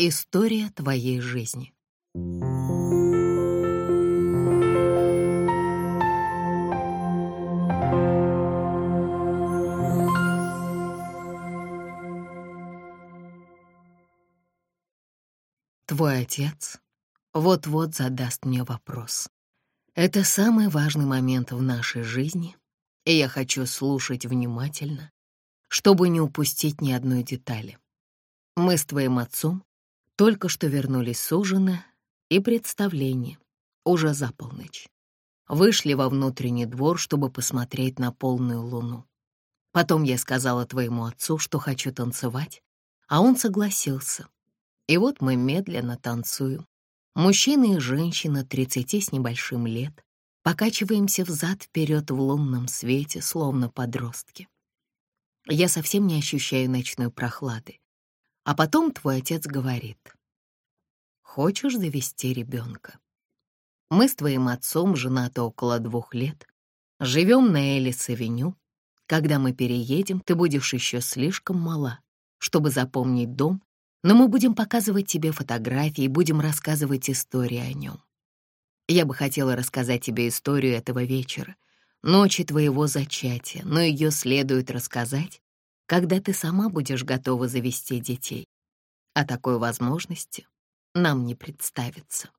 История твоей жизни. Твой отец вот-вот задаст мне вопрос. Это самый важный момент в нашей жизни, и я хочу слушать внимательно, чтобы не упустить ни одной детали. Мы с твоим отцом только что вернулись с ужина и представления, уже за полночь. Вышли во внутренний двор, чтобы посмотреть на полную луну. Потом я сказала твоему отцу, что хочу танцевать, а он согласился. И вот мы медленно танцуем. Мужчина и женщина тридцати с небольшим лет, покачиваемся взад-вперед в лунном свете, словно подростки. Я совсем не ощущаю ночной прохлады. А потом твой отец говорит, «Хочешь завести ребенка?» Мы с твоим отцом женаты около двух лет, живем на Элис-авеню. Когда мы переедем, ты будешь еще слишком мала, чтобы запомнить дом, но мы будем показывать тебе фотографии и будем рассказывать истории о нем. Я бы хотела рассказать тебе историю этого вечера, ночи твоего зачатия, но ее следует рассказать, когда ты сама будешь готова завести детей. А такой возможности нам не представится.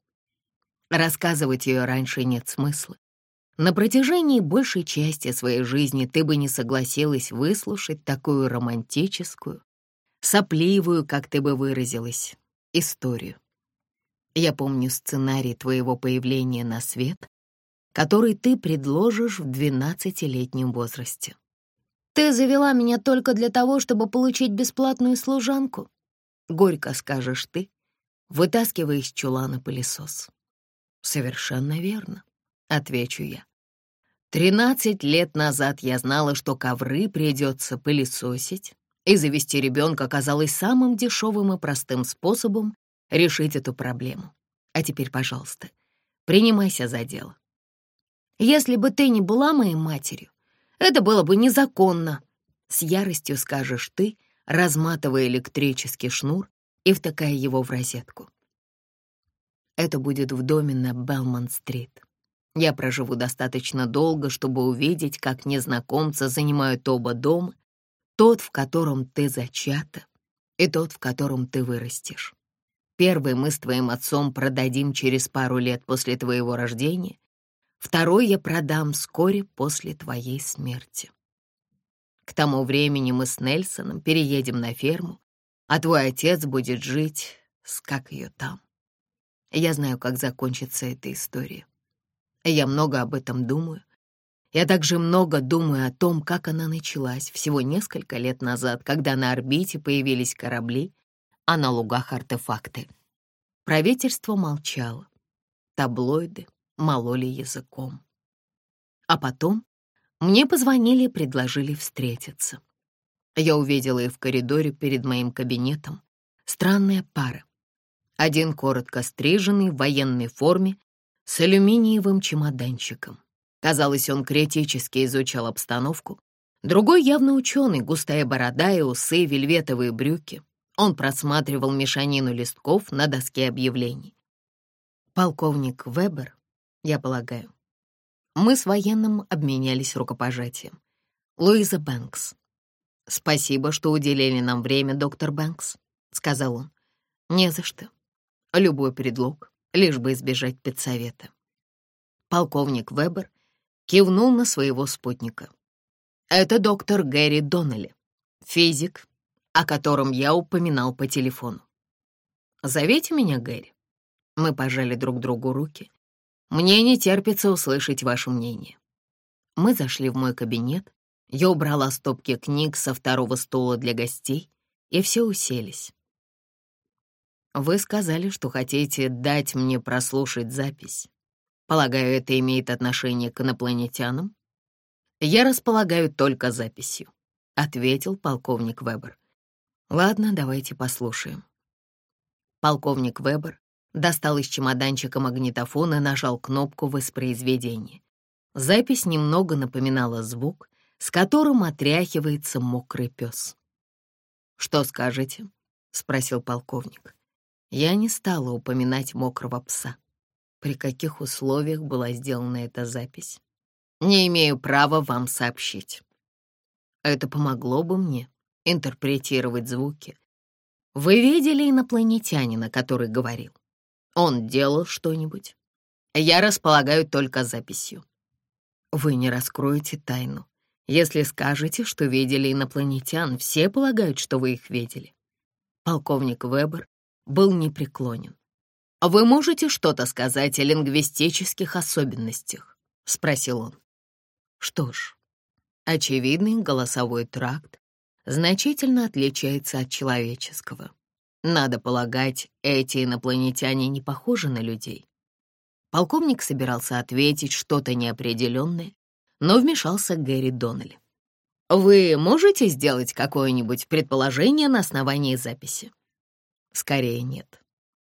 Рассказывать ее раньше нет смысла. На протяжении большей части своей жизни ты бы не согласилась выслушать такую романтическую, сопливую, как ты бы выразилась, историю. Я помню сценарий твоего появления на свет, который ты предложишь в двенадцатилетнем возрасте. Ты завела меня только для того, чтобы получить бесплатную служанку. Горько скажешь ты, вытаскивая из чулана пылесос. Совершенно верно, отвечу я. Тринадцать лет назад я знала, что ковры придется пылесосить, и завести ребенка оказалось самым дешевым и простым способом решить эту проблему. А теперь, пожалуйста, принимайся за дело. Если бы ты не была моей матерью, это было бы незаконно. С яростью скажешь ты, разматывая электрический шнур и втыкая его в розетку. Это будет в доме на Белмонт-стрит. Я проживу достаточно долго, чтобы увидеть, как незнакомцы занимают оба дома, тот, в котором ты зачата, и тот, в котором ты вырастешь. Первый мы с твоим отцом продадим через пару лет после твоего рождения, Второй я продам вскоре после твоей смерти. К тому времени мы с Нельсоном переедем на ферму, а твой отец будет жить как ее там. Я знаю, как закончится эта история. Я много об этом думаю. Я также много думаю о том, как она началась всего несколько лет назад, когда на орбите появились корабли, а на лугах артефакты. Правительство молчало. Таблоиды, мололи языком. А потом мне позвонили и предложили встретиться. Я увидела их в коридоре перед моим кабинетом. Странная пара. Один коротко стриженный в военной форме с алюминиевым чемоданчиком. Казалось, он критически изучал обстановку. Другой явно ученый, густая борода и усы, вельветовые брюки. Он просматривал мешанину листков на доске объявлений. Полковник Вебер я полагаю. Мы с военным обменялись рукопожатием. Луиза Бэнкс. «Спасибо, что уделили нам время, доктор Бэнкс», — сказал он. «Не за что. Любой предлог, лишь бы избежать педсовета». Полковник Вебер кивнул на своего спутника. «Это доктор Гэри Доннелли, физик, о котором я упоминал по телефону. Зовите меня Гэри». Мы пожали друг другу руки, мне не терпится услышать ваше мнение. Мы зашли в мой кабинет, я убрала стопки книг со второго стула для гостей, и все уселись. Вы сказали, что хотите дать мне прослушать запись. Полагаю, это имеет отношение к инопланетянам? Я располагаю только записью, — ответил полковник Вебер. Ладно, давайте послушаем. Полковник Вебер достал из чемоданчика магнитофон и нажал кнопку воспроизведения. Запись немного напоминала звук, с которым отряхивается мокрый пес. «Что скажете?» — спросил полковник. Я не стала упоминать мокрого пса. При каких условиях была сделана эта запись? Не имею права вам сообщить. Это помогло бы мне интерпретировать звуки. Вы видели инопланетянина, который говорил? Он делал что-нибудь? Я располагаю только записью. Вы не раскроете тайну. Если скажете, что видели инопланетян, все полагают, что вы их видели. Полковник Вебер был непреклонен. «Вы можете что-то сказать о лингвистических особенностях?» — спросил он. Что ж, очевидный голосовой тракт значительно отличается от человеческого. Надо полагать, эти инопланетяне не похожи на людей. Полковник собирался ответить что-то неопределенное, но вмешался Гэри Доннелли. «Вы можете сделать какое-нибудь предположение на основании записи?» «Скорее нет.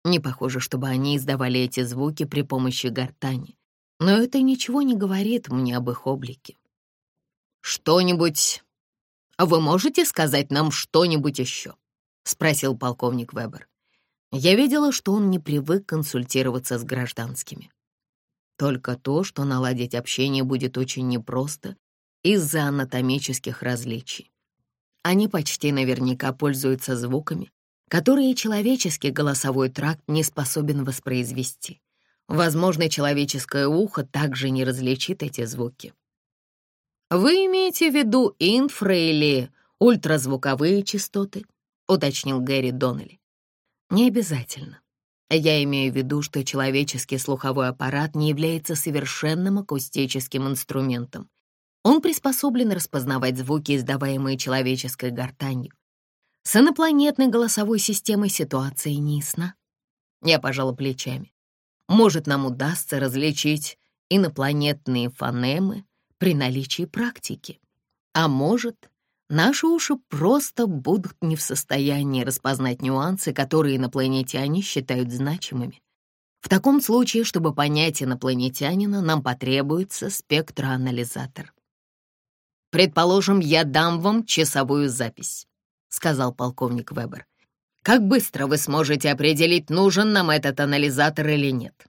Не похоже, чтобы они издавали эти звуки при помощи гортани, но это ничего не говорит мне об их облике. «Что-нибудь... Вы можете сказать нам что-нибудь еще?» — спросил полковник Вебер. Я видела, что он не привык консультироваться с гражданскими. Только то, что наладить общение будет очень непросто из-за анатомических различий. Они почти наверняка пользуются звуками, которые человеческий голосовой тракт не способен воспроизвести. Возможно, человеческое ухо также не различит эти звуки. «Вы имеете в виду инфра- или ультразвуковые частоты?» — уточнил Гэри Доннелли. «Не обязательно. Я имею в виду, что человеческий слуховой аппарат не является совершенным акустическим инструментом. Он приспособлен распознавать звуки, издаваемые человеческой гортанью. С инопланетной голосовой системой ситуация не ясна. Я пожала плечами. Может, нам удастся различить инопланетные фонемы при наличии практики. А может, наши уши просто будут не в состоянии распознать нюансы, которые инопланетяне считают значимыми. В таком случае, чтобы понять инопланетянина, нам потребуется спектроанализатор. «Предположим, я дам вам часовую запись», — сказал полковник Вебер. Как быстро вы сможете определить, нужен нам этот анализатор или нет?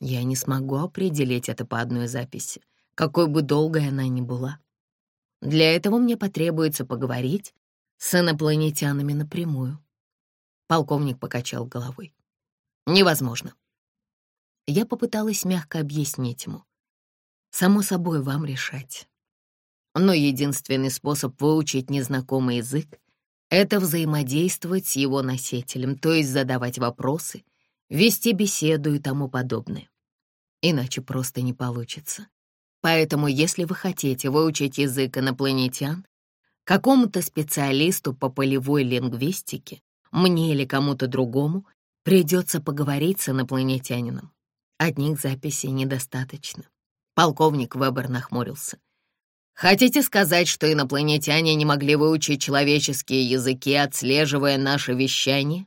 Я не смогу определить это по одной записи, какой бы долгой она ни была. Для этого мне потребуется поговорить с инопланетянами напрямую. Полковник покачал головой. Невозможно. Я попыталась мягко объяснить ему. Само собой, вам решать. Но единственный способ выучить незнакомый язык это взаимодействовать с его носителем, то есть задавать вопросы, вести беседу и тому подобное. Иначе просто не получится. Поэтому, если вы хотите выучить язык инопланетян, какому-то специалисту по полевой лингвистике, мне или кому-то другому, придется поговорить с инопланетянином. Одних записей недостаточно. Полковник Вебер нахмурился. Хотите сказать, что инопланетяне не могли выучить человеческие языки, отслеживая наше вещание?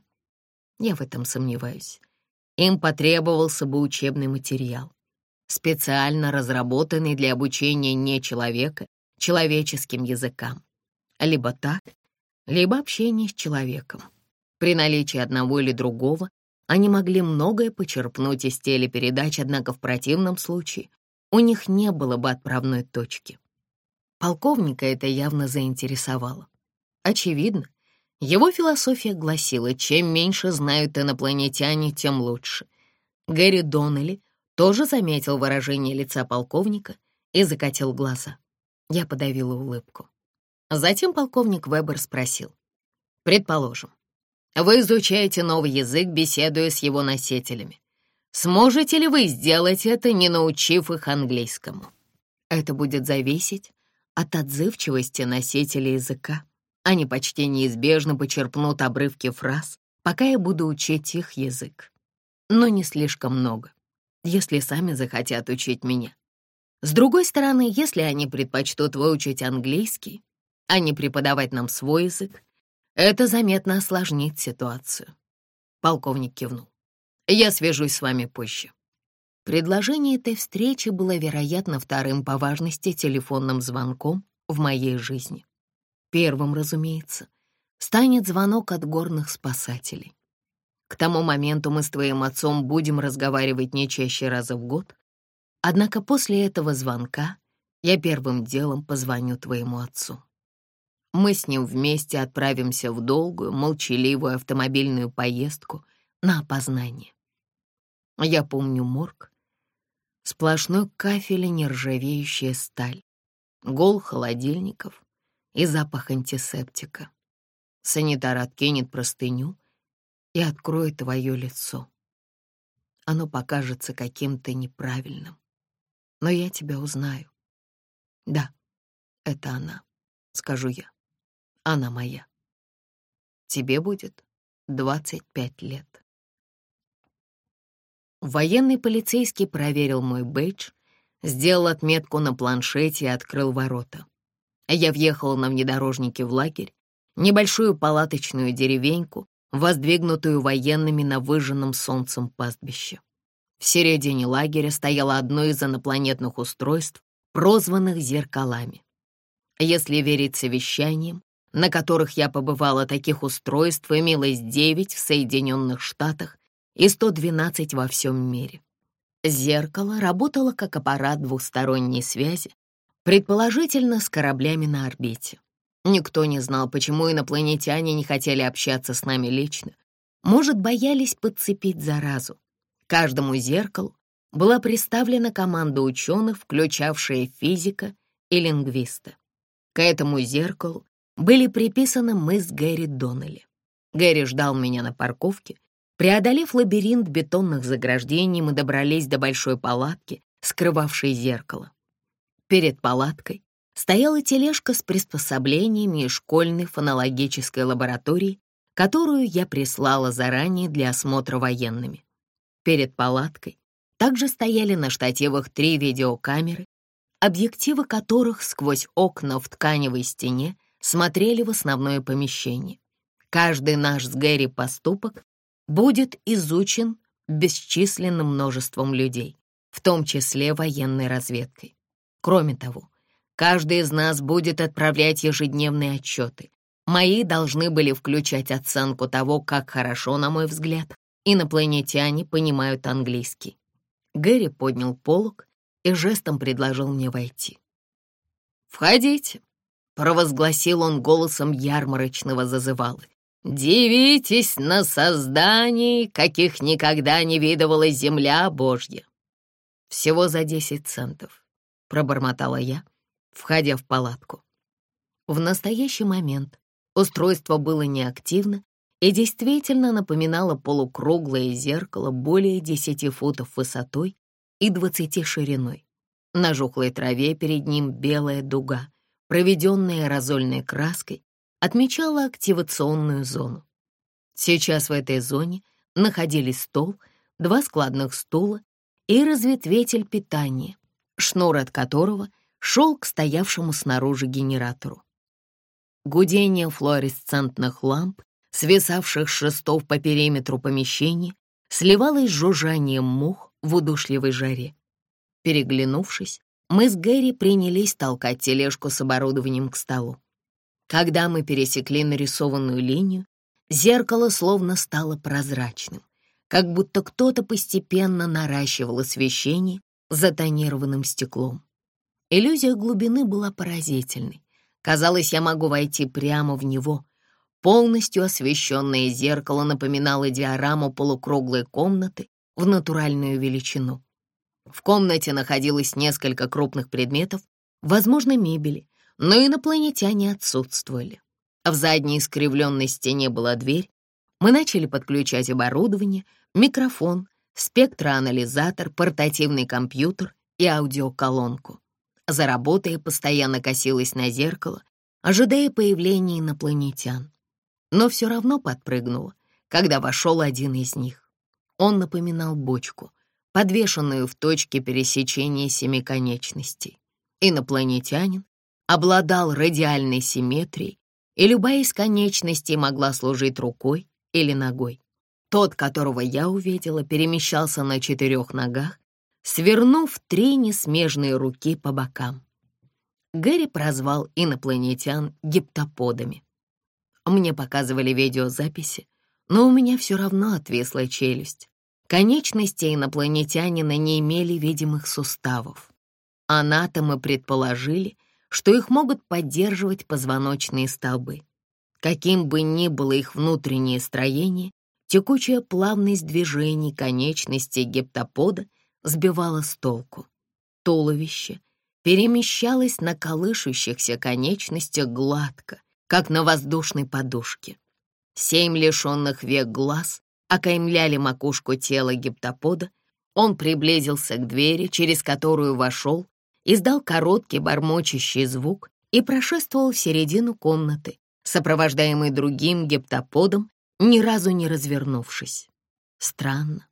Я в этом сомневаюсь. Им потребовался бы учебный материал, специально разработанный для обучения не человека человеческим языкам. Либо так, либо общение с человеком. При наличии одного или другого они могли многое почерпнуть из телепередач, однако в противном случае у них не было бы отправной точки. Полковника это явно заинтересовало. Очевидно, его философия гласила, чем меньше знают инопланетяне, тем лучше. Гэри Доннелли тоже заметил выражение лица полковника и закатил глаза. Я подавила улыбку. Затем полковник Вебер спросил. «Предположим, вы изучаете новый язык, беседуя с его носителями. Сможете ли вы сделать это, не научив их английскому? Это будет зависеть от отзывчивости носителя языка. Они почти неизбежно почерпнут обрывки фраз, пока я буду учить их язык. Но не слишком много, если сами захотят учить меня. С другой стороны, если они предпочтут выучить английский, а не преподавать нам свой язык, это заметно осложнит ситуацию. Полковник кивнул. Я свяжусь с вами позже. Предложение этой встречи было, вероятно, вторым по важности телефонным звонком в моей жизни. Первым, разумеется, станет звонок от горных спасателей. К тому моменту мы с твоим отцом будем разговаривать не чаще раза в год. Однако после этого звонка я первым делом позвоню твоему отцу. Мы с ним вместе отправимся в долгую, молчаливую автомобильную поездку на опознание. Я помню морг, сплошной кафель и нержавеющая сталь, гол холодильников и запах антисептика. Санитар откинет простыню и откроет твое лицо. Оно покажется каким-то неправильным, но я тебя узнаю. Да, это она, скажу я. Она моя. Тебе будет 25 лет. Военный полицейский проверил мой бейдж, сделал отметку на планшете и открыл ворота. Я въехал на внедорожнике в лагерь, небольшую палаточную деревеньку, воздвигнутую военными на выжженном солнцем пастбище. В середине лагеря стояло одно из инопланетных устройств, прозванных зеркалами. Если верить совещаниям, на которых я побывала, таких устройств имелось 9 в Соединенных Штатах и 112 во всем мире. Зеркало работало как аппарат двухсторонней связи, предположительно с кораблями на орбите. Никто не знал, почему инопланетяне не хотели общаться с нами лично. Может, боялись подцепить заразу. Каждому зеркалу была представлена команда ученых, включавшая физика и лингвиста. К этому зеркалу были приписаны мы с Гэри Доннелли. Гэри ждал меня на парковке. Преодолев лабиринт бетонных заграждений, мы добрались до большой палатки, скрывавшей зеркало. Перед палаткой стояла тележка с приспособлениями из школьной фонологической лаборатории, которую я прислала заранее для осмотра военными. Перед палаткой также стояли на штативах три видеокамеры, объективы которых сквозь окна в тканевой стене смотрели в основное помещение. Каждый наш с Гэри поступок будет изучен бесчисленным множеством людей, в том числе военной разведкой. Кроме того, каждый из нас будет отправлять ежедневные отчеты. Мои должны были включать оценку того, как хорошо, на мой взгляд, инопланетяне понимают английский. Гэри поднял полог и жестом предложил мне войти. «Входите», — провозгласил он голосом ярмарочного зазывалы. «Дивитесь на созданий, каких никогда не видывала земля Божья». «Всего за десять центов», — пробормотала я, входя в палатку. В настоящий момент устройство было неактивно и действительно напоминало полукруглое зеркало более десяти футов высотой и двадцати шириной. На жухлой траве перед ним белая дуга, проведенная аэрозольной краской, отмечала активационную зону. Сейчас в этой зоне находились стол, два складных стула и разветвитель питания, шнур от которого шел к стоявшему снаружи генератору. Гудение флуоресцентных ламп, свисавших шестов по периметру помещения, сливалось с жужжанием мух в удушливой жаре. Переглянувшись, мы с Гэри принялись толкать тележку с оборудованием к столу. Когда мы пересекли нарисованную линию, зеркало словно стало прозрачным, как будто кто-то постепенно наращивал освещение за тонированным стеклом. Иллюзия глубины была поразительной. Казалось, я могу войти прямо в него. Полностью освещенное зеркало напоминало диораму полукруглой комнаты в натуральную величину. В комнате находилось несколько крупных предметов, возможно, мебели, но инопланетяне отсутствовали. В задней искривленной стене была дверь. Мы начали подключать оборудование, микрофон, спектроанализатор, портативный компьютер и аудиоколонку. За работой постоянно косилась на зеркало, ожидая появления инопланетян. Но все равно подпрыгнула, когда вошел один из них. Он напоминал бочку, подвешенную в точке пересечения семи конечностей. Инопланетянин обладал радиальной симметрией, и любая из конечностей могла служить рукой или ногой. Тот, которого я увидела, перемещался на четырех ногах, свернув три несмежные руки по бокам. Гэри прозвал инопланетян гиптоподами. Мне показывали видеозаписи, но у меня все равно отвисла челюсть. Конечности инопланетянина не имели видимых суставов. Анатомы предположили, что их могут поддерживать позвоночные столбы. Каким бы ни было их внутреннее строение, текучая плавность движений конечностей гептопода сбивала с толку. Туловище перемещалось на колышущихся конечностях гладко, как на воздушной подушке. Семь лишенных век глаз окаймляли макушку тела гиптопода. Он приблизился к двери, через которую вошел, издал короткий бормочащий звук и прошествовал в середину комнаты, сопровождаемый другим гептоподом, ни разу не развернувшись. Странно,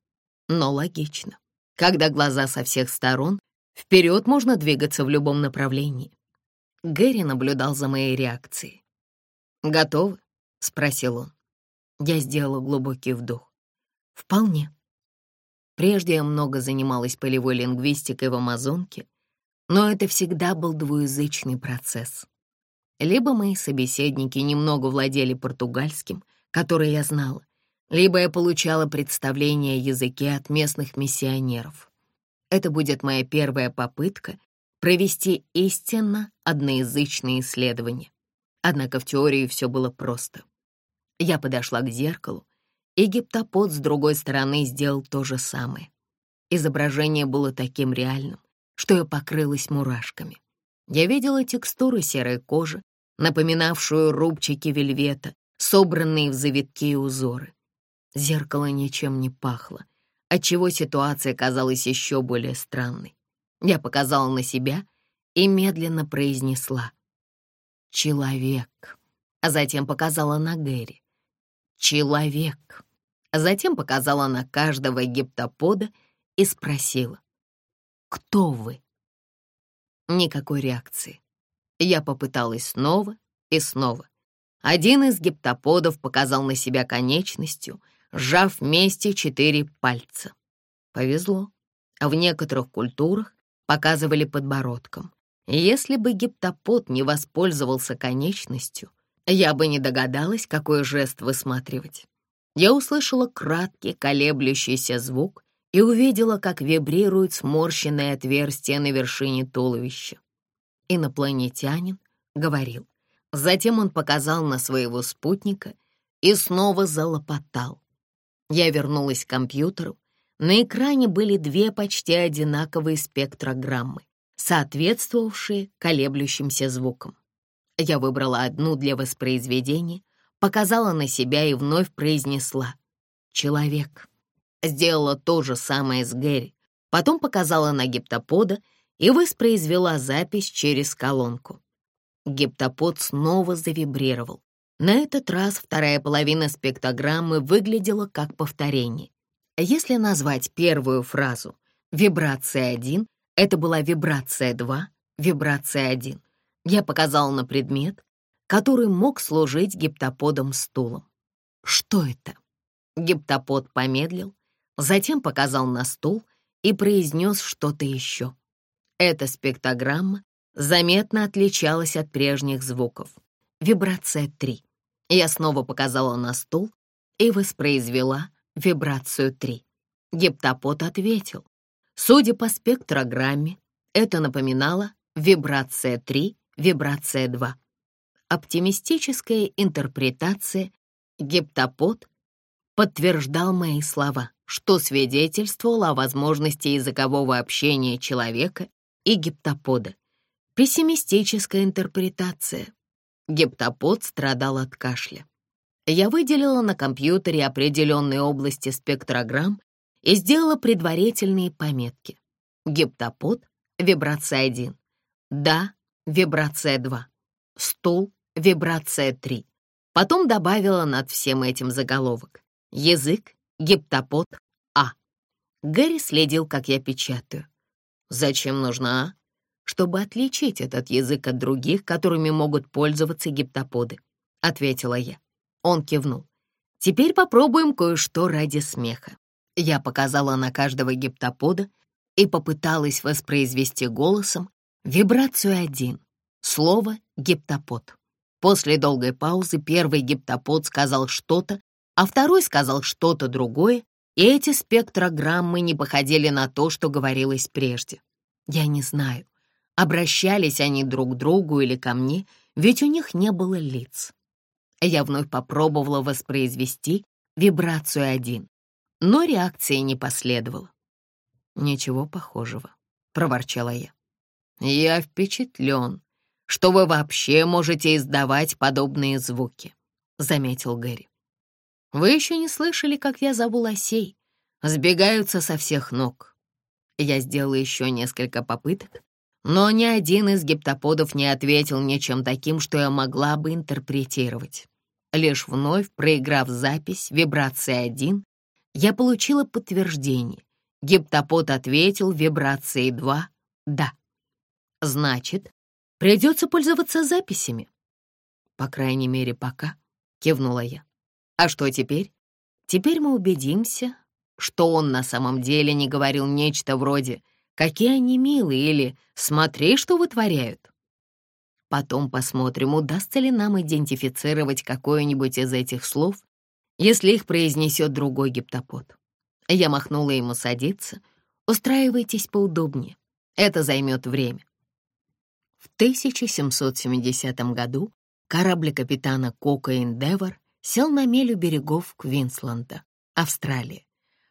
но логично. Когда глаза со всех сторон, вперед можно двигаться в любом направлении. Гэри наблюдал за моей реакцией. «Готовы?» — спросил он. Я сделала глубокий вдох. «Вполне». Прежде я много занималась полевой лингвистикой в Амазонке, но это всегда был двуязычный процесс. Либо мои собеседники немного владели португальским, который я знала, либо я получала представление о языке от местных миссионеров. Это будет моя первая попытка провести истинно одноязычные исследования. Однако в теории все было просто. Я подошла к зеркалу, и гиптопод с другой стороны сделал то же самое. Изображение было таким реальным, что я покрылась мурашками. Я видела текстуру серой кожи, напоминавшую рубчики вельвета, собранные в завитки и узоры. Зеркало ничем не пахло, отчего ситуация казалась еще более странной. Я показала на себя и медленно произнесла «Человек», а затем показала на Гэри. «Человек», а затем показала на каждого гиптопода и спросила «Кто вы?» Никакой реакции. Я попыталась снова и снова. Один из гиптоподов показал на себя конечностью, сжав вместе четыре пальца. Повезло. В некоторых культурах показывали подбородком. Если бы гиптопод не воспользовался конечностью, я бы не догадалась, какой жест высматривать. Я услышала краткий колеблющийся звук и увидела, как вибрирует сморщенное отверстие на вершине туловища. Инопланетянин говорил. Затем он показал на своего спутника и снова залопотал. Я вернулась к компьютеру. На экране были две почти одинаковые спектрограммы, соответствовавшие колеблющимся звукам. Я выбрала одну для воспроизведения, показала на себя и вновь произнесла «Человек». Сделала то же самое с Гэри, потом показала на гиптопода и воспроизвела запись через колонку. Гиптопод снова завибрировал. На этот раз вторая половина спектрограммы выглядела как повторение. Если назвать первую фразу «вибрация 1», это была вибрация 2, вибрация 1. Я показал на предмет, который мог служить гиптоподом стулом. Что это? Гиптопод помедлил, затем показал на стул и произнес что-то еще. Эта спектрограмма заметно отличалась от прежних звуков. Вибрация 3. Я снова показала на стул и воспроизвела вибрацию 3. Гептопод ответил. Судя по спектрограмме, это напоминало вибрация 3, вибрация 2. Оптимистическая интерпретация гептопод подтверждал мои слова, что свидетельствовало о возможности языкового общения человека и гептопода. Пессимистическая интерпретация. Гептопод страдал от кашля. Я выделила на компьютере определенные области спектрограмм и сделала предварительные пометки. Гептопод — вибрация 1. Да, вибрация 2. Стул — вибрация 3. Потом добавила над всем этим заголовок. Язык, гептопод, А. Гэри следил, как я печатаю. Зачем нужна А? Чтобы отличить этот язык от других, которыми могут пользоваться гиптоподы», — ответила я. Он кивнул. «Теперь попробуем кое-что ради смеха». Я показала на каждого гиптопода и попыталась воспроизвести голосом вибрацию один, слово «гиптопод». После долгой паузы первый гиптопод сказал что-то, а второй сказал что-то другое, и эти спектрограммы не походили на то, что говорилось прежде. Я не знаю, обращались они друг к другу или ко мне, ведь у них не было лиц. Я вновь попробовала воспроизвести вибрацию один, но реакции не последовало. «Ничего похожего», — проворчала я. «Я впечатлен, что вы вообще можете издавать подобные звуки», — заметил Гэри. «Вы еще не слышали, как я зову лосей? Сбегаются со всех ног». Я сделала еще несколько попыток, но ни один из гиптоподов не ответил ничем таким, что я могла бы интерпретировать. Лишь вновь проиграв запись вибрации 1, я получила подтверждение. Гиптопод ответил вибрацией 2 «да». Значит, придется пользоваться записями. По крайней мере, пока, кивнула я. А что теперь? Теперь мы убедимся, что он на самом деле не говорил нечто вроде «какие они милые» или «смотри, что вытворяют». Потом посмотрим, удастся ли нам идентифицировать какое-нибудь из этих слов, если их произнесет другой гиптопод. Я махнула ему садиться. Устраивайтесь поудобнее. Это займет время. В 1770 году корабль капитана Кока Эндевор сел на мель берегов Квинсленда, Австралия.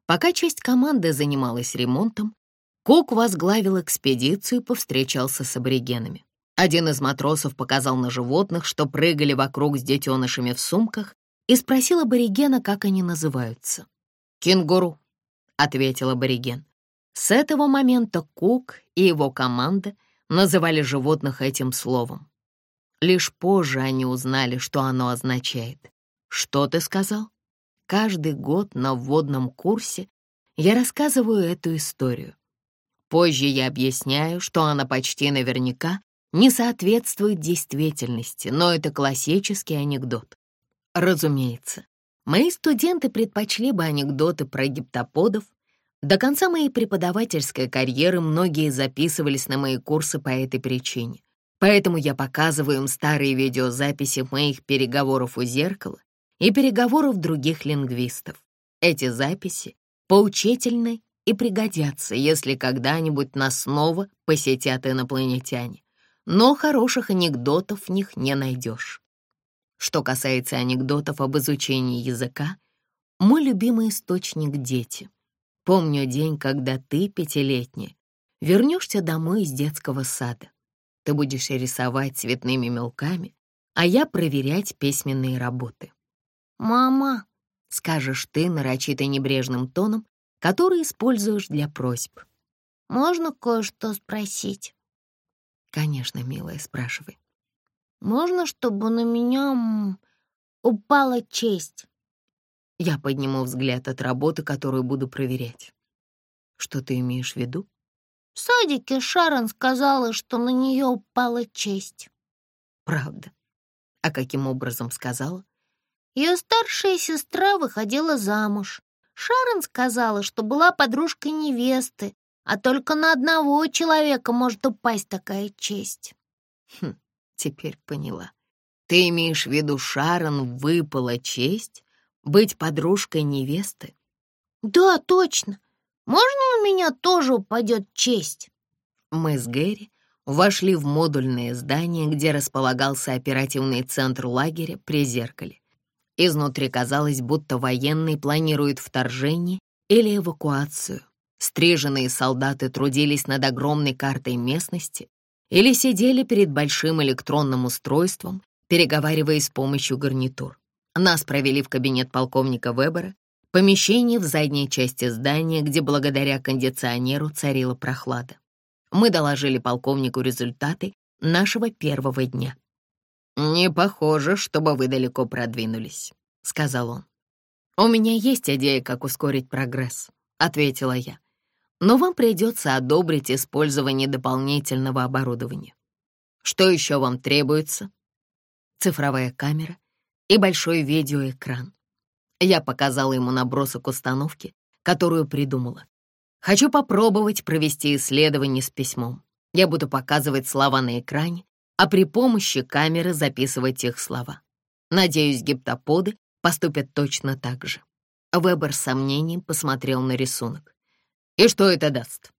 Пока часть команды занималась ремонтом, Кок возглавил экспедицию и повстречался с аборигенами. Один из матросов показал на животных, что прыгали вокруг с детенышами в сумках, и спросил аборигена, как они называются. «Кенгуру», — ответил абориген. С этого момента Кук и его команда называли животных этим словом. Лишь позже они узнали, что оно означает. «Что ты сказал?» Каждый год на вводном курсе я рассказываю эту историю. Позже я объясняю, что она почти наверняка не соответствует действительности, но это классический анекдот. Разумеется, мои студенты предпочли бы анекдоты про гиптоподов. До конца моей преподавательской карьеры многие записывались на мои курсы по этой причине. Поэтому я показываю им старые видеозаписи моих переговоров у зеркала и переговоров других лингвистов. Эти записи поучительны и пригодятся, если когда-нибудь нас снова посетят инопланетяне но хороших анекдотов в них не найдешь. Что касается анекдотов об изучении языка, мой любимый источник — дети. Помню день, когда ты, пятилетняя, вернешься домой из детского сада. Ты будешь рисовать цветными мелками, а я проверять письменные работы. «Мама», — скажешь ты нарочито небрежным тоном, который используешь для просьб. «Можно кое-что спросить?» «Конечно, милая, спрашивай». «Можно, чтобы на меня упала честь?» Я подниму взгляд от работы, которую буду проверять. Что ты имеешь в виду? В садике Шарон сказала, что на нее упала честь. Правда. А каким образом сказала? Ее старшая сестра выходила замуж. Шарон сказала, что была подружкой невесты, а только на одного человека может упасть такая честь. Хм, теперь поняла. Ты имеешь в виду, Шарон выпала честь быть подружкой невесты? Да, точно. Можно у меня тоже упадет честь? Мы с Гэри вошли в модульное здание, где располагался оперативный центр лагеря при зеркале. Изнутри казалось, будто военные планируют вторжение или эвакуацию. Стриженные солдаты трудились над огромной картой местности или сидели перед большим электронным устройством, переговариваясь с помощью гарнитур. Нас провели в кабинет полковника Вебера, помещение в задней части здания, где благодаря кондиционеру царила прохлада. Мы доложили полковнику результаты нашего первого дня. «Не похоже, чтобы вы далеко продвинулись», — сказал он. «У меня есть идея, как ускорить прогресс», — ответила я но вам придется одобрить использование дополнительного оборудования. Что еще вам требуется? Цифровая камера и большой видеоэкран. Я показала ему набросок установки, которую придумала. Хочу попробовать провести исследование с письмом. Я буду показывать слова на экране, а при помощи камеры записывать их слова. Надеюсь, гиптоподы поступят точно так же. Вебер с сомнением посмотрел на рисунок. «И что это даст?»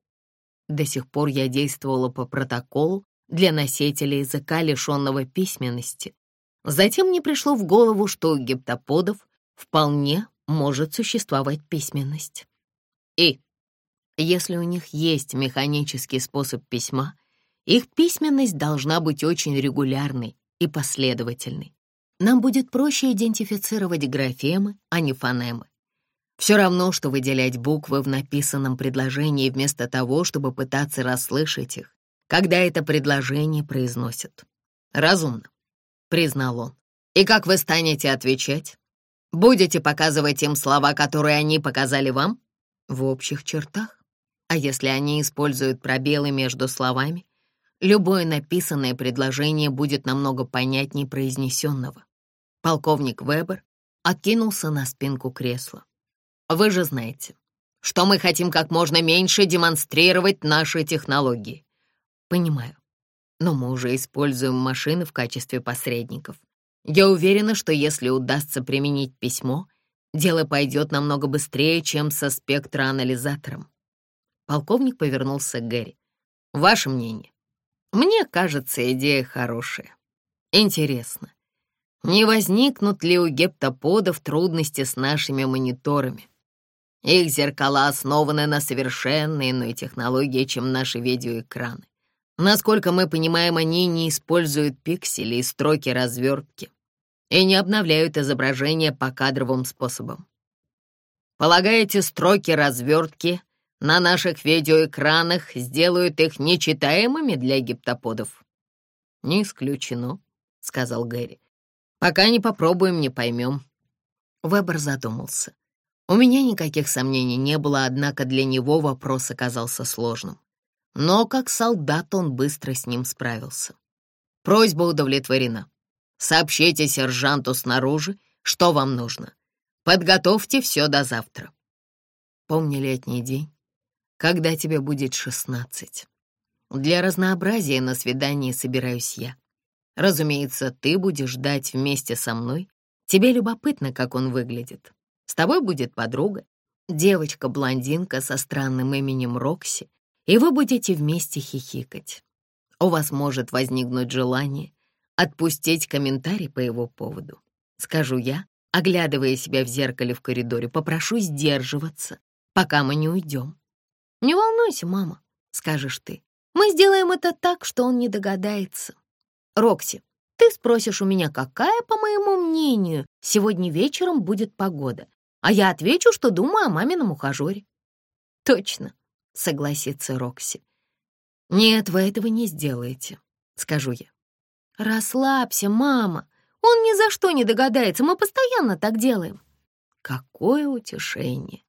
До сих пор я действовала по протоколу для носителя языка, лишенного письменности. Затем мне пришло в голову, что у гиптоподов вполне может существовать письменность. И если у них есть механический способ письма, их письменность должна быть очень регулярной и последовательной. Нам будет проще идентифицировать графемы, а не фонемы. Все равно, что выделять буквы в написанном предложении вместо того, чтобы пытаться расслышать их, когда это предложение произносят. Разумно, признал он. И как вы станете отвечать? Будете показывать им слова, которые они показали вам? В общих чертах. А если они используют пробелы между словами, любое написанное предложение будет намного понятнее произнесенного. Полковник Вебер откинулся на спинку кресла. Вы же знаете, что мы хотим как можно меньше демонстрировать наши технологии. Понимаю, но мы уже используем машины в качестве посредников. Я уверена, что если удастся применить письмо, дело пойдет намного быстрее, чем со спектроанализатором. Полковник повернулся к Гэри. Ваше мнение? Мне кажется, идея хорошая. Интересно, не возникнут ли у гептоподов трудности с нашими мониторами? Их зеркала основаны на совершенно иной технологии, чем наши видеоэкраны. Насколько мы понимаем, они не используют пиксели и строки развертки и не обновляют изображения по кадровым способам. Полагаете, строки развертки на наших видеоэкранах сделают их нечитаемыми для гиптоподов? Не исключено, — сказал Гэри. Пока не попробуем, не поймем. Вебер задумался. У меня никаких сомнений не было, однако для него вопрос оказался сложным. Но как солдат он быстро с ним справился. Просьба удовлетворена. Сообщите сержанту снаружи, что вам нужно. Подготовьте все до завтра. Помни летний день, когда тебе будет шестнадцать. Для разнообразия на свидание собираюсь я. Разумеется, ты будешь ждать вместе со мной. Тебе любопытно, как он выглядит. С тобой будет подруга, девочка-блондинка со странным именем Рокси, и вы будете вместе хихикать. У вас может возникнуть желание отпустить комментарий по его поводу. Скажу я, оглядывая себя в зеркале в коридоре, попрошу сдерживаться, пока мы не уйдем. «Не волнуйся, мама», — скажешь ты. «Мы сделаем это так, что он не догадается». «Рокси, ты спросишь у меня, какая, по моему мнению, сегодня вечером будет погода, а я отвечу, что думаю о мамином ухажере». «Точно», — согласится Рокси. «Нет, вы этого не сделаете», — скажу я. «Расслабься, мама. Он ни за что не догадается, мы постоянно так делаем». Какое утешение.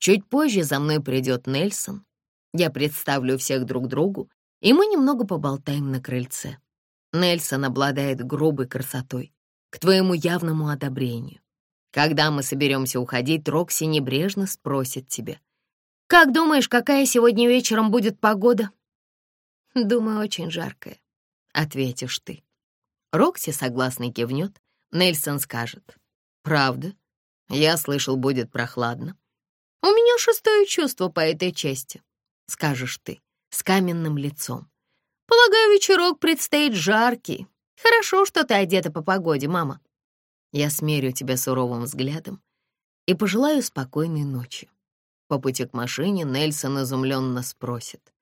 Чуть позже за мной придет Нельсон. Я представлю всех друг другу, и мы немного поболтаем на крыльце. Нельсон обладает грубой красотой, к твоему явному одобрению. Когда мы соберемся уходить, Рокси небрежно спросит тебя. «Как думаешь, какая сегодня вечером будет погода?» «Думаю, очень жаркая», — ответишь ты. Рокси согласно кивнет, Нельсон скажет. «Правда? Я слышал, будет прохладно». «У меня шестое чувство по этой части», — скажешь ты, с каменным лицом. Полагаю, вечерок предстоит жаркий. Хорошо, что ты одета по погоде, мама. Я смерю тебя суровым взглядом и пожелаю спокойной ночи. По пути к машине Нельсон изумленно спросит.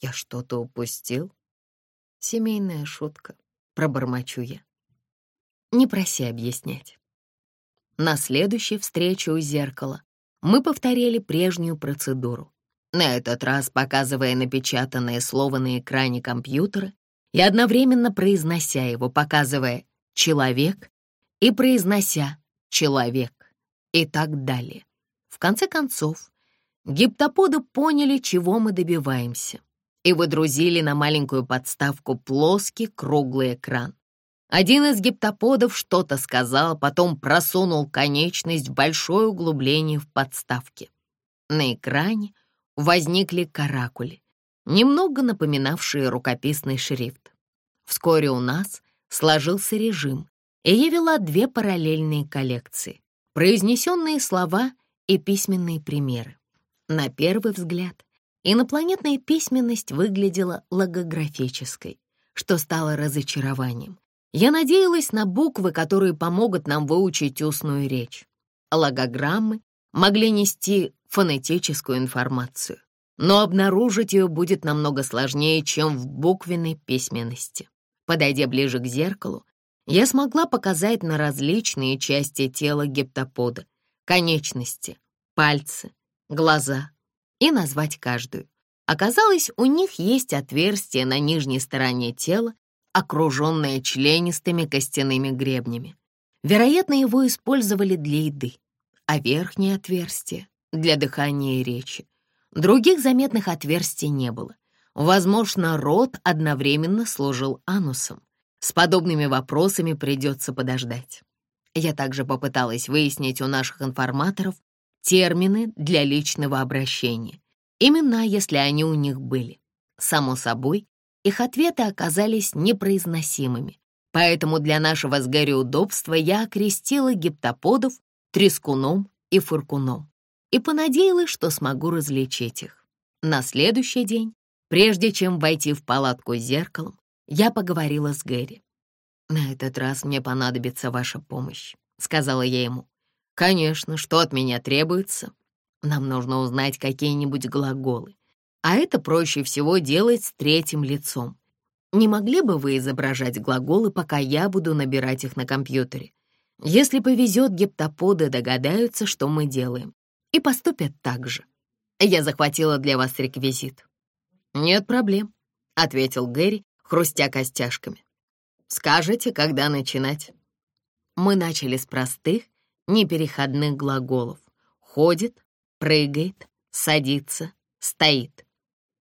Я что-то упустил? Семейная шутка, пробормочу я. Не проси объяснять. На следующей встрече у зеркала мы повторили прежнюю процедуру на этот раз показывая напечатанное слово на экране компьютера и одновременно произнося его, показывая «человек» и произнося «человек» и так далее. В конце концов, гиптоподы поняли, чего мы добиваемся, и выдрузили на маленькую подставку плоский круглый экран. Один из гиптоподов что-то сказал, потом просунул конечность в большое углубление в подставке. На экране — возникли каракули, немного напоминавшие рукописный шрифт. Вскоре у нас сложился режим, и я вела две параллельные коллекции — произнесенные слова и письменные примеры. На первый взгляд инопланетная письменность выглядела логографической, что стало разочарованием. Я надеялась на буквы, которые помогут нам выучить устную речь. Логограммы могли нести фонетическую информацию, но обнаружить ее будет намного сложнее, чем в буквенной письменности. Подойдя ближе к зеркалу, я смогла показать на различные части тела гептопода, конечности, пальцы, глаза и назвать каждую. Оказалось, у них есть отверстие на нижней стороне тела, окруженное членистыми костяными гребнями. Вероятно, его использовали для еды, а верхнее отверстие — для дыхания и речи. Других заметных отверстий не было. Возможно, рот одновременно служил анусом. С подобными вопросами придется подождать. Я также попыталась выяснить у наших информаторов термины для личного обращения, имена, если они у них были. Само собой, их ответы оказались непроизносимыми, поэтому для нашего с Гэри удобства я окрестила гиптоподов трескуном и фуркуном и понадеялась, что смогу различить их. На следующий день Прежде чем войти в палатку с зеркалом, я поговорила с Гэри. «На этот раз мне понадобится ваша помощь», — сказала я ему. «Конечно, что от меня требуется? Нам нужно узнать какие-нибудь глаголы, а это проще всего делать с третьим лицом. Не могли бы вы изображать глаголы, пока я буду набирать их на компьютере? Если повезет, гептоподы догадаются, что мы делаем, и поступят так же. Я захватила для вас реквизит. «Нет проблем», — ответил Гэри, хрустя костяшками. «Скажете, когда начинать?» Мы начали с простых, непереходных глаголов. Ходит, прыгает, садится, стоит.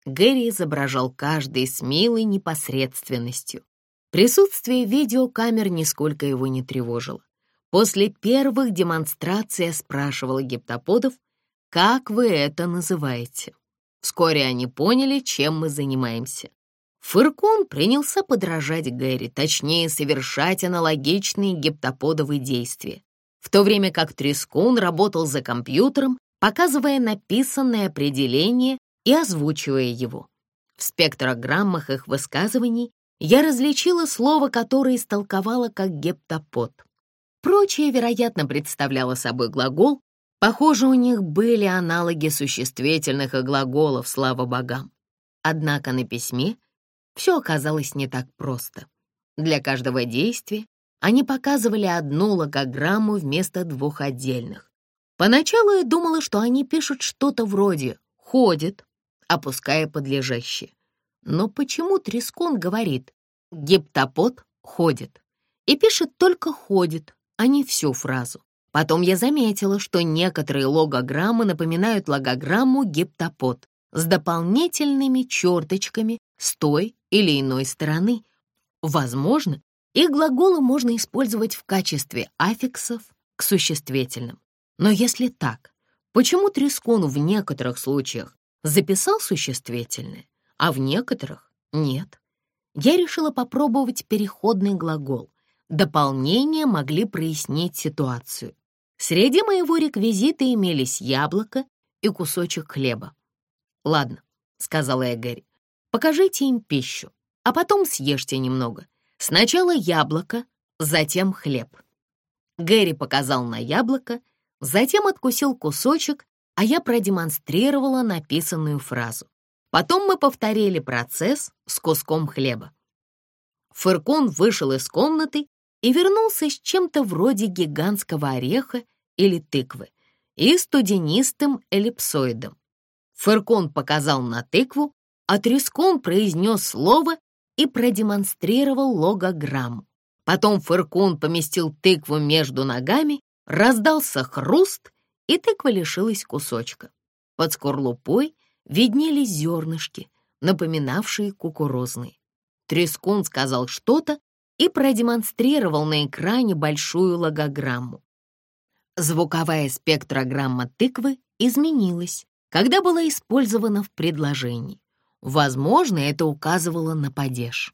Гэри изображал каждый с милой непосредственностью. Присутствие видеокамер нисколько его не тревожило. После первых демонстраций я спрашивала гиптоподов, как вы это называете. Вскоре они поняли, чем мы занимаемся. Фыркун принялся подражать Гэри, точнее, совершать аналогичные гептоподовые действия, в то время как Трескун работал за компьютером, показывая написанное определение и озвучивая его. В спектрограммах их высказываний я различила слово, которое истолковала как гептопод. Прочее, вероятно, представляло собой глагол, Похоже, у них были аналоги существительных и глаголов, слава богам. Однако на письме все оказалось не так просто. Для каждого действия они показывали одну логограмму вместо двух отдельных. Поначалу я думала, что они пишут что-то вроде «ходит», опуская подлежащее. Но почему Трескун говорит «гептопод ходит» и пишет только «ходит», а не всю фразу? Потом я заметила, что некоторые логограммы напоминают логограмму гептопод с дополнительными черточками с той или иной стороны. Возможно, их глаголы можно использовать в качестве аффиксов к существительным. Но если так, почему Трескун в некоторых случаях записал существительное, а в некоторых нет? Я решила попробовать переходный глагол. Дополнения могли прояснить ситуацию. Среди моего реквизита имелись яблоко и кусочек хлеба. «Ладно», — сказала я Гэри, — «покажите им пищу, а потом съешьте немного. Сначала яблоко, затем хлеб». Гэри показал на яблоко, затем откусил кусочек, а я продемонстрировала написанную фразу. Потом мы повторили процесс с куском хлеба. Фыркун вышел из комнаты и вернулся с чем-то вроде гигантского ореха или тыквы и студенистым эллипсоидом. Фыркон показал на тыкву, а Трескон произнес слово и продемонстрировал логограмму. Потом Фыркун поместил тыкву между ногами, раздался хруст, и тыква лишилась кусочка. Под скорлупой виднелись зернышки, напоминавшие кукурузные. Трескун сказал что-то, и продемонстрировал на экране большую логограмму. Звуковая спектрограмма тыквы изменилась, когда была использована в предложении. Возможно, это указывало на падеж.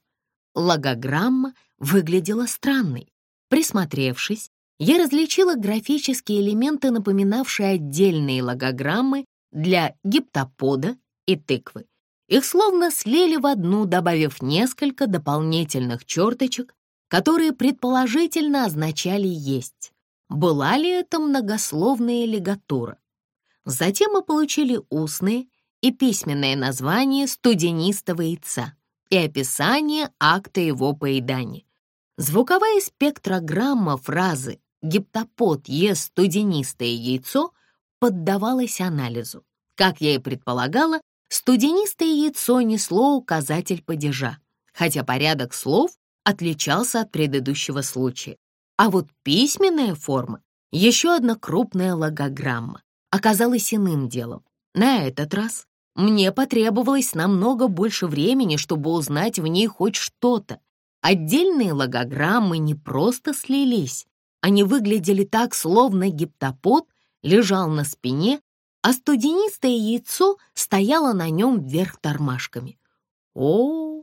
Логограмма выглядела странной. Присмотревшись, я различила графические элементы, напоминавшие отдельные логограммы для гиптопода и тыквы. Их словно слили в одну, добавив несколько дополнительных черточек, которые предположительно означали «есть». Была ли это многословная лигатура? Затем мы получили устные и письменное название студенистого яйца и описание акта его поедания. Звуковая спектрограмма фразы «гиптопод ест студенистое яйцо» поддавалась анализу. Как я и предполагала, студенистое яйцо несло указатель падежа, хотя порядок слов отличался от предыдущего случая. А вот письменная форма, еще одна крупная логограмма, оказалась иным делом. На этот раз мне потребовалось намного больше времени, чтобы узнать в ней хоть что-то. Отдельные логограммы не просто слились, они выглядели так, словно гиптопод лежал на спине, а студенистое яйцо стояло на нем вверх тормашками. О,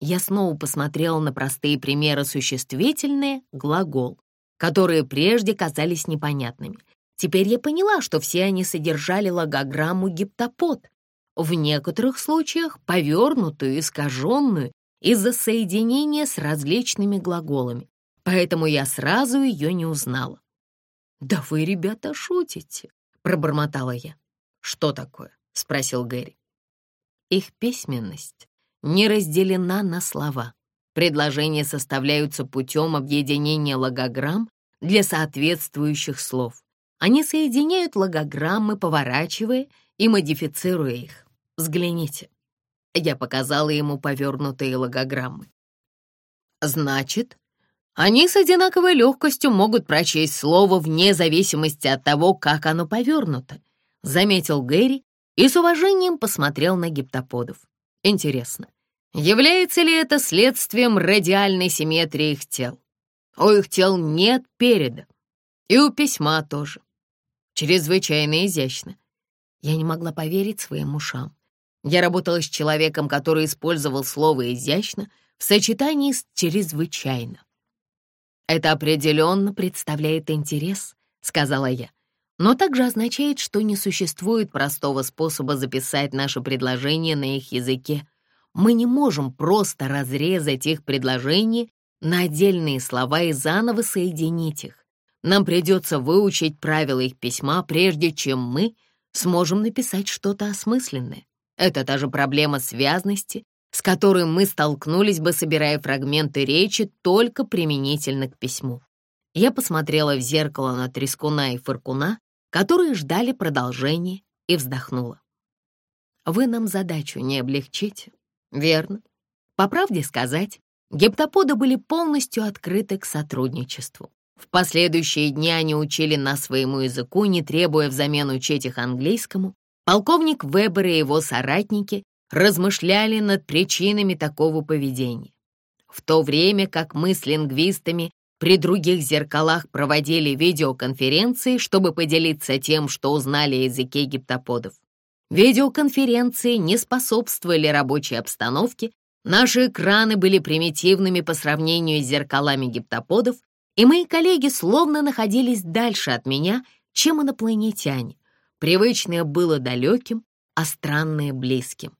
я снова посмотрела на простые примеры существительные, глагол, которые прежде казались непонятными. Теперь я поняла, что все они содержали логограмму гиптопод, в некоторых случаях повернутую, искаженную из-за соединения с различными глаголами, поэтому я сразу ее не узнала. «Да вы, ребята, шутите», — пробормотала я. «Что такое?» — спросил Гэри. Их письменность не разделена на слова. Предложения составляются путем объединения логограмм для соответствующих слов. Они соединяют логограммы, поворачивая и модифицируя их. Взгляните. Я показала ему повернутые логограммы. Значит, они с одинаковой легкостью могут прочесть слово вне зависимости от того, как оно повернуто, заметил Гэри и с уважением посмотрел на гиптоподов. Интересно, является ли это следствием радиальной симметрии их тел? У их тел нет переда, и у письма тоже. Чрезвычайно изящно. Я не могла поверить своим ушам. Я работала с человеком, который использовал слово «изящно» в сочетании с «чрезвычайно». «Это определенно представляет интерес», — сказала я, но также означает, что не существует простого способа записать наше предложение на их языке. Мы не можем просто разрезать их предложение на отдельные слова и заново соединить их. Нам придется выучить правила их письма, прежде чем мы сможем написать что-то осмысленное. Это та же проблема связности, с которой мы столкнулись бы, собирая фрагменты речи только применительно к письму. Я посмотрела в зеркало на Трескуна и Фыркуна, которые ждали продолжения, и вздохнула. Вы нам задачу не облегчите, верно? По правде сказать, гептоподы были полностью открыты к сотрудничеству. В последующие дни они учили нас своему языку, не требуя взамен учить их английскому. Полковник Вебер и его соратники размышляли над причинами такого поведения. В то время как мы с лингвистами при других зеркалах проводили видеоконференции, чтобы поделиться тем, что узнали о языке гиптоподов. Видеоконференции не способствовали рабочей обстановке, наши экраны были примитивными по сравнению с зеркалами гиптоподов, и мои коллеги словно находились дальше от меня, чем инопланетяне. Привычное было далеким, а странное — близким.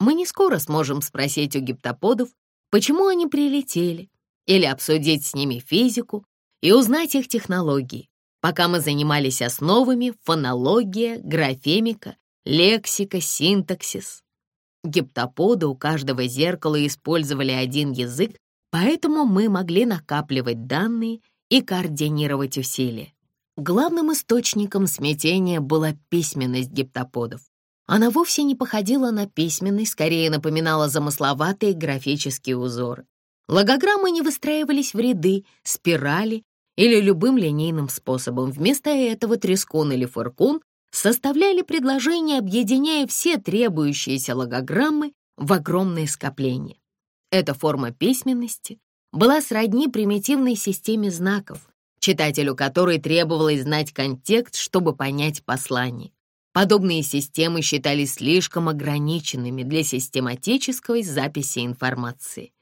Мы не скоро сможем спросить у гиптоподов, почему они прилетели, или обсудить с ними физику и узнать их технологии, пока мы занимались основами фонология, графемика, лексика, синтаксис. Гиптоподы у каждого зеркала использовали один язык, Поэтому мы могли накапливать данные и координировать усилия. Главным источником смятения была письменность гиптоподов. Она вовсе не походила на письменность, скорее напоминала замысловатые графические узоры. Логограммы не выстраивались в ряды, спирали или любым линейным способом. Вместо этого трескун или фыркун составляли предложения, объединяя все требующиеся логограммы в огромное скопление. Эта форма письменности была сродни примитивной системе знаков, читателю которой требовалось знать контекст, чтобы понять послание. Подобные системы считались слишком ограниченными для систематической записи информации.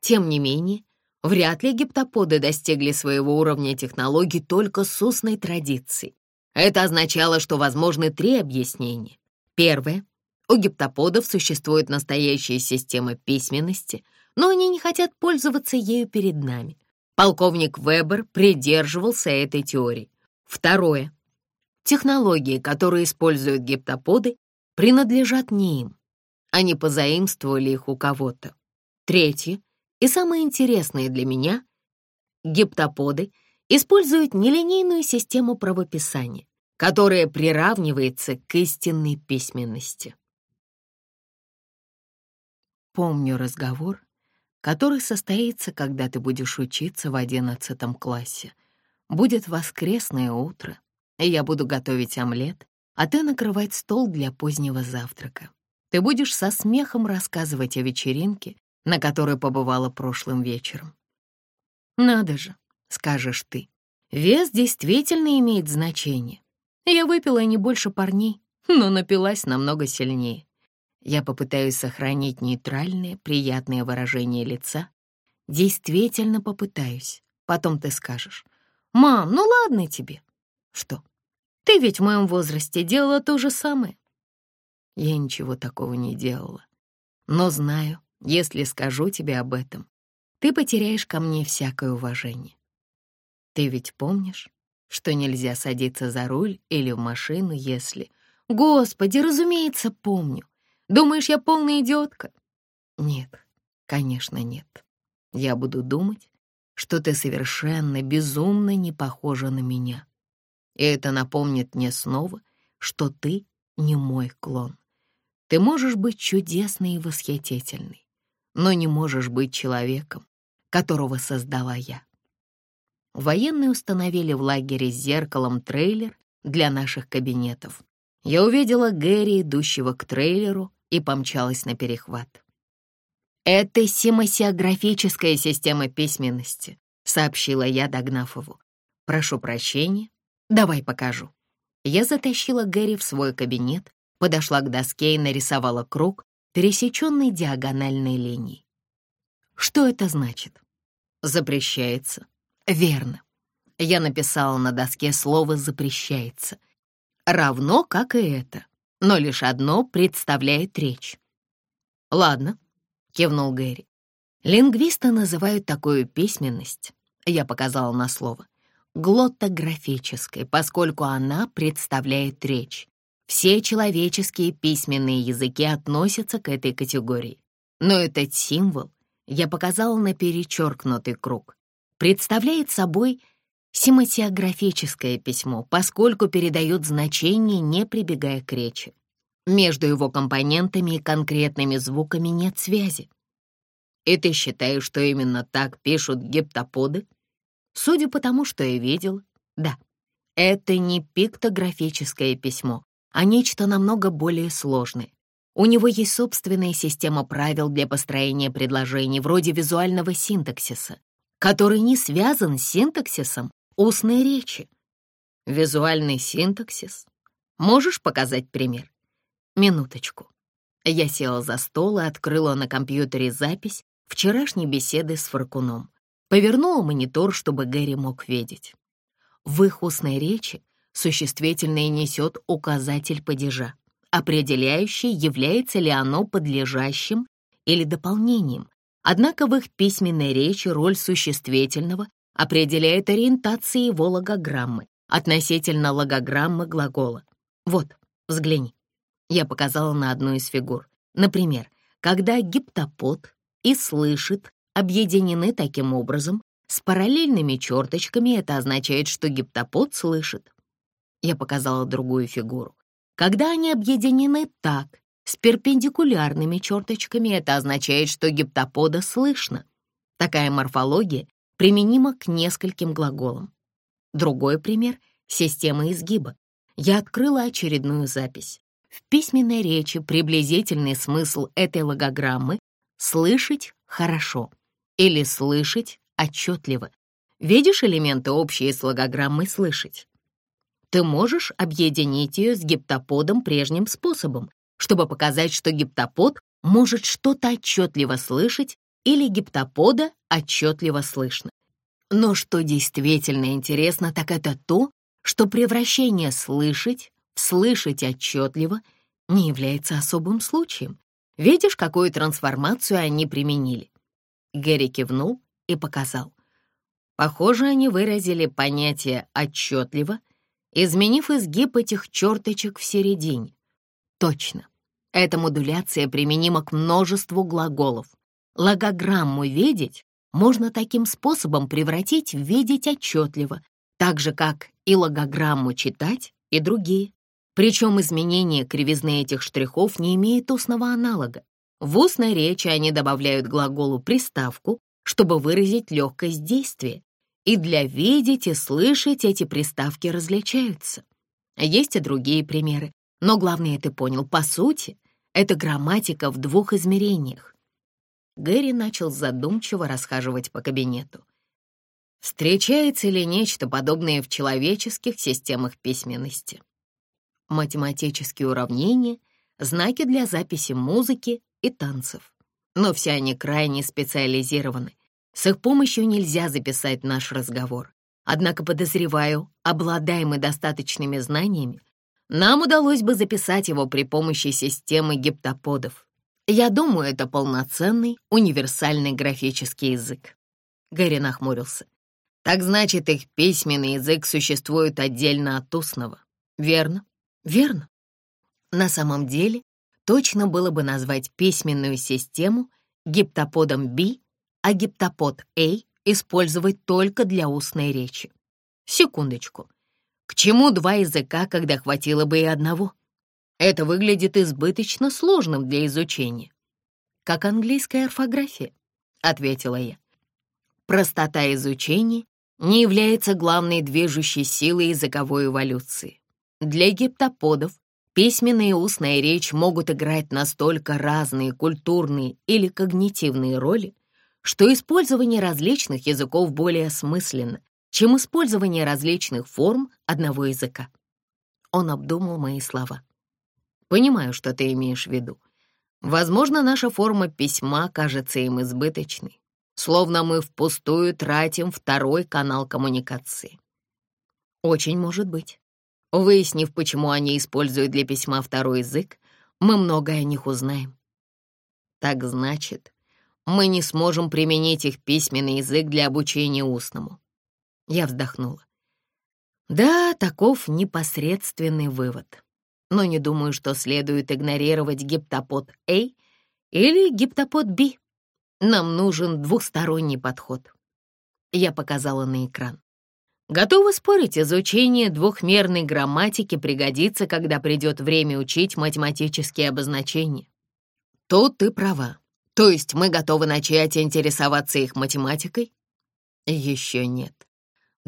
Тем не менее, Вряд ли гиптоподы достигли своего уровня технологий только с устной традицией. Это означало, что возможны три объяснения. Первое. У гиптоподов существует настоящая система письменности, но они не хотят пользоваться ею перед нами. Полковник Вебер придерживался этой теории. Второе. Технологии, которые используют гиптоподы, принадлежат не им. Они позаимствовали их у кого-то. Третье, и самое интересное для меня, гиптоподы используют нелинейную систему правописания, которая приравнивается к истинной письменности. Помню разговор, который состоится, когда ты будешь учиться в одиннадцатом классе. Будет воскресное утро, я буду готовить омлет, а ты накрывать стол для позднего завтрака. Ты будешь со смехом рассказывать о вечеринке, на которой побывала прошлым вечером. «Надо же», — скажешь ты, — «вес действительно имеет значение. Я выпила не больше парней, но напилась намного сильнее. Я попытаюсь сохранить нейтральное, приятное выражение лица. Действительно попытаюсь. Потом ты скажешь, «Мам, ну ладно тебе». Что? Ты ведь в моем возрасте делала то же самое. Я ничего такого не делала. Но знаю, если скажу тебе об этом, ты потеряешь ко мне всякое уважение. Ты ведь помнишь, что нельзя садиться за руль или в машину, если... Господи, разумеется, помню. Думаешь, я полная идиотка? Нет, конечно, нет. Я буду думать, что ты совершенно безумно не похожа на меня. И это напомнит мне снова, что ты не мой клон. Ты можешь быть чудесной и восхитительной, но не можешь быть человеком, которого создала я. Военные установили в лагере с зеркалом трейлер для наших кабинетов. Я увидела Гэри, идущего к трейлеру, и помчалась на перехват. «Это семасиографическая система письменности», — сообщила я, догнав его. «Прошу прощения, Давай покажу». Я затащила Гэри в свой кабинет, подошла к доске и нарисовала круг, пересеченный диагональной линией. Что это значит? Запрещается. Верно. Я написала на доске слово «запрещается». Равно, как и это, но лишь одно представляет речь. «Ладно», — кивнул Гэри. «Лингвисты называют такую письменность», — я показала на слово, глоттографической, поскольку она представляет речь. Все человеческие письменные языки относятся к этой категории. Но этот символ, я показала на перечеркнутый круг, представляет собой сематиографическое письмо, поскольку передает значение, не прибегая к речи. Между его компонентами и конкретными звуками нет связи. И ты считаешь, что именно так пишут гептоподы? Судя по тому, что я видел, да, это не пиктографическое письмо, а нечто намного более сложное. У него есть собственная система правил для построения предложений вроде визуального синтаксиса, который не связан с синтаксисом устной речи. Визуальный синтаксис. Можешь показать пример? Минуточку. Я села за стол и открыла на компьютере запись вчерашней беседы с Фаркуном. Повернула монитор, чтобы Гэри мог видеть. В их устной речи существительное несет указатель падежа, определяющий, является ли оно подлежащим или дополнением. Однако в их письменной речи роль существительного определяет ориентации его логограммы относительно логограммы глагола. Вот, взгляни. Я показала на одну из фигур. Например, когда гиптопод и слышит объединены таким образом, с параллельными черточками это означает, что гиптопод слышит. Я показала другую фигуру. Когда они объединены так, с перпендикулярными черточками, это означает, что гиптопода слышно. Такая морфология применима к нескольким глаголам. Другой пример — система изгиба. Я открыла очередную запись. В письменной речи приблизительный смысл этой логограммы — слышать хорошо или слышать отчетливо. Видишь элементы общие с логограммой «слышать»? Ты можешь объединить ее с гиптоподом прежним способом, чтобы показать, что гиптопод может что-то отчетливо слышать или гиптопода отчетливо слышно. Но что действительно интересно, так это то, что превращение «слышать» в «слышать отчетливо» не является особым случаем. Видишь, какую трансформацию они применили? Гэри кивнул и показал. Похоже, они выразили понятие «отчетливо», изменив изгиб этих черточек в середине. Точно. Эта модуляция применима к множеству глаголов. Логограмму «видеть» можно таким способом превратить в «видеть отчетливо», так же, как и логограмму «читать» и другие. Причем изменение кривизны этих штрихов не имеет устного аналога. В устной речи они добавляют глаголу приставку, чтобы выразить легкость действия. И для видеть и слышать эти приставки различаются. Есть и другие примеры, но главное ты понял, по сути, это грамматика в двух измерениях. Гэри начал задумчиво расхаживать по кабинету. Встречается ли нечто подобное в человеческих системах письменности? Математические уравнения, знаки для записи музыки и танцев. Но все они крайне специализированы. С их помощью нельзя записать наш разговор. Однако, подозреваю, обладаем мы достаточными знаниями, нам удалось бы записать его при помощи системы гиптоподов. Я думаю, это полноценный, универсальный графический язык. Гэри нахмурился. Так значит, их письменный язык существует отдельно от устного. Верно? Верно. На самом деле, точно было бы назвать письменную систему гиптоподом B, а гиптопод A использовать только для устной речи. Секундочку. К чему два языка, когда хватило бы и одного? Это выглядит избыточно сложным для изучения. Как английская орфография, ответила я. Простота изучения не является главной движущей силой языковой эволюции. Для гиптоподов письменная и устная речь могут играть настолько разные культурные или когнитивные роли, что использование различных языков более осмысленно, чем использование различных форм одного языка. Он обдумал мои слова. Понимаю, что ты имеешь в виду. Возможно, наша форма письма кажется им избыточной, словно мы впустую тратим второй канал коммуникации. Очень может быть. Выяснив, почему они используют для письма второй язык, мы многое о них узнаем. Так значит, мы не сможем применить их письменный язык для обучения устному. Я вздохнула. Да, таков непосредственный вывод. Но не думаю, что следует игнорировать гиптопод А или гиптопод Б. Нам нужен двухсторонний подход. Я показала на экран. Готовы спорить, изучение двухмерной грамматики пригодится, когда придет время учить математические обозначения. Тут ты права. То есть мы готовы начать интересоваться их математикой? Еще нет.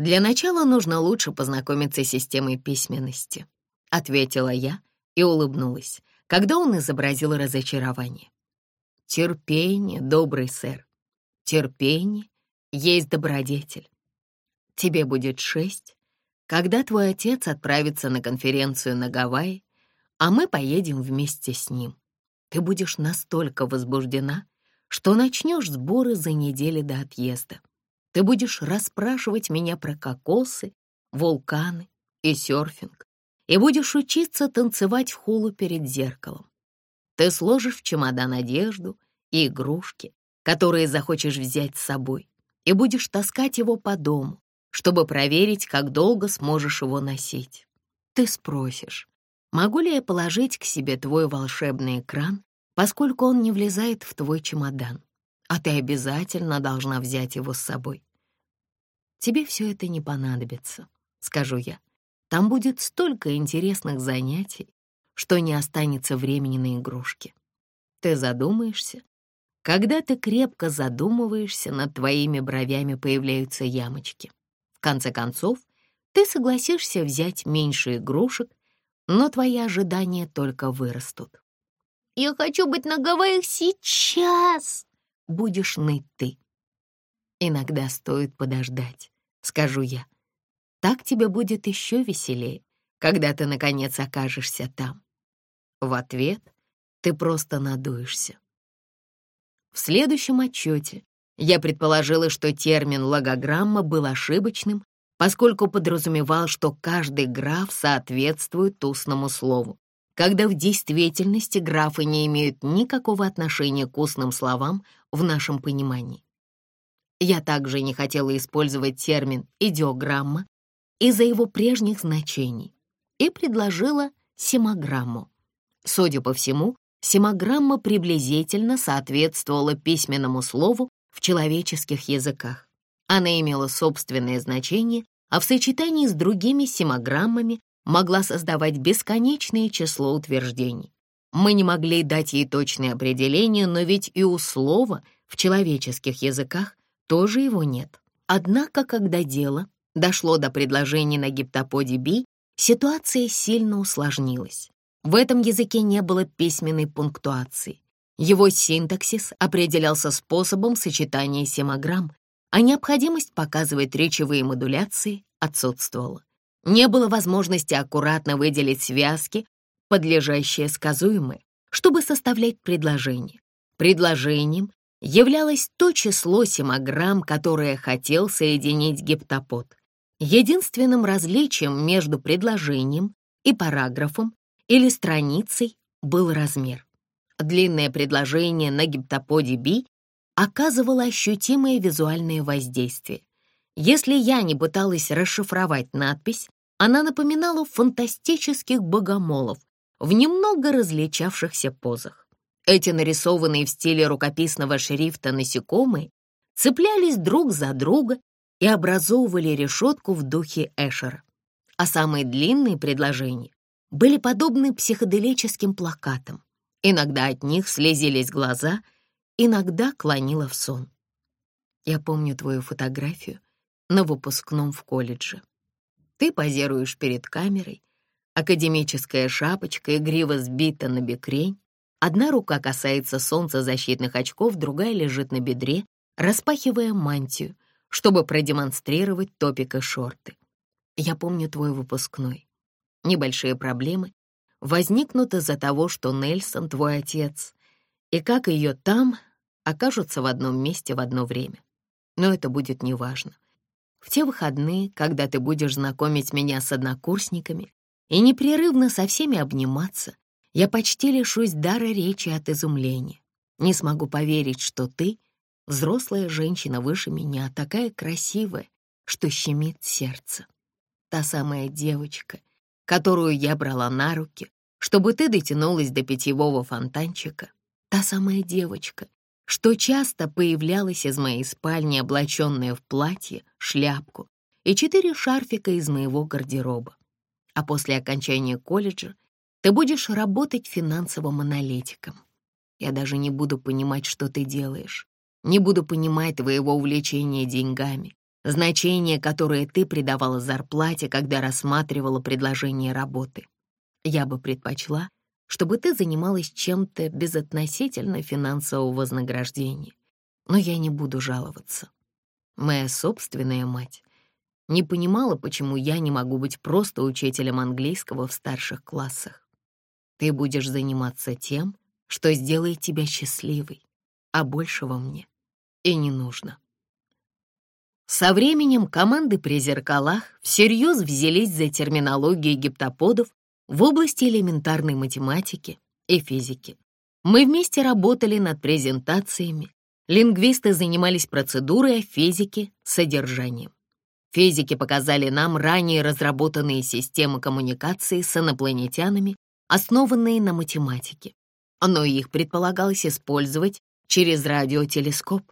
«Для начала нужно лучше познакомиться с системой письменности», — ответила я и улыбнулась, когда он изобразил разочарование. «Терпение, добрый сэр, терпение есть добродетель. Тебе будет шесть, когда твой отец отправится на конференцию на Гавайи, а мы поедем вместе с ним. Ты будешь настолько возбуждена, что начнешь сборы за неделю до отъезда. Ты будешь расспрашивать меня про кокосы, вулканы и серфинг, и будешь учиться танцевать в хулу перед зеркалом. Ты сложишь в чемодан одежду и игрушки, которые захочешь взять с собой, и будешь таскать его по дому, чтобы проверить, как долго сможешь его носить. Ты спросишь, могу ли я положить к себе твой волшебный экран, поскольку он не влезает в твой чемодан а ты обязательно должна взять его с собой. Тебе все это не понадобится, скажу я. Там будет столько интересных занятий, что не останется времени на игрушки. Ты задумаешься. Когда ты крепко задумываешься, над твоими бровями появляются ямочки. В конце концов, ты согласишься взять меньше игрушек, но твои ожидания только вырастут. «Я хочу быть на Гавайях сейчас!» будешь ныть ты. Иногда стоит подождать, скажу я. Так тебе будет еще веселее, когда ты, наконец, окажешься там. В ответ ты просто надуешься. В следующем отчете я предположила, что термин «логограмма» был ошибочным, поскольку подразумевал, что каждый граф соответствует устному слову, когда в действительности графы не имеют никакого отношения к устным словам в нашем понимании. Я также не хотела использовать термин «идиограмма» из-за его прежних значений и предложила семограмму. Судя по всему, Семограмма приблизительно соответствовала письменному слову в человеческих языках. Она имела собственное значение, а в сочетании с другими семограммами могла создавать бесконечное число утверждений. Мы не могли дать ей точное определение, но ведь и у слова в человеческих языках тоже его нет. Однако, когда дело дошло до предложений на гиптоподе Би, ситуация сильно усложнилась. В этом языке не было письменной пунктуации. Его синтаксис определялся способом сочетания семограмм, а необходимость показывать речевые модуляции отсутствовала. Не было возможности аккуратно выделить связки, подлежащие сказуемые, чтобы составлять предложение. Предложением являлось то число семограмм, которое хотел соединить гиптопод. Единственным различием между предложением и параграфом или страницей был размер. Длинное предложение на гиптоподе B оказывало ощутимое визуальное воздействие. Если я не пыталась расшифровать надпись, она напоминала фантастических богомолов в немного различавшихся позах. Эти нарисованные в стиле рукописного шрифта насекомые цеплялись друг за друга и образовывали решетку в духе Эшера. А самые длинные предложения были подобны психоделическим плакатам. Иногда от них слезились глаза, иногда клонило в сон. Я помню твою фотографию на выпускном в колледже. Ты позируешь перед камерой, академическая шапочка игриво сбита на бекрень, одна рука касается солнцезащитных очков, другая лежит на бедре, распахивая мантию, чтобы продемонстрировать топик и шорты. Я помню твой выпускной. Небольшие проблемы возникнут из-за того, что Нельсон твой отец, и как ее там окажутся в одном месте в одно время. Но это будет неважно. В те выходные, когда ты будешь знакомить меня с однокурсниками и непрерывно со всеми обниматься, я почти лишусь дара речи от изумления. Не смогу поверить, что ты, взрослая женщина выше меня, такая красивая, что щемит сердце. Та самая девочка, которую я брала на руки, чтобы ты дотянулась до питьевого фонтанчика, та самая девочка, что часто появлялась из моей спальни, облаченная в платье, шляпку и четыре шарфика из моего гардероба. А после окончания колледжа ты будешь работать финансовым аналитиком. Я даже не буду понимать, что ты делаешь, не буду понимать твоего увлечения деньгами, значение, которое ты придавала зарплате, когда рассматривала предложение работы. Я бы предпочла, чтобы ты занималась чем-то безотносительно финансового вознаграждения, но я не буду жаловаться. Моя собственная мать не понимала, почему я не могу быть просто учителем английского в старших классах. Ты будешь заниматься тем, что сделает тебя счастливой, а большего мне и не нужно. Со временем команды при зеркалах всерьез взялись за терминологию гиптоподов в области элементарной математики и физики. Мы вместе работали над презентациями, лингвисты занимались процедурой, а физики — содержанием. Физики показали нам ранее разработанные системы коммуникации с инопланетянами, основанные на математике, но их предполагалось использовать через радиотелескоп.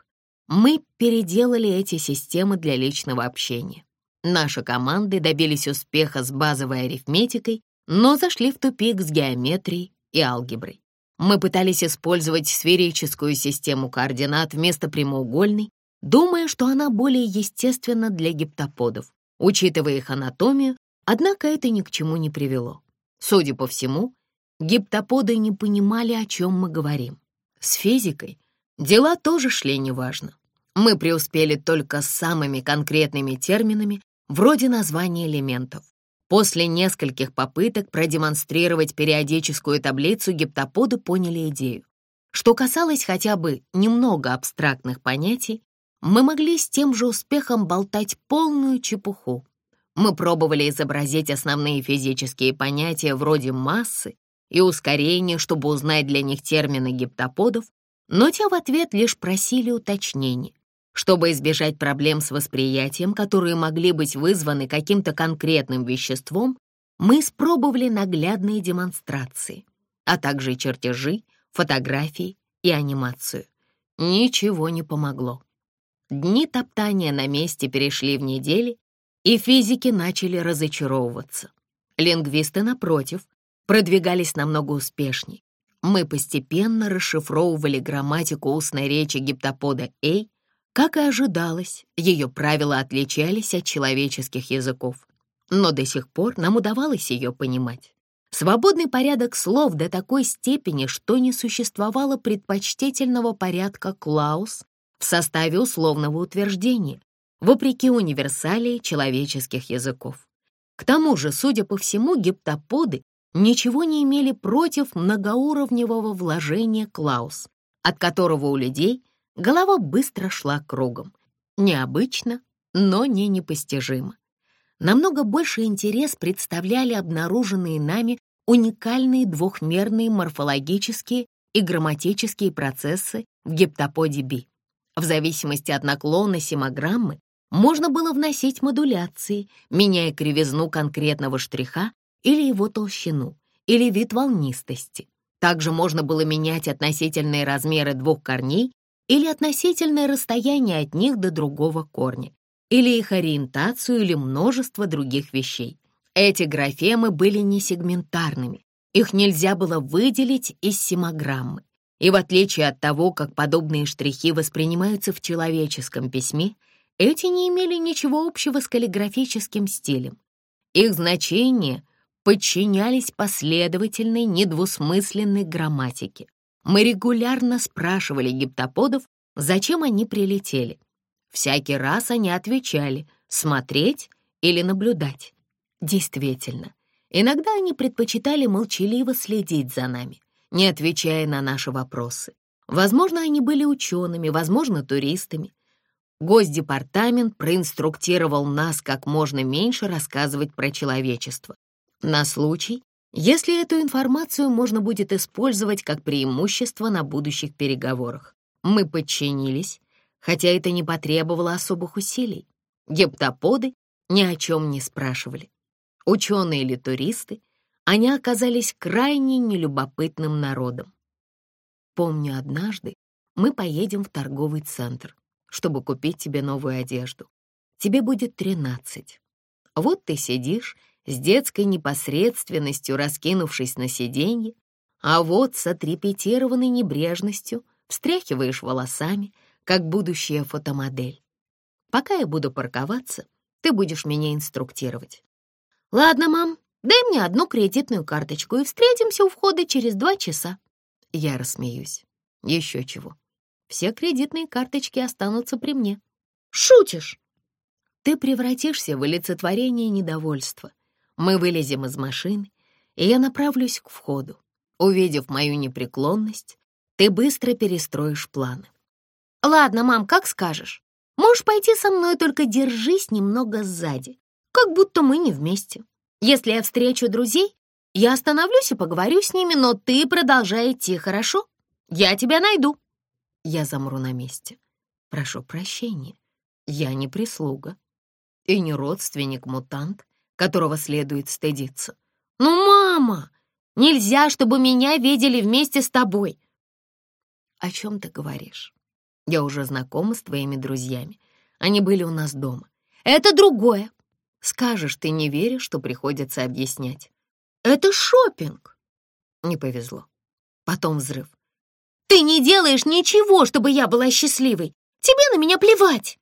Мы переделали эти системы для личного общения. Наши команды добились успеха с базовой арифметикой, но зашли в тупик с геометрией и алгеброй. Мы пытались использовать сферическую систему координат вместо прямоугольной, думая, что она более естественна для гиптоподов, учитывая их анатомию, однако это ни к чему не привело. Судя по всему, гиптоподы не понимали, о чем мы говорим. С физикой дела тоже шли неважно. Мы преуспели только с самыми конкретными терминами, вроде названия элементов. После нескольких попыток продемонстрировать периодическую таблицу гиптоподы поняли идею. что касалось хотя бы немного абстрактных понятий, мы могли с тем же успехом болтать полную чепуху. Мы пробовали изобразить основные физические понятия вроде массы и ускорения, чтобы узнать для них термины гиптоподов, но те в ответ лишь просили уточнений. Чтобы избежать проблем с восприятием, которые могли быть вызваны каким-то конкретным веществом, мы испробовали наглядные демонстрации, а также чертежи, фотографии и анимацию. Ничего не помогло. Дни топтания на месте перешли в недели, и физики начали разочаровываться. Лингвисты, напротив, продвигались намного успешней. Мы постепенно расшифровывали грамматику устной речи гиптопода A. Как и ожидалось, ее правила отличались от человеческих языков, но до сих пор нам удавалось ее понимать. Свободный порядок слов до такой степени, что не существовало предпочтительного порядка «клаус» в составе условного утверждения, вопреки универсалии человеческих языков. К тому же, судя по всему, гиптоподы ничего не имели против многоуровневого вложения Клаус, от которого у людей голова быстро шла кругом. Необычно, но не непостижимо. Намного больше интерес представляли обнаруженные нами уникальные двухмерные морфологические и грамматические процессы в гиптоподе Би. В зависимости от наклона симограммы можно было вносить модуляции, меняя кривизну конкретного штриха или его толщину, или вид волнистости. Также можно было менять относительные размеры двух корней или относительное расстояние от них до другого корня, или их ориентацию или множество других вещей. Эти графемы были не сегментарными, их нельзя было выделить из симограммы. И в отличие от того, как подобные штрихи воспринимаются в человеческом письме, эти не имели ничего общего с каллиграфическим стилем. Их значение подчинялись последовательной недвусмысленной грамматике. Мы регулярно спрашивали гиптоподов, зачем они прилетели. Всякий раз они отвечали «смотреть» или «наблюдать». Действительно, иногда они предпочитали молчаливо следить за нами, не отвечая на наши вопросы. Возможно, они были учеными, возможно, туристами. Госдепартамент проинструктировал нас как можно меньше рассказывать про человечество, на случай, если эту информацию можно будет использовать как преимущество на будущих переговорах. Мы подчинились, хотя это не потребовало особых усилий. Гептоподы ни о чем не спрашивали. Ученые или туристы, они оказались крайне нелюбопытным народом. Помню, однажды мы поедем в торговый центр, чтобы купить тебе новую одежду. Тебе будет тринадцать. Вот ты сидишь с детской непосредственностью раскинувшись на сиденье, а вот с отрепетированной небрежностью встряхиваешь волосами, как будущая фотомодель. Пока я буду парковаться, ты будешь меня инструктировать. Ладно, мам, дай мне одну кредитную карточку и встретимся у входа через два часа. Я рассмеюсь. Еще чего. Все кредитные карточки останутся при мне. Шутишь? Ты превратишься в олицетворение недовольства. Мы вылезем из машины, и я направлюсь к входу. Увидев мою непреклонность, ты быстро перестроишь планы. «Ладно, мам, как скажешь. Можешь пойти со мной, только держись немного сзади, как будто мы не вместе. Если я встречу друзей, я остановлюсь и поговорю с ними, но ты продолжай идти, хорошо? Я тебя найду». Я замру на месте. Прошу прощения, я не прислуга и не родственник-мутант, которого следует стыдиться. «Ну, мама, нельзя, чтобы меня видели вместе с тобой!» «О чем ты говоришь? Я уже знакома с твоими друзьями. Они были у нас дома. Это другое. Скажешь, ты не веришь, что приходится объяснять. Это шопинг. Не повезло. Потом взрыв. Ты не делаешь ничего, чтобы я была счастливой. Тебе на меня плевать.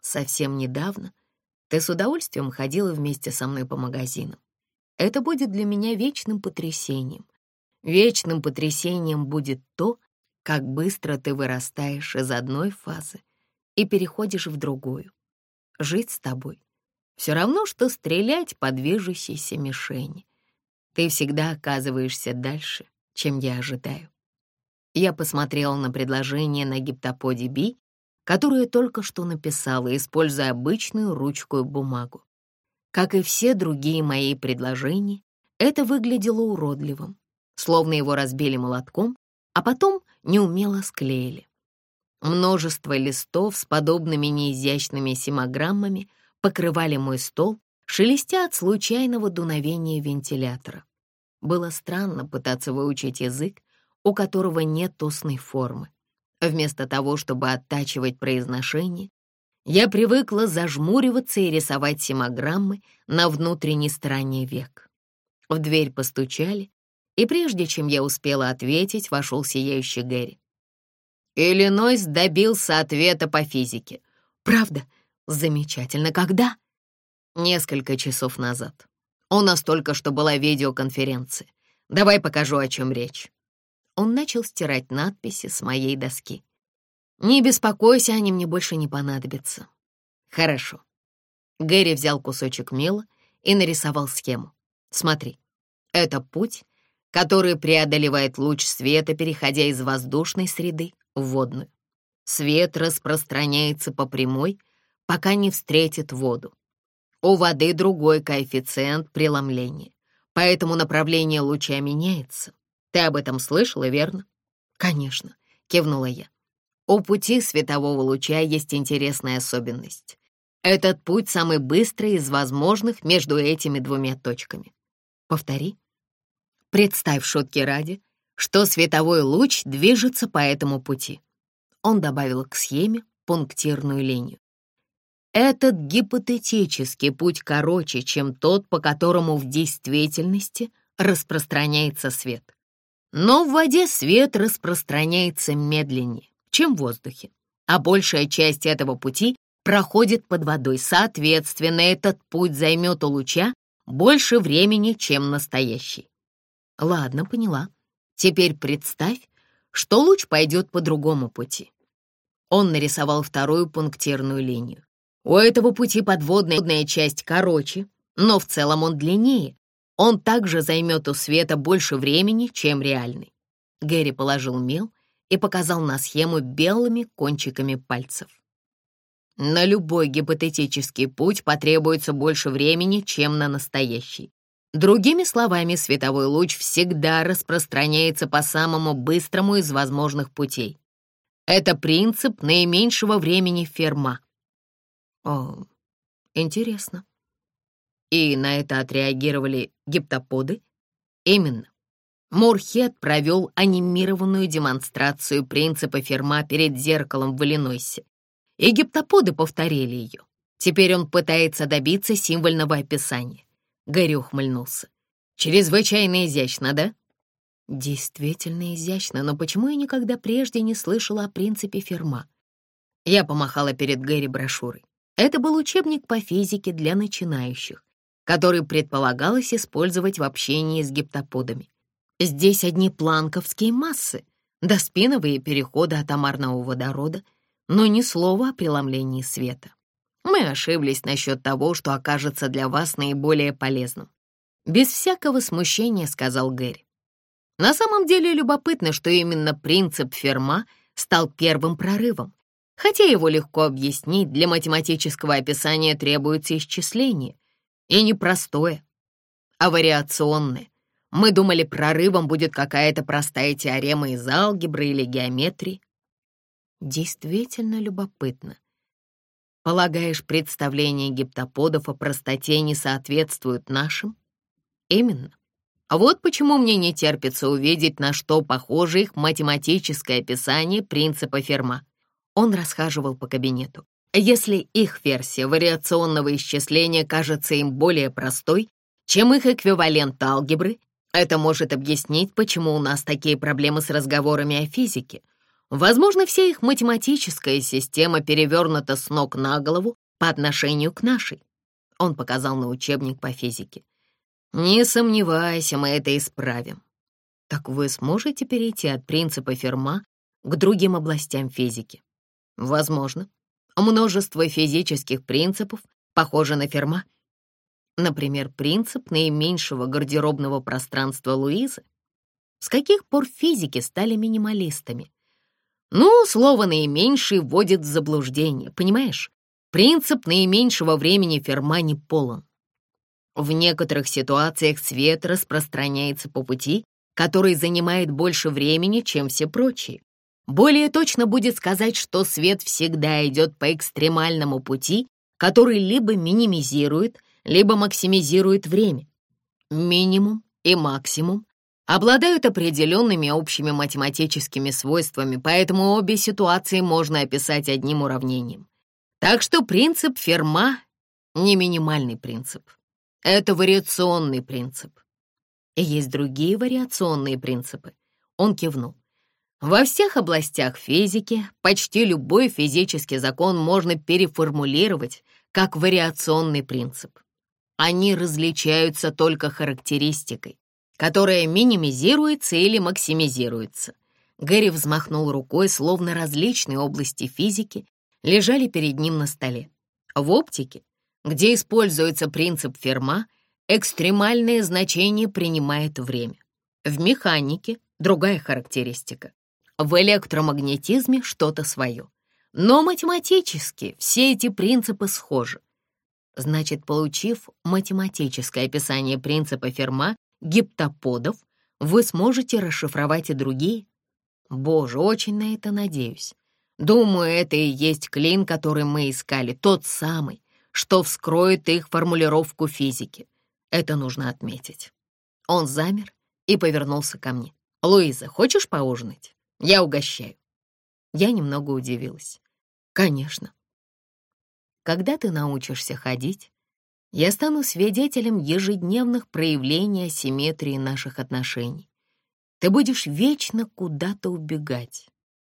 Совсем недавно ты с удовольствием ходила вместе со мной по магазинам. Это будет для меня вечным потрясением. Вечным потрясением будет то, как быстро ты вырастаешь из одной фазы и переходишь в другую. Жить с тобой — все равно, что стрелять по движущейся мишени. Ты всегда оказываешься дальше, чем я ожидаю. Я посмотрела на предложение на гиптоподе Би, которое только что написала, используя обычную ручку и бумагу. Как и все другие мои предложения, это выглядело уродливым, словно его разбили молотком, а потом неумело склеили. Множество листов с подобными неизящными симограммами покрывали мой стол, шелестя от случайного дуновения вентилятора. Было странно пытаться выучить язык, у которого нет устной формы. Вместо того, чтобы оттачивать произношение, я привыкла зажмуриваться и рисовать симограммы на внутренней стороне век. В дверь постучали, и прежде чем я успела ответить, вошел сияющий Гэри. Иллинойс добился ответа по физике. «Правда? Замечательно. Когда?» «Несколько часов назад. У нас только что была видеоконференция. Давай покажу, о чем речь». Он начал стирать надписи с моей доски. «Не беспокойся, они мне больше не понадобятся». «Хорошо». Гэри взял кусочек мела и нарисовал схему. «Смотри, это путь, который преодолевает луч света, переходя из воздушной среды в водную. Свет распространяется по прямой, пока не встретит воду. У воды другой коэффициент преломления, поэтому направление луча меняется. Ты об этом слышала, верно? Конечно, кивнула я. У пути светового луча есть интересная особенность. Этот путь самый быстрый из возможных между этими двумя точками. Повтори. Представь шутки ради, что световой луч движется по этому пути. Он добавил к схеме пунктирную линию. Этот гипотетический путь короче, чем тот, по которому в действительности распространяется свет. Но в воде свет распространяется медленнее, чем в воздухе, а большая часть этого пути проходит под водой. Соответственно, этот путь займет у луча больше времени, чем настоящий. Ладно, поняла. Теперь представь, что луч пойдет по другому пути. Он нарисовал вторую пунктирную линию. У этого пути подводная часть короче, но в целом он длиннее. Он также займет у света больше времени, чем реальный. Гэри положил мел и показал на схему белыми кончиками пальцев. На любой гипотетический путь потребуется больше времени, чем на настоящий. Другими словами, световой луч всегда распространяется по самому быстрому из возможных путей. Это принцип наименьшего времени Ферма. О, интересно. И на это отреагировали гиптоподы? Именно. Мурхет провел анимированную демонстрацию принципа Ферма перед зеркалом в Иллинойсе, и гиптоподы повторили ее. Теперь он пытается добиться символьного описания. Гарри ухмыльнулся. «Чрезвычайно изящно, да?» «Действительно изящно, но почему я никогда прежде не слышала о принципе Ферма?» Я помахала перед Гэри брошюрой. Это был учебник по физике для начинающих, который предполагалось использовать в общении с гиптоподами. Здесь одни планковские массы, доспиновые переходы атомарного водорода, но ни слова о преломлении света. Мы ошиблись насчет того, что окажется для вас наиболее полезным. Без всякого смущения сказал Гэри. На самом деле любопытно, что именно принцип Ферма стал первым прорывом, Хотя его легко объяснить, для математического описания требуется исчисление. И не простое, а вариационное. Мы думали, прорывом будет какая-то простая теорема из алгебры или геометрии. Действительно любопытно. Полагаешь, представления гиптоподов о простоте не соответствуют нашим? Именно. А вот почему мне не терпится увидеть, на что похоже их математическое описание принципа Ферма. Он расхаживал по кабинету. Если их версия вариационного исчисления кажется им более простой, чем их эквивалент алгебры, это может объяснить, почему у нас такие проблемы с разговорами о физике. Возможно, вся их математическая система перевернута с ног на голову по отношению к нашей. Он показал на учебник по физике. Не сомневайся, мы это исправим. Так вы сможете перейти от принципа Ферма к другим областям физики? Возможно. Множество физических принципов похоже на Ферма. Например, принцип наименьшего гардеробного пространства Луизы. С каких пор физики стали минималистами? Ну, слово «наименьший» вводит в заблуждение, понимаешь? Принцип наименьшего времени Ферма не полон. В некоторых ситуациях свет распространяется по пути, который занимает больше времени, чем все прочие. Более точно будет сказать, что свет всегда идет по экстремальному пути, который либо минимизирует, либо максимизирует время. Минимум и максимум обладают определенными общими математическими свойствами, поэтому обе ситуации можно описать одним уравнением. Так что принцип Ферма не минимальный принцип. Это вариационный принцип. И есть другие вариационные принципы. Он кивнул. Во всех областях физики почти любой физический закон можно переформулировать как вариационный принцип. Они различаются только характеристикой, которая минимизируется или максимизируется. Гэри взмахнул рукой, словно различные области физики лежали перед ним на столе. В оптике, где используется принцип Ферма, экстремальное значение принимает время. В механике другая характеристика. В электромагнетизме что-то свое. Но математически все эти принципы схожи. Значит, получив математическое описание принципа Ферма гиптоподов, вы сможете расшифровать и другие? Боже, очень на это надеюсь. Думаю, это и есть клин, который мы искали, тот самый, что вскроет их формулировку физики. Это нужно отметить. Он замер и повернулся ко мне. «Луиза, хочешь поужинать? Я угощаю». Я немного удивилась. «Конечно». Когда ты научишься ходить, я стану свидетелем ежедневных проявлений асимметрии наших отношений. Ты будешь вечно куда-то убегать.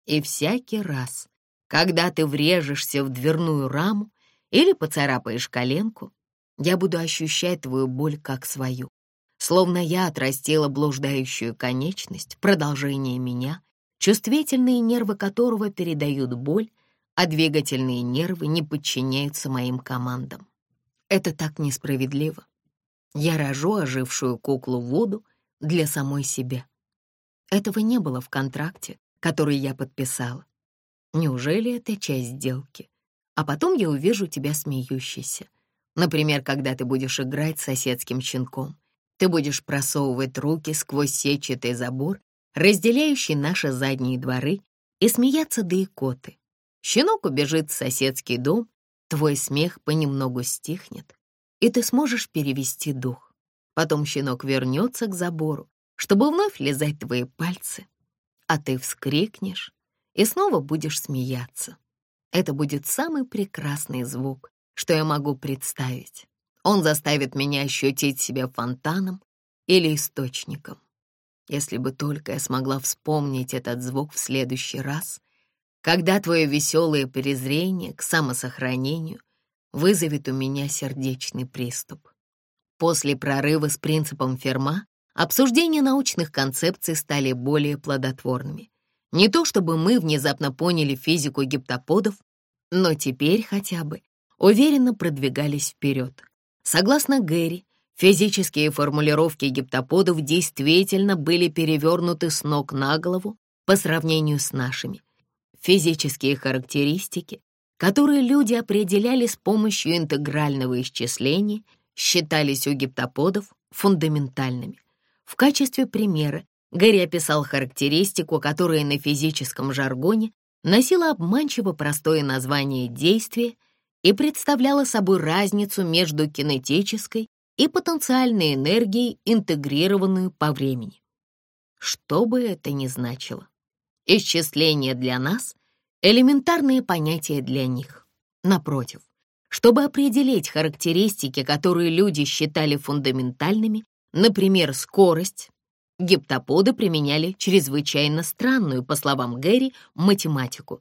И всякий раз, когда ты врежешься в дверную раму или поцарапаешь коленку, я буду ощущать твою боль как свою, словно я отрастила блуждающую конечность, продолжение меня, чувствительные нервы которого передают боль, а двигательные нервы не подчиняются моим командам. Это так несправедливо. Я рожу ожившую куклу воду для самой себя. Этого не было в контракте, который я подписала. Неужели это часть сделки? А потом я увижу тебя смеющейся. Например, когда ты будешь играть с соседским щенком. Ты будешь просовывать руки сквозь сетчатый забор, разделяющий наши задние дворы, и смеяться до икоты. Щенок убежит в соседский дом, Твой смех понемногу стихнет, и ты сможешь перевести дух. Потом щенок вернется к забору, чтобы вновь лизать твои пальцы, а ты вскрикнешь и снова будешь смеяться. Это будет самый прекрасный звук, что я могу представить. Он заставит меня ощутить себя фонтаном или источником. Если бы только я смогла вспомнить этот звук в следующий раз, когда твое веселое презрение к самосохранению вызовет у меня сердечный приступ. После прорыва с принципом Ферма обсуждения научных концепций стали более плодотворными. Не то чтобы мы внезапно поняли физику гиптоподов, но теперь хотя бы уверенно продвигались вперед. Согласно Гэри, физические формулировки гиптоподов действительно были перевернуты с ног на голову по сравнению с нашими. Физические характеристики, которые люди определяли с помощью интегрального исчисления, считались у гиптоподов фундаментальными. В качестве примера Гэри описал характеристику, которая на физическом жаргоне носила обманчиво простое название действия и представляла собой разницу между кинетической и потенциальной энергией, интегрированную по времени. Что бы это ни значило. Исчисление для нас — элементарные понятия для них. Напротив, чтобы определить характеристики, которые люди считали фундаментальными, например, скорость, гиптоподы применяли чрезвычайно странную, по словам Гэри, математику.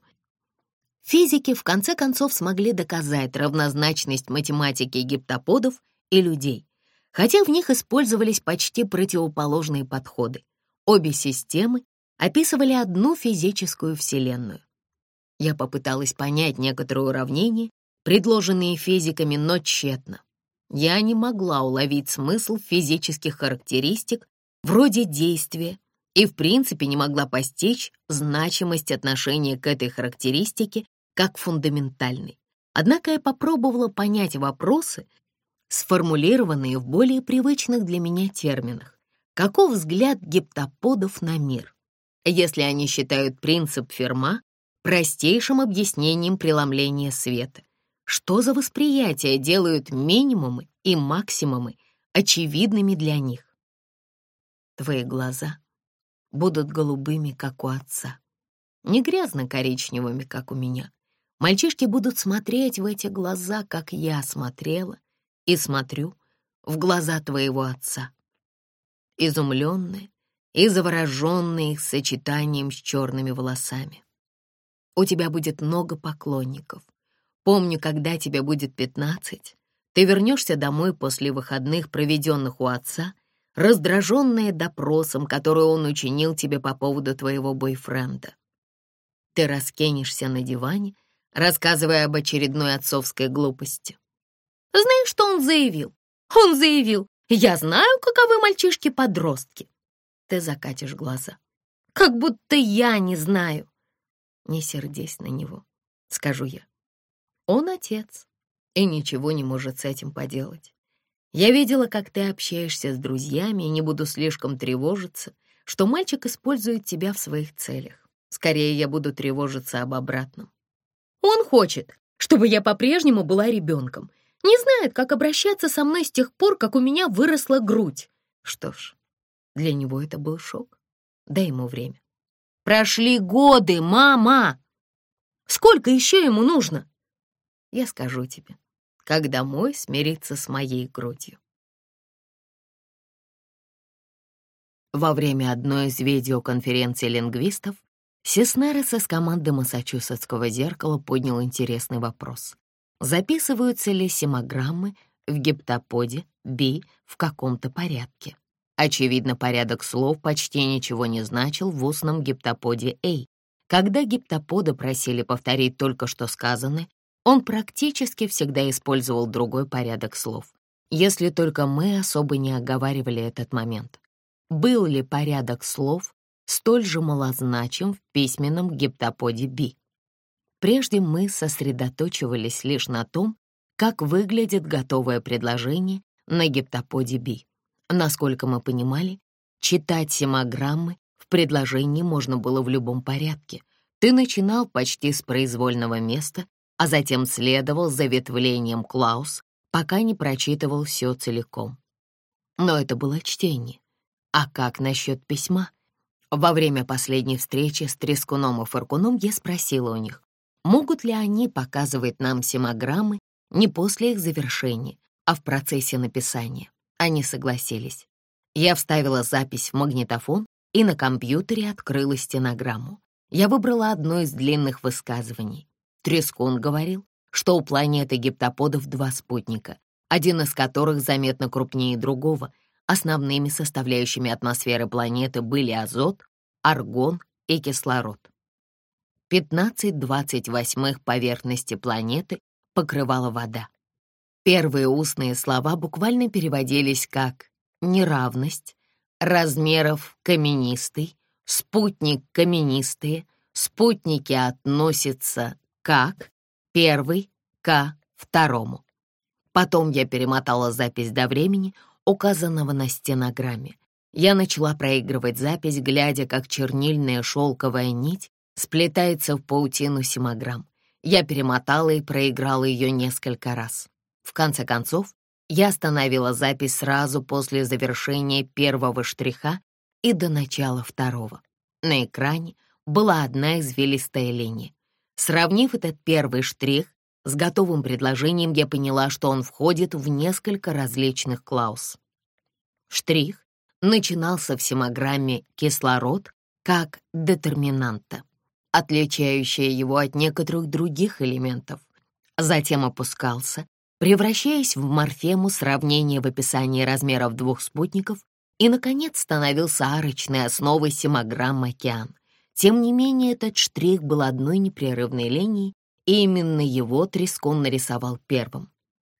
Физики в конце концов смогли доказать равнозначность математики гиптоподов и людей, хотя в них использовались почти противоположные подходы. Обе системы описывали одну физическую вселенную. Я попыталась понять некоторые уравнения, предложенные физиками, но тщетно. Я не могла уловить смысл физических характеристик вроде действия и в принципе не могла постичь значимость отношения к этой характеристике как фундаментальной. Однако я попробовала понять вопросы, сформулированные в более привычных для меня терминах. Каков взгляд гиптоподов на мир? Если они считают принцип Ферма простейшим объяснением преломления света, что за восприятие делают минимумы и максимумы очевидными для них? Твои глаза будут голубыми, как у отца, не грязно-коричневыми, как у меня. Мальчишки будут смотреть в эти глаза, как я смотрела и смотрю в глаза твоего отца. Изумленные и завороженные их сочетанием с черными волосами. У тебя будет много поклонников. Помню, когда тебе будет пятнадцать, ты вернешься домой после выходных, проведенных у отца, раздраженная допросом, который он учинил тебе по поводу твоего бойфренда. Ты раскинешься на диване, рассказывая об очередной отцовской глупости. Знаешь, что он заявил? Он заявил, я знаю, каковы мальчишки-подростки. Ты закатишь глаза. Как будто я не знаю. Не сердись на него, скажу я. Он отец и ничего не может с этим поделать. Я видела, как ты общаешься с друзьями, и не буду слишком тревожиться, что мальчик использует тебя в своих целях. Скорее, я буду тревожиться об обратном. Он хочет, чтобы я по-прежнему была ребенком. Не знает, как обращаться со мной с тех пор, как у меня выросла грудь. Что ж, для него это был шок. Дай ему время. Прошли годы, мама! Сколько еще ему нужно? Я скажу тебе, когда мой смирится с моей грудью. Во время одной из видеоконференций лингвистов Сеснерес из команды Массачусетского зеркала поднял интересный вопрос. Записываются ли семограммы в гиптоподе B в каком-то порядке? Очевидно, порядок слов почти ничего не значил в устном гиптоподе A. Когда гиптопода просили повторить только что сказанное, он практически всегда использовал другой порядок слов, если только мы особо не оговаривали этот момент. Был ли порядок слов столь же малозначим в письменном гиптоподе Би. Прежде мы сосредоточивались лишь на том, как выглядит готовое предложение на гиптоподе Би. Насколько мы понимали, читать семограммы в предложении можно было в любом порядке. Ты начинал почти с произвольного места, а затем следовал за ветвлением Клаус, пока не прочитывал все целиком. Но это было чтение. А как насчет письма? Во время последней встречи с Трескуном и Фаркуном я спросила у них, могут ли они показывать нам семограммы не после их завершения, а в процессе написания. Они согласились. Я вставила запись в магнитофон и на компьютере открыла стенограмму. Я выбрала одно из длинных высказываний. Трескун говорил, что у планеты гиптоподов два спутника, один из которых заметно крупнее другого — Основными составляющими атмосферы планеты были азот, аргон и кислород. 15-28 поверхности планеты покрывала вода. Первые устные слова буквально переводились как «неравность», «размеров каменистый», «спутник каменистые», «спутники относятся как», «первый» к «второму». Потом я перемотала запись до времени, указанного на стенограмме. Я начала проигрывать запись, глядя, как чернильная шелковая нить сплетается в паутину семограмм. Я перемотала и проиграла ее несколько раз. В конце концов, я остановила запись сразу после завершения первого штриха и до начала второго. На экране была одна извилистая линия. Сравнив этот первый штрих с готовым предложением я поняла, что он входит в несколько различных клаус. Штрих начинался в семограмме «кислород» как детерминанта, отличающая его от некоторых других элементов. Затем опускался, превращаясь в морфему сравнения в описании размеров двух спутников и, наконец, становился арочной основой семограммы «Океан». Тем не менее, этот штрих был одной непрерывной линией, и именно его Трескон нарисовал первым.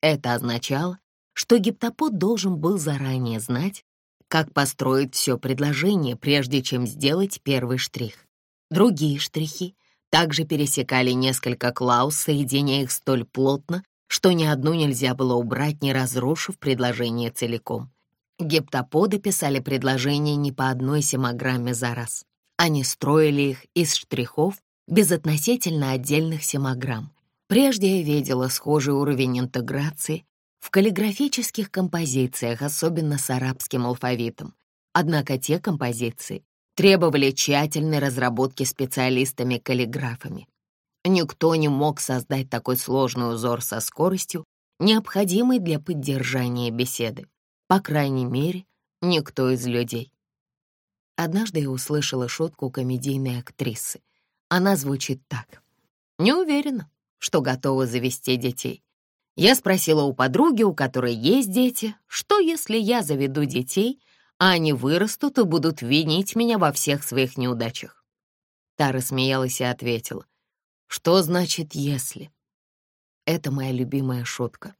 Это означало, что гиптопод должен был заранее знать, как построить все предложение, прежде чем сделать первый штрих. Другие штрихи также пересекали несколько клауз, соединяя их столь плотно, что ни одну нельзя было убрать, не разрушив предложение целиком. Гептоподы писали предложения не по одной семограмме за раз. Они строили их из штрихов без относительно отдельных семограмм. Прежде я видела схожий уровень интеграции в каллиграфических композициях, особенно с арабским алфавитом. Однако те композиции требовали тщательной разработки специалистами-каллиграфами. Никто не мог создать такой сложный узор со скоростью, необходимой для поддержания беседы. По крайней мере, никто из людей. Однажды я услышала шутку комедийной актрисы. Она звучит так. «Не уверена, что готова завести детей. Я спросила у подруги, у которой есть дети, что если я заведу детей, а они вырастут и будут винить меня во всех своих неудачах. Та рассмеялась и ответила, что значит «если»? Это моя любимая шутка.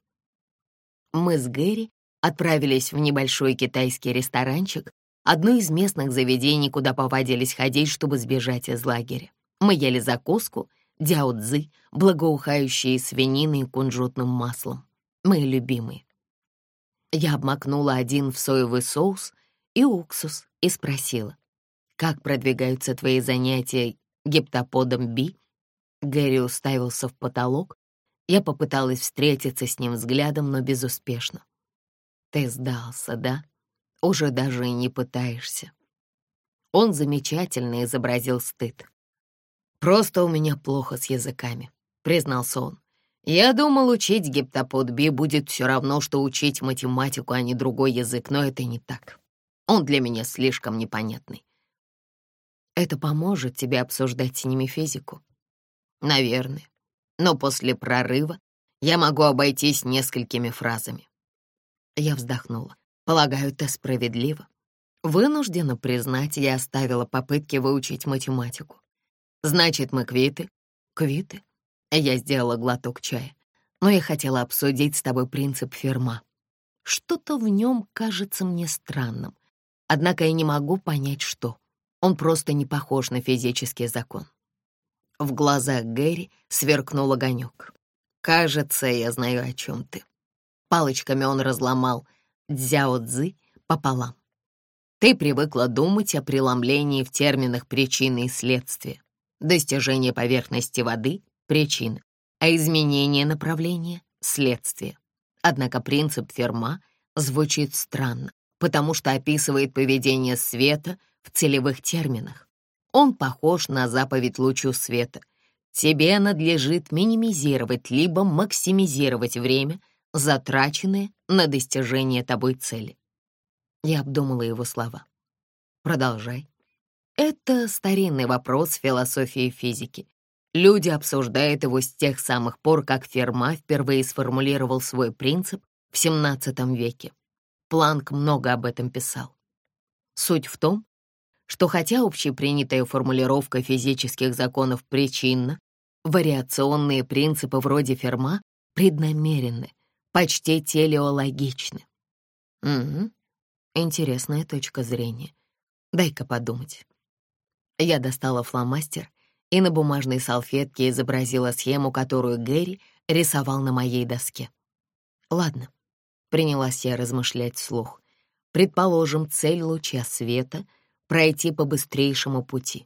Мы с Гэри отправились в небольшой китайский ресторанчик, одно из местных заведений, куда повадились ходить, чтобы сбежать из лагеря. Мы ели закуску — дяо-дзы, благоухающие свининой и кунжутным маслом. Мои любимые. Я обмакнула один в соевый соус и уксус и спросила, «Как продвигаются твои занятия гептоподом Би?» Гэри уставился в потолок. Я попыталась встретиться с ним взглядом, но безуспешно. «Ты сдался, да? Уже даже и не пытаешься». Он замечательно изобразил стыд. «Просто у меня плохо с языками», — признался он. «Я думал, учить гиптопод Би будет все равно, что учить математику, а не другой язык, но это не так. Он для меня слишком непонятный». «Это поможет тебе обсуждать с ними физику?» «Наверное. Но после прорыва я могу обойтись несколькими фразами». Я вздохнула. Полагаю, это справедливо. Вынуждена признать, я оставила попытки выучить математику. Значит, мы квиты? Квиты? Я сделала глоток чая. Но я хотела обсудить с тобой принцип Ферма. Что-то в нем кажется мне странным. Однако я не могу понять, что. Он просто не похож на физический закон. В глазах Гэри сверкнул огонек. «Кажется, я знаю, о чем ты». Палочками он разломал дзяо-цзы пополам. Ты привыкла думать о преломлении в терминах причины и следствия. Достижение поверхности воды — причина, а изменение направления — следствие. Однако принцип Ферма звучит странно, потому что описывает поведение света в целевых терминах. Он похож на заповедь лучу света. Тебе надлежит минимизировать либо максимизировать время, затраченное на достижение тобой цели. Я обдумала его слова. Продолжай. Это старинный вопрос философии физики. Люди обсуждают его с тех самых пор, как Ферма впервые сформулировал свой принцип в XVII веке. Планк много об этом писал. Суть в том, что хотя общепринятая формулировка физических законов причинна, вариационные принципы вроде Ферма преднамеренны, почти телеологичны. Угу, интересная точка зрения. Дай-ка подумать. Я достала фломастер и на бумажной салфетке изобразила схему, которую Гэри рисовал на моей доске. Ладно, принялась я размышлять вслух. Предположим, цель луча света — пройти по быстрейшему пути.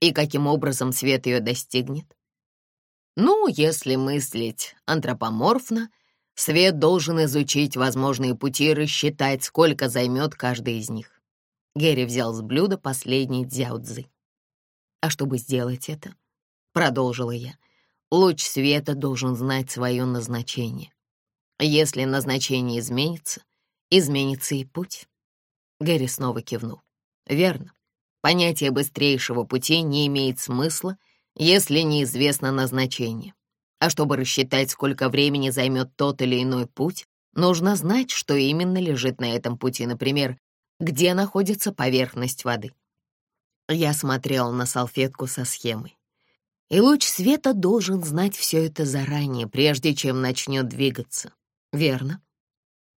И каким образом свет ее достигнет? Ну, если мыслить антропоморфно, свет должен изучить возможные пути и рассчитать, сколько займет каждый из них. Гэри взял с блюда последний дзяо-дзы. А чтобы сделать это, продолжила я, луч света должен знать свое назначение. Если назначение изменится, изменится и путь. Гэри снова кивнул. Верно. Понятие быстрейшего пути не имеет смысла, если неизвестно назначение. А чтобы рассчитать, сколько времени займет тот или иной путь, нужно знать, что именно лежит на этом пути, например, где находится поверхность воды. Я смотрел на салфетку со схемой. И луч света должен знать все это заранее, прежде чем начнет двигаться. Верно?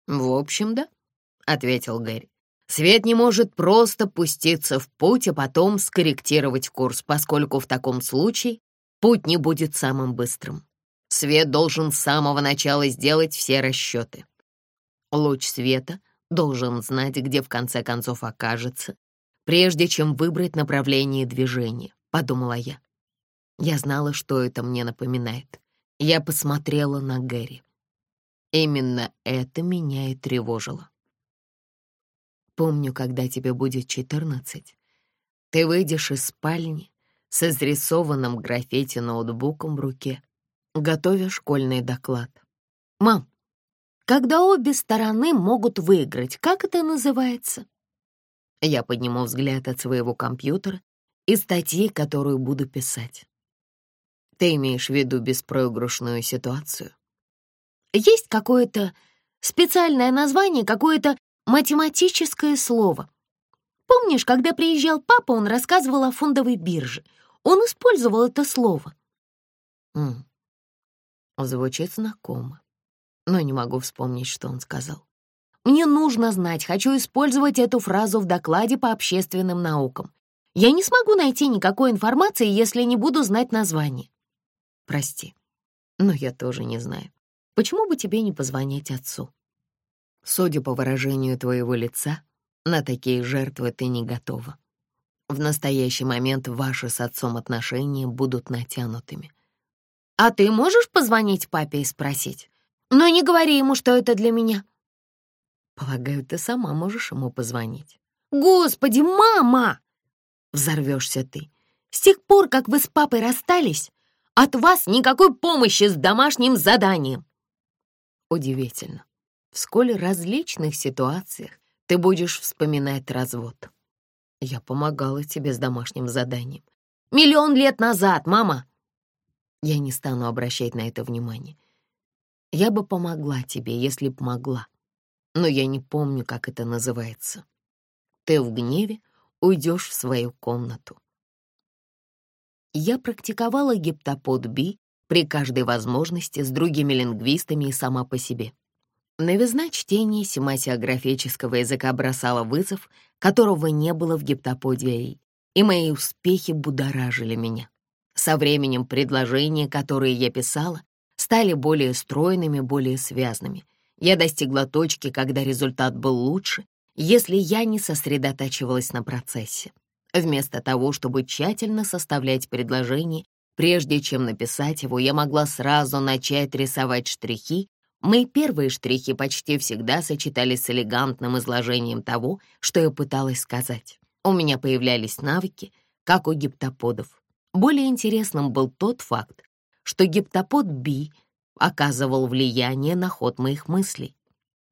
В общем, да, — ответил Гэри. Свет не может просто пуститься в путь, а потом скорректировать курс, поскольку в таком случае путь не будет самым быстрым. Свет должен с самого начала сделать все расчеты. Луч света должен знать, где в конце концов окажется, прежде чем выбрать направление движения, подумала я. Я знала, что это мне напоминает. Я посмотрела на Гэри. Именно это меня и тревожило. Помню, когда тебе будет четырнадцать, ты выйдешь из спальни с изрисованным граффити ноутбуком в руке, готовя школьный доклад. «Мам, когда обе стороны могут выиграть, как это называется?» Я подниму взгляд от своего компьютера и статьи, которую буду писать. Ты имеешь в виду беспроигрышную ситуацию? Есть какое-то специальное название, какое-то математическое слово. Помнишь, когда приезжал папа, он рассказывал о фондовой бирже. Он использовал это слово. М Звучит знакомо, но не могу вспомнить, что он сказал. Мне нужно знать, хочу использовать эту фразу в докладе по общественным наукам. Я не смогу найти никакой информации, если не буду знать название. Прости, но я тоже не знаю. Почему бы тебе не позвонить отцу? Судя по выражению твоего лица, на такие жертвы ты не готова. В настоящий момент ваши с отцом отношения будут натянутыми. А ты можешь позвонить папе и спросить? Но не говори ему, что это для меня. Полагаю, ты сама можешь ему позвонить. Господи, мама! Взорвешься ты. С тех пор, как вы с папой расстались, от вас никакой помощи с домашним заданием. Удивительно, в сколь различных ситуациях ты будешь вспоминать развод. Я помогала тебе с домашним заданием. Миллион лет назад, мама. Я не стану обращать на это внимание. Я бы помогла тебе, если б могла но я не помню, как это называется. Ты в гневе уйдешь в свою комнату. Я практиковала гиптопод Би при каждой возможности с другими лингвистами и сама по себе. Новизна чтения семасиографического языка бросала вызов, которого не было в гиптоподе Эй, и мои успехи будоражили меня. Со временем предложения, которые я писала, стали более стройными, более связными — я достигла точки, когда результат был лучше, если я не сосредотачивалась на процессе. Вместо того, чтобы тщательно составлять предложение, прежде чем написать его, я могла сразу начать рисовать штрихи. Мои первые штрихи почти всегда сочетались с элегантным изложением того, что я пыталась сказать. У меня появлялись навыки, как у гиптоподов. Более интересным был тот факт, что гиптопод Би — оказывал влияние на ход моих мыслей.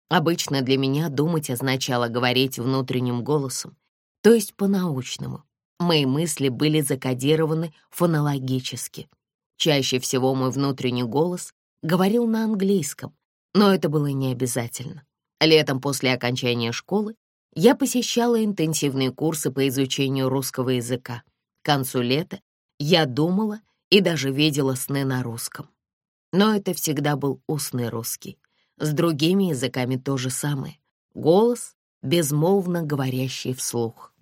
Обычно для меня думать означало говорить внутренним голосом, то есть по-научному. Мои мысли были закодированы фонологически. Чаще всего мой внутренний голос говорил на английском, но это было не обязательно. Летом после окончания школы я посещала интенсивные курсы по изучению русского языка. К концу лета я думала и даже видела сны на русском. Но это всегда был устный русский. С другими языками то же самое. Голос, безмолвно говорящий вслух.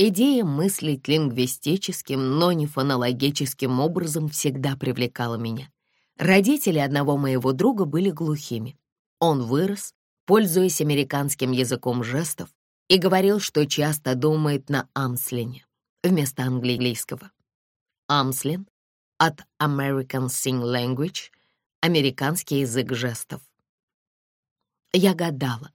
Идея мыслить лингвистическим, но не фонологическим образом всегда привлекала меня. Родители одного моего друга были глухими. Он вырос, пользуясь американским языком жестов, и говорил, что часто думает на амслине вместо английского. Амслин от American Sign Language американский язык жестов. Я гадала,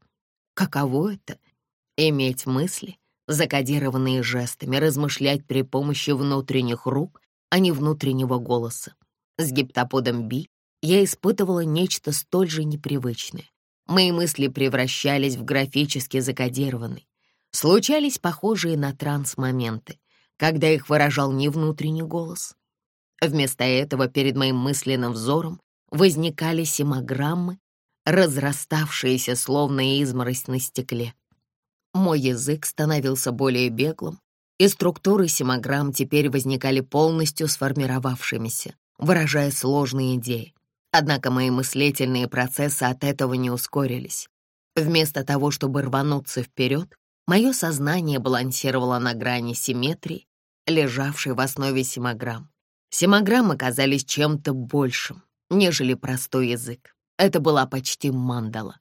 каково это — иметь мысли, закодированные жестами, размышлять при помощи внутренних рук, а не внутреннего голоса. С гиптоподом Би я испытывала нечто столь же непривычное. Мои мысли превращались в графически закодированные. Случались похожие на транс-моменты, когда их выражал не внутренний голос. Вместо этого перед моим мысленным взором возникали семограммы, разраставшиеся словно изморозь на стекле. Мой язык становился более беглым, и структуры семограмм теперь возникали полностью сформировавшимися, выражая сложные идеи. Однако мои мыслительные процессы от этого не ускорились. Вместо того, чтобы рвануться вперед, Мое сознание балансировало на грани симметрии, лежавшей в основе семограмм. Семограммы казались чем-то большим, нежели простой язык. Это была почти мандала.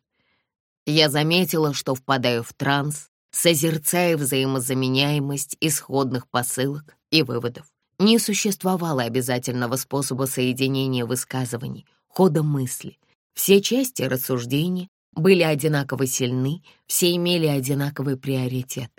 Я заметила, что впадаю в транс, созерцая взаимозаменяемость исходных посылок и выводов. Не существовало обязательного способа соединения высказываний, хода мысли. Все части рассуждения были одинаково сильны, все имели одинаковый приоритет.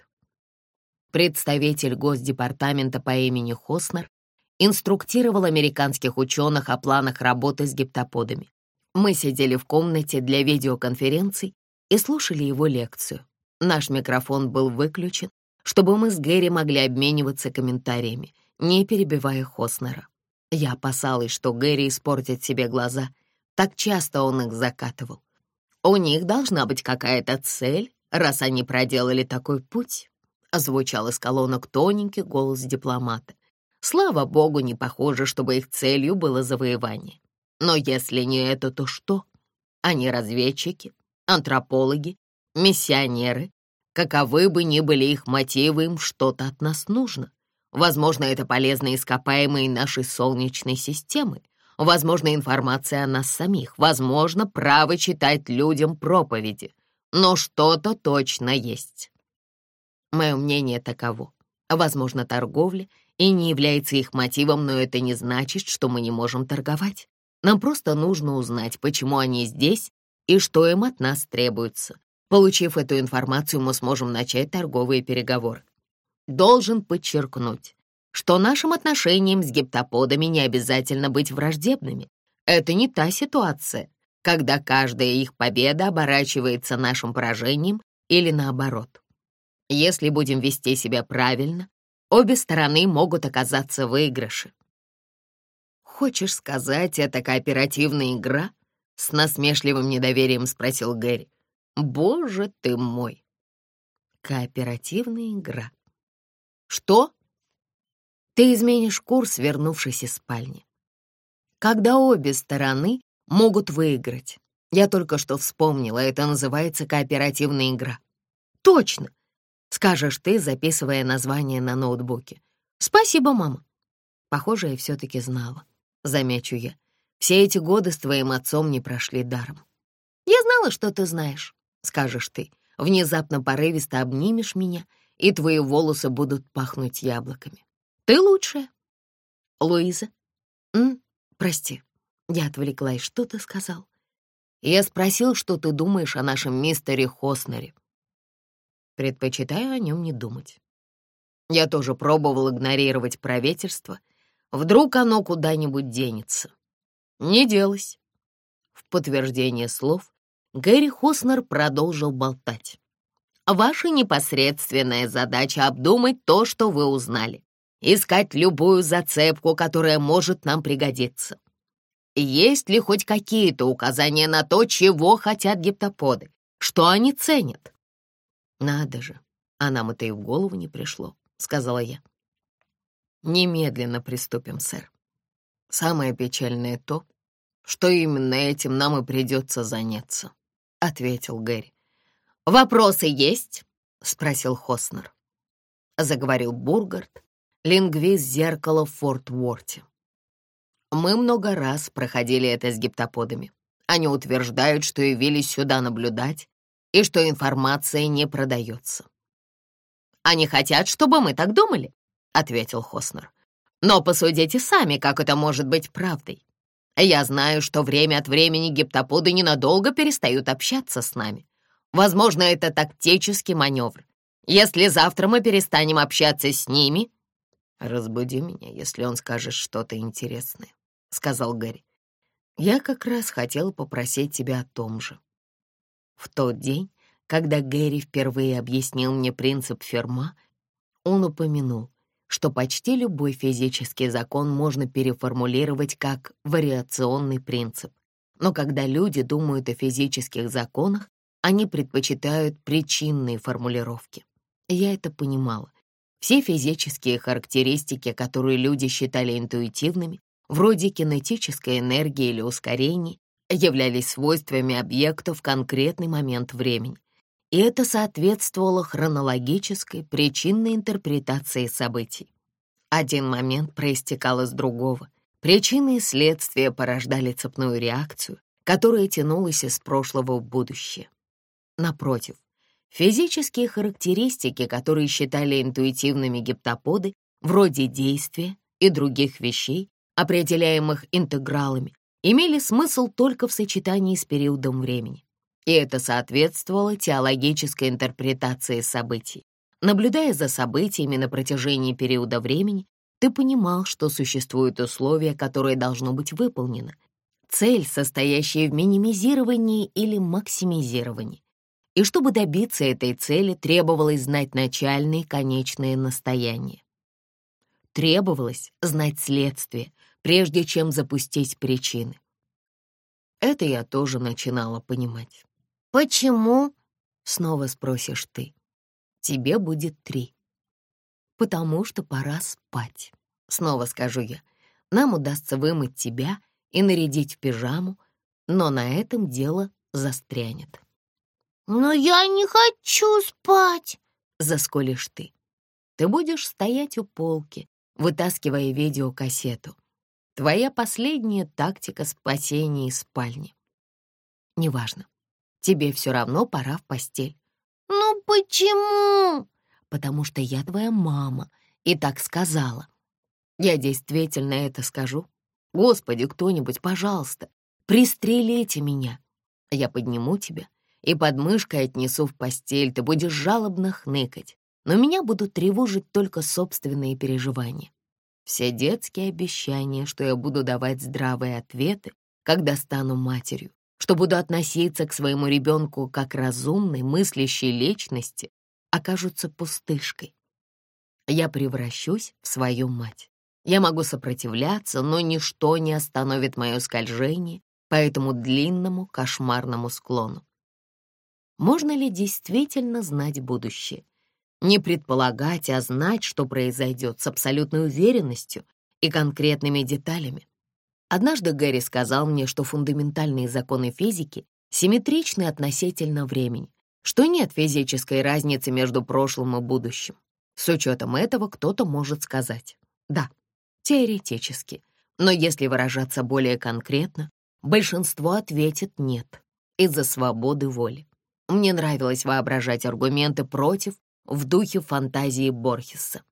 Представитель Госдепартамента по имени Хоснер инструктировал американских ученых о планах работы с гиптоподами. Мы сидели в комнате для видеоконференций и слушали его лекцию. Наш микрофон был выключен, чтобы мы с Гэри могли обмениваться комментариями, не перебивая Хоснера. Я опасалась, что Гэри испортит себе глаза. Так часто он их закатывал. У них должна быть какая-то цель, раз они проделали такой путь, озвучал из колонок тоненький голос дипломата. Слава богу, не похоже, чтобы их целью было завоевание. Но если не это, то что? Они разведчики, антропологи, миссионеры. Каковы бы ни были их мотивы, им что-то от нас нужно. Возможно, это полезные ископаемые нашей Солнечной системы. Возможно, информация о нас самих. Возможно, право читать людям проповеди. Но что-то точно есть. Мое мнение таково. Возможно, торговля и не является их мотивом, но это не значит, что мы не можем торговать. Нам просто нужно узнать, почему они здесь и что им от нас требуется. Получив эту информацию, мы сможем начать торговые переговоры. Должен подчеркнуть, что нашим отношениям с гиптоподами не обязательно быть враждебными. Это не та ситуация, когда каждая их победа оборачивается нашим поражением или наоборот. Если будем вести себя правильно, обе стороны могут оказаться в выигрыше. «Хочешь сказать, это кооперативная игра?» — с насмешливым недоверием спросил Гэри. «Боже ты мой!» «Кооперативная игра». «Что?» «Ты изменишь курс, вернувшись из спальни. Когда обе стороны могут выиграть. Я только что вспомнила, это называется кооперативная игра». «Точно!» Скажешь ты, записывая название на ноутбуке. «Спасибо, мама». Похоже, я все-таки знала. Замечу я. Все эти годы с твоим отцом не прошли даром. «Я знала, что ты знаешь», — скажешь ты. Внезапно порывисто обнимешь меня, и твои волосы будут пахнуть яблоками. Ты лучшая. Луиза? М? Прости, я отвлеклась. Что ты сказал? Я спросил, что ты думаешь о нашем мистере Хоснере. Предпочитаю о нем не думать. Я тоже пробовал игнорировать правительство. Вдруг оно куда-нибудь денется. Не делось. В подтверждение слов Гэри Хоснер продолжил болтать. Ваша непосредственная задача — обдумать то, что вы узнали. Искать любую зацепку, которая может нам пригодиться. Есть ли хоть какие-то указания на то, чего хотят гиптоподы, что они ценят? «Надо же, а нам это и в голову не пришло», — сказала я. «Немедленно приступим, сэр. Самое печальное то, что именно этим нам и придется заняться», — ответил Гэри. «Вопросы есть?» — спросил Хоснер. Заговорил Бургард, лингвист зеркала в Форт Уорте. «Мы много раз проходили это с гиптоподами. Они утверждают, что явились сюда наблюдать и что информация не продается. «Они хотят, чтобы мы так думали», — ответил Хоснер. «Но посудите сами, как это может быть правдой. Я знаю, что время от времени гиптоподы ненадолго перестают общаться с нами. Возможно, это тактический маневр. Если завтра мы перестанем общаться с ними...» «Разбуди меня, если он скажет что-то интересное», — сказал Гэри. «Я как раз хотел попросить тебя о том же». В тот день, когда Гэри впервые объяснил мне принцип Ферма, он упомянул, что почти любой физический закон можно переформулировать как вариационный принцип. Но когда люди думают о физических законах, они предпочитают причинные формулировки. Я это понимала. Все физические характеристики, которые люди считали интуитивными, вроде кинетической энергии или ускорений, являлись свойствами объекта в конкретный момент времени. И это соответствовало хронологической, причинной интерпретации событий. Один момент проистекал из другого. Причины и следствия порождали цепную реакцию, которая тянулась из прошлого в будущее. Напротив, физические характеристики, которые считали интуитивными гиптоподы, вроде действия и других вещей, определяемых интегралами, имели смысл только в сочетании с периодом времени. И это соответствовало теологической интерпретации событий. Наблюдая за событиями на протяжении периода времени, ты понимал, что существуют условия, которые должно быть выполнено. Цель, состоящая в минимизировании или максимизировании. И чтобы добиться этой цели, требовалось знать начальное и конечное настояние. Требовалось знать следствие, прежде чем запустить причины. Это я тоже начинала понимать. «Почему?» — снова спросишь ты. Тебе будет три. Потому что пора спать. Снова скажу я. Нам удастся вымыть тебя и нарядить в пижаму, но на этом дело застрянет. «Но я не хочу спать!» — засколишь ты. Ты будешь стоять у полки, вытаскивая видеокассету. Твоя последняя тактика спасения из спальни. Неважно. Тебе все равно пора в постель. «Ну почему?» «Потому что я твоя мама и так сказала. Я действительно это скажу. Господи, кто-нибудь, пожалуйста, пристрелите меня. Я подниму тебя и под мышкой отнесу в постель. Ты будешь жалобно хныкать, но меня будут тревожить только собственные переживания. Все детские обещания, что я буду давать здравые ответы, когда стану матерью, что буду относиться к своему ребенку как разумной, мыслящей личности, окажутся пустышкой. Я превращусь в свою мать. Я могу сопротивляться, но ничто не остановит мое скольжение по этому длинному кошмарному склону. Можно ли действительно знать будущее? Не предполагать, а знать, что произойдет с абсолютной уверенностью и конкретными деталями. Однажды Гэри сказал мне, что фундаментальные законы физики симметричны относительно времени, что нет физической разницы между прошлым и будущим. С учетом этого кто-то может сказать «да, теоретически», но если выражаться более конкретно, большинство ответит «нет» из-за свободы воли. Мне нравилось воображать аргументы против в духе фантазии Борхеса.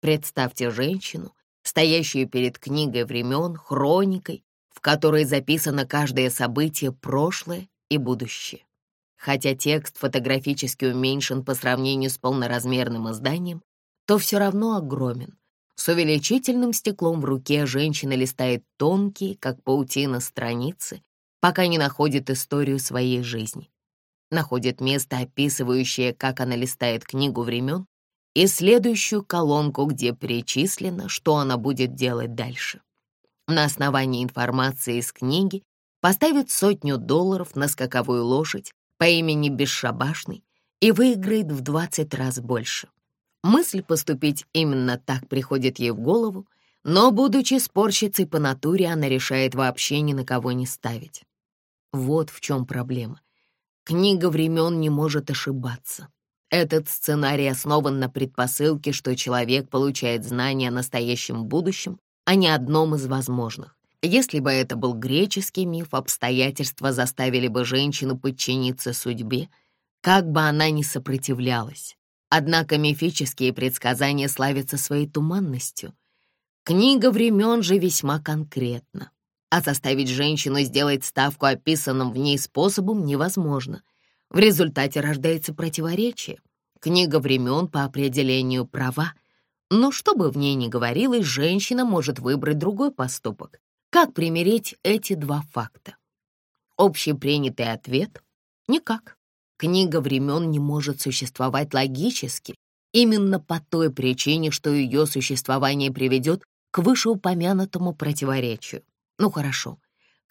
Представьте женщину, стоящую перед книгой времен, хроникой, в которой записано каждое событие, прошлое и будущее. Хотя текст фотографически уменьшен по сравнению с полноразмерным изданием, то все равно огромен. С увеличительным стеклом в руке женщина листает тонкие, как паутина, страницы, пока не находит историю своей жизни находит место, описывающее, как она листает книгу времен, и следующую колонку, где перечислено, что она будет делать дальше. На основании информации из книги поставит сотню долларов на скаковую лошадь по имени Бесшабашный и выиграет в 20 раз больше. Мысль поступить именно так приходит ей в голову, но, будучи спорщицей по натуре, она решает вообще ни на кого не ставить. Вот в чем проблема — Книга времен не может ошибаться. Этот сценарий основан на предпосылке, что человек получает знания о настоящем будущем, а не одном из возможных. Если бы это был греческий миф, обстоятельства заставили бы женщину подчиниться судьбе, как бы она ни сопротивлялась. Однако мифические предсказания славятся своей туманностью. Книга времен же весьма конкретна а заставить женщину сделать ставку описанным в ней способом невозможно. В результате рождается противоречие. Книга времен по определению права. Но что бы в ней ни говорилось, женщина может выбрать другой поступок. Как примирить эти два факта? Общепринятый ответ — никак. Книга времен не может существовать логически, именно по той причине, что ее существование приведет к вышеупомянутому противоречию. Ну хорошо,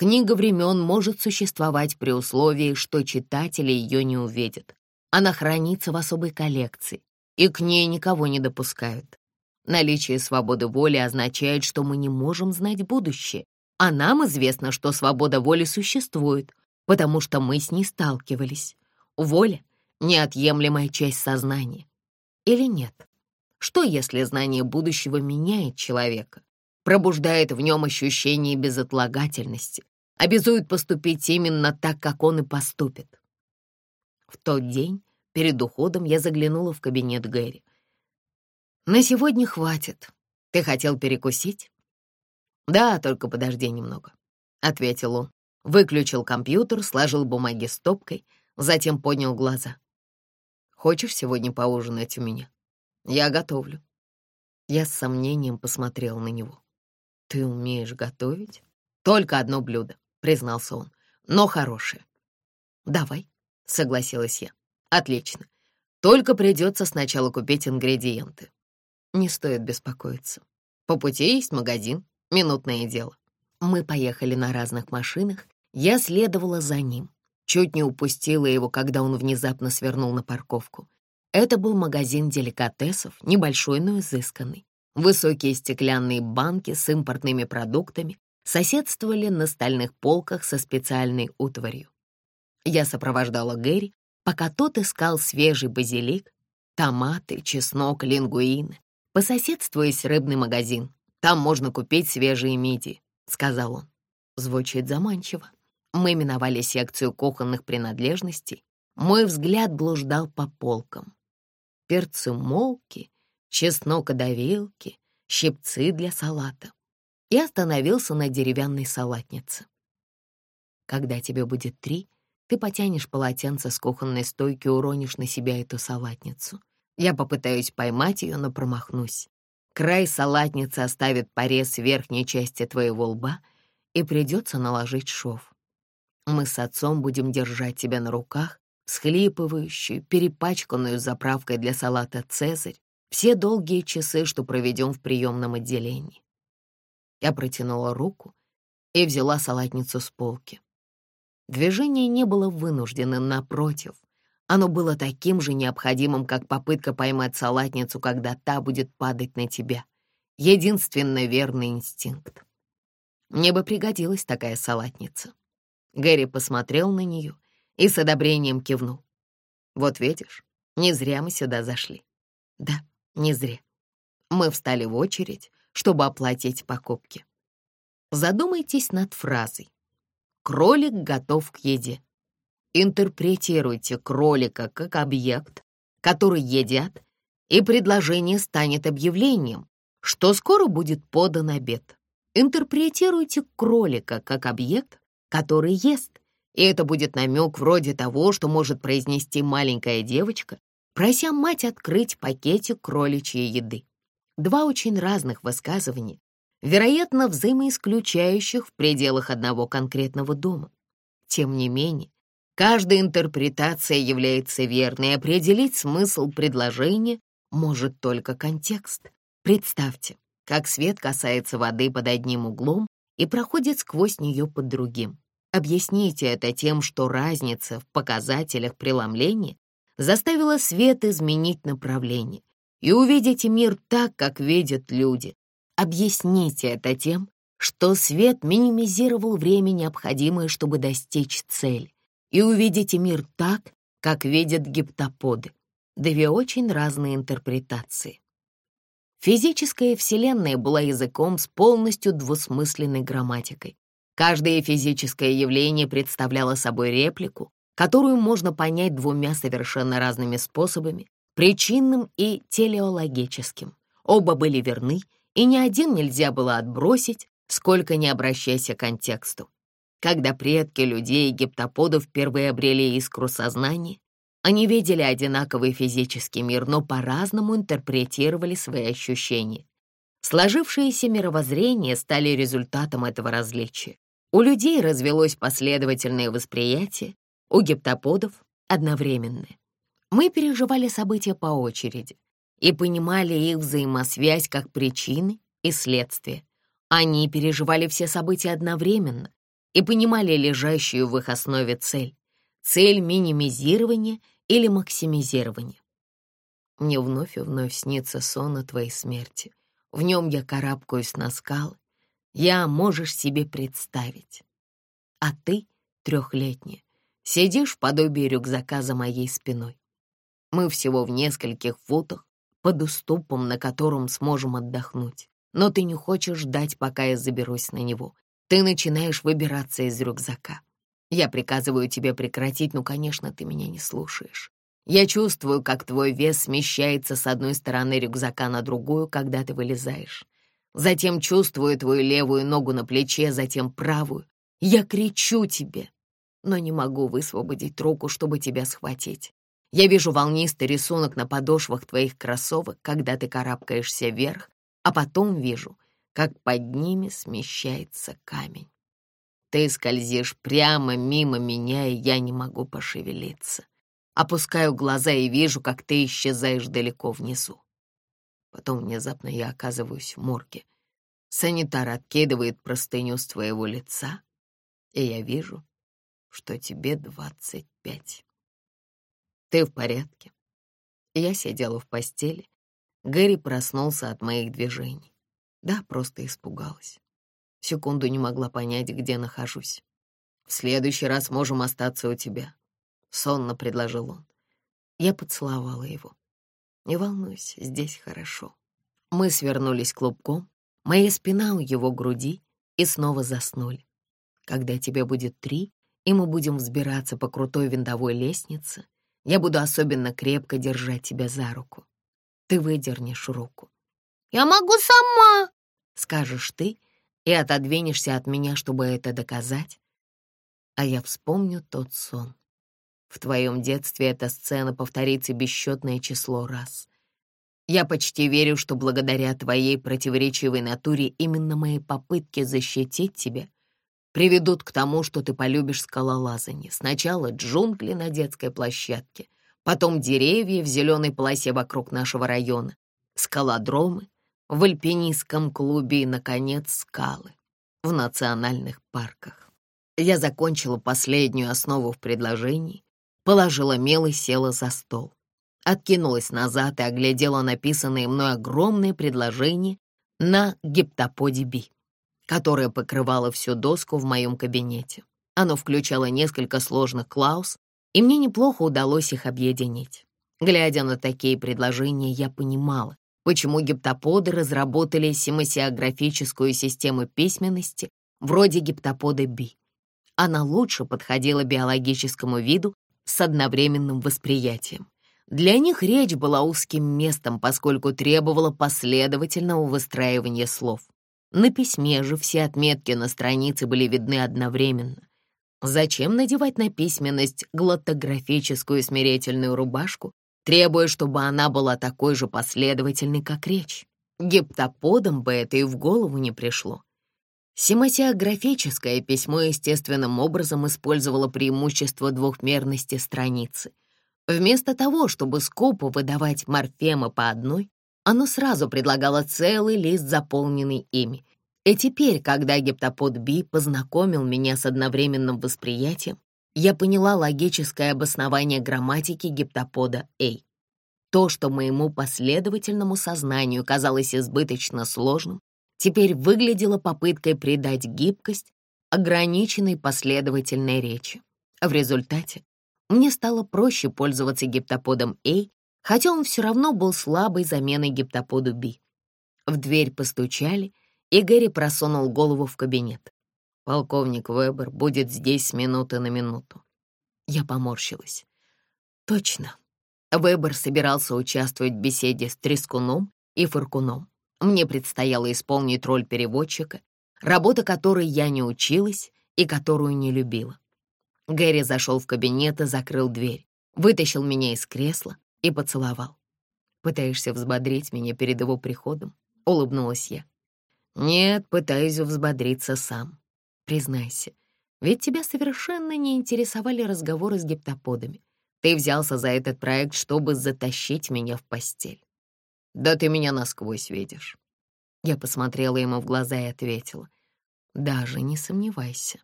книга времен может существовать при условии, что читатели ее не увидят. Она хранится в особой коллекции, и к ней никого не допускают. Наличие свободы воли означает, что мы не можем знать будущее, а нам известно, что свобода воли существует, потому что мы с ней сталкивались. Воля неотъемлемая часть сознания. Или нет? Что, если знание будущего меняет человека, пробуждает в нем ощущение безотлагательности, обязует поступить именно так, как он и поступит? В тот день, перед уходом, я заглянула в кабинет Гэри. «На сегодня хватит. Ты хотел перекусить?» «Да, только подожди немного», — ответил он. Выключил компьютер, сложил бумаги стопкой, затем поднял глаза. «Хочешь сегодня поужинать у меня? Я готовлю». Я с сомнением посмотрел на него. «Ты умеешь готовить?» «Только одно блюдо», — признался он, — «но хорошее». «Давай», — согласилась я. «Отлично. Только придется сначала купить ингредиенты. Не стоит беспокоиться. По пути есть магазин, минутное дело». Мы поехали на разных машинах, я следовала за ним. Чуть не упустила его, когда он внезапно свернул на парковку. Это был магазин деликатесов, небольшой, но изысканный. Высокие стеклянные банки с импортными продуктами соседствовали на стальных полках со специальной утварью. Я сопровождала Гэри, пока тот искал свежий базилик, томаты, чеснок, лингуины. По соседству есть рыбный магазин. Там можно купить свежие мидии, — сказал он. Звучит заманчиво. Мы миновали секцию кухонных принадлежностей. Мой взгляд блуждал по полкам. Перцы молки, чеснокодавилки, щипцы для салата. И остановился на деревянной салатнице. Когда тебе будет три, ты потянешь полотенце с кухонной стойки, уронишь на себя эту салатницу. Я попытаюсь поймать ее, но промахнусь. Край салатницы оставит порез в верхней части твоего лба, и придется наложить шов. Мы с отцом будем держать тебя на руках, схлипывающую, перепачканную заправкой для салата «Цезарь», все долгие часы, что проведем в приемном отделении. Я протянула руку и взяла салатницу с полки. Движение не было вынужденным, напротив. Оно было таким же необходимым, как попытка поймать салатницу, когда та будет падать на тебя. Единственно верный инстинкт. Мне бы пригодилась такая салатница. Гэри посмотрел на нее и с одобрением кивнул. «Вот видишь, не зря мы сюда зашли». «Да, не зря. Мы встали в очередь, чтобы оплатить покупки. Задумайтесь над фразой «Кролик готов к еде». Интерпретируйте кролика как объект, который едят, и предложение станет объявлением, что скоро будет подан обед. Интерпретируйте кролика как объект, который ест. И это будет намек вроде того, что может произнести маленькая девочка, прося мать открыть пакетик кроличьей еды. Два очень разных высказывания, вероятно, взаимоисключающих в пределах одного конкретного дома. Тем не менее, каждая интерпретация является верной, определить смысл предложения может только контекст. Представьте, как свет касается воды под одним углом и проходит сквозь нее под другим. Объясните это тем, что разница в показателях преломления заставила свет изменить направление, и увидите мир так, как видят люди. Объясните это тем, что свет минимизировал время, необходимое, чтобы достичь цели, и увидите мир так, как видят гиптоподы. Две очень разные интерпретации. Физическая вселенная была языком с полностью двусмысленной грамматикой. Каждое физическое явление представляло собой реплику, которую можно понять двумя совершенно разными способами, причинным и телеологическим. Оба были верны, и ни один нельзя было отбросить, сколько не обращайся к контексту. Когда предки людей и гиптоподов впервые обрели искру сознания, они видели одинаковый физический мир, но по-разному интерпретировали свои ощущения. Сложившиеся мировоззрения стали результатом этого различия. У людей развелось последовательное восприятие, у гиптоподов — одновременное. Мы переживали события по очереди и понимали их взаимосвязь как причины и следствия. Они переживали все события одновременно и понимали лежащую в их основе цель. Цель минимизирования или максимизирования. Мне вновь и вновь снится сон о твоей смерти. В нем я карабкаюсь на скалы, я можешь себе представить. А ты, трехлетняя, сидишь в подобии рюкзака за моей спиной. Мы всего в нескольких футах под уступом, на котором сможем отдохнуть. Но ты не хочешь ждать, пока я заберусь на него. Ты начинаешь выбираться из рюкзака. Я приказываю тебе прекратить, но, конечно, ты меня не слушаешь. Я чувствую, как твой вес смещается с одной стороны рюкзака на другую, когда ты вылезаешь. Затем чувствую твою левую ногу на плече, затем правую. Я кричу тебе, но не могу высвободить руку, чтобы тебя схватить. Я вижу волнистый рисунок на подошвах твоих кроссовок, когда ты карабкаешься вверх, а потом вижу, как под ними смещается камень. Ты скользишь прямо мимо меня, и я не могу пошевелиться. Опускаю глаза и вижу, как ты исчезаешь далеко внизу. Потом внезапно я оказываюсь в морге. Санитар откидывает простыню с твоего лица, и я вижу, что тебе двадцать пять. Ты в порядке? Я сидела в постели. Гэри проснулся от моих движений. Да, просто испугалась. Секунду не могла понять, где нахожусь. «В следующий раз можем остаться у тебя», — сонно предложил он. Я поцеловала его. «Не волнуйся, здесь хорошо». Мы свернулись клубком, моя спина у его груди, и снова заснули. Когда тебе будет три, и мы будем взбираться по крутой винтовой лестнице, я буду особенно крепко держать тебя за руку. Ты выдернешь руку. «Я могу сама!» — скажешь ты, и отодвинешься от меня, чтобы это доказать. А я вспомню тот сон. В твоем детстве эта сцена повторится бесчетное число раз. Я почти верю, что благодаря твоей противоречивой натуре именно мои попытки защитить тебя приведут к тому, что ты полюбишь скалолазание. Сначала джунгли на детской площадке, потом деревья в зеленой полосе вокруг нашего района, скалодромы, в альпинистском клубе и, наконец, скалы в национальных парках. Я закончила последнюю основу в предложении, положила мел и села за стол. Откинулась назад и оглядела написанное мной огромное предложение на гиптоподе Би, которое покрывало всю доску в моем кабинете. Оно включало несколько сложных клаус, и мне неплохо удалось их объединить. Глядя на такие предложения, я понимала, почему гиптоподы разработали семасиографическую систему письменности вроде гиптопода Би. Она лучше подходила биологическому виду с одновременным восприятием. Для них речь была узким местом, поскольку требовала последовательного выстраивания слов. На письме же все отметки на странице были видны одновременно. Зачем надевать на письменность глотографическую смирительную рубашку, требуя, чтобы она была такой же последовательной, как речь. Гептоподам бы это и в голову не пришло. Сематиографическое письмо естественным образом использовало преимущество двухмерности страницы. Вместо того, чтобы скупо выдавать морфемы по одной, оно сразу предлагало целый лист, заполненный ими. И теперь, когда гептопод Би познакомил меня с одновременным восприятием, я поняла логическое обоснование грамматики гиптопода A. То, что моему последовательному сознанию казалось избыточно сложным, теперь выглядело попыткой придать гибкость ограниченной последовательной речи. В результате мне стало проще пользоваться гиптоподом A, хотя он все равно был слабой заменой гиптоподу B. В дверь постучали, и Гэри просунул голову в кабинет. Полковник Вебер будет здесь с минуты на минуту. Я поморщилась. Точно. Вебер собирался участвовать в беседе с Трескуном и Фыркуном. Мне предстояло исполнить роль переводчика, работа которой я не училась и которую не любила. Гэри зашел в кабинет и закрыл дверь, вытащил меня из кресла и поцеловал. «Пытаешься взбодрить меня перед его приходом?» — улыбнулась я. «Нет, пытаюсь взбодриться сам. Признайся, ведь тебя совершенно не интересовали разговоры с гиптоподами. Ты взялся за этот проект, чтобы затащить меня в постель. Да ты меня насквозь видишь. Я посмотрела ему в глаза и ответила. Даже не сомневайся.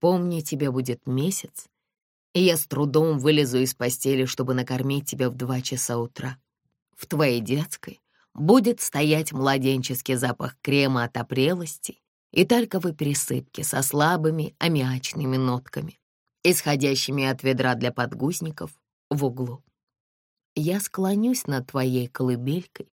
Помни, тебе будет месяц, и я с трудом вылезу из постели, чтобы накормить тебя в два часа утра. В твоей детской будет стоять младенческий запах крема от опрелости и тальковой присыпки со слабыми аммиачными нотками, исходящими от ведра для подгузников в углу. Я склонюсь над твоей колыбелькой,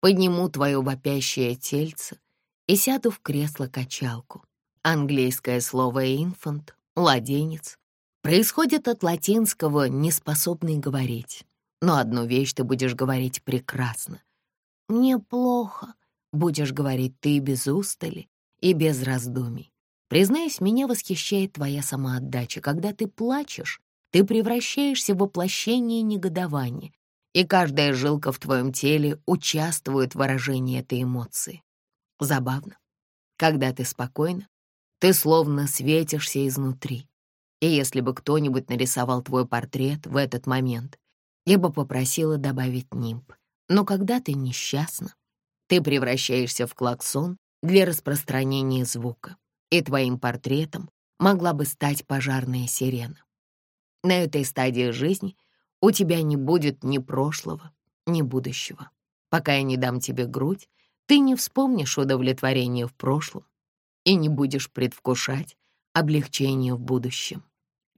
подниму твое вопящее тельце и сяду в кресло-качалку. Английское слово «инфант» — «младенец» происходит от латинского «неспособный говорить». Но одну вещь ты будешь говорить прекрасно. «Мне плохо», — будешь говорить ты без устали и без раздумий. Признаюсь, меня восхищает твоя самоотдача. Когда ты плачешь, ты превращаешься в воплощение негодования, и каждая жилка в твоем теле участвует в выражении этой эмоции. Забавно. Когда ты спокойна, ты словно светишься изнутри. И если бы кто-нибудь нарисовал твой портрет в этот момент, я бы попросила добавить нимб. Но когда ты несчастна, ты превращаешься в клаксон для распространения звука, и твоим портретом могла бы стать пожарная сирена. На этой стадии жизни у тебя не будет ни прошлого, ни будущего. Пока я не дам тебе грудь, ты не вспомнишь удовлетворение в прошлом и не будешь предвкушать облегчение в будущем.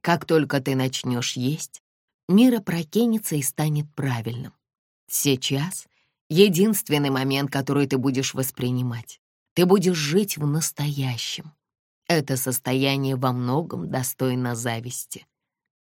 Как только ты начнешь есть, мир опрокинется и станет правильным. Сейчас — единственный момент, который ты будешь воспринимать. Ты будешь жить в настоящем. Это состояние во многом достойно зависти.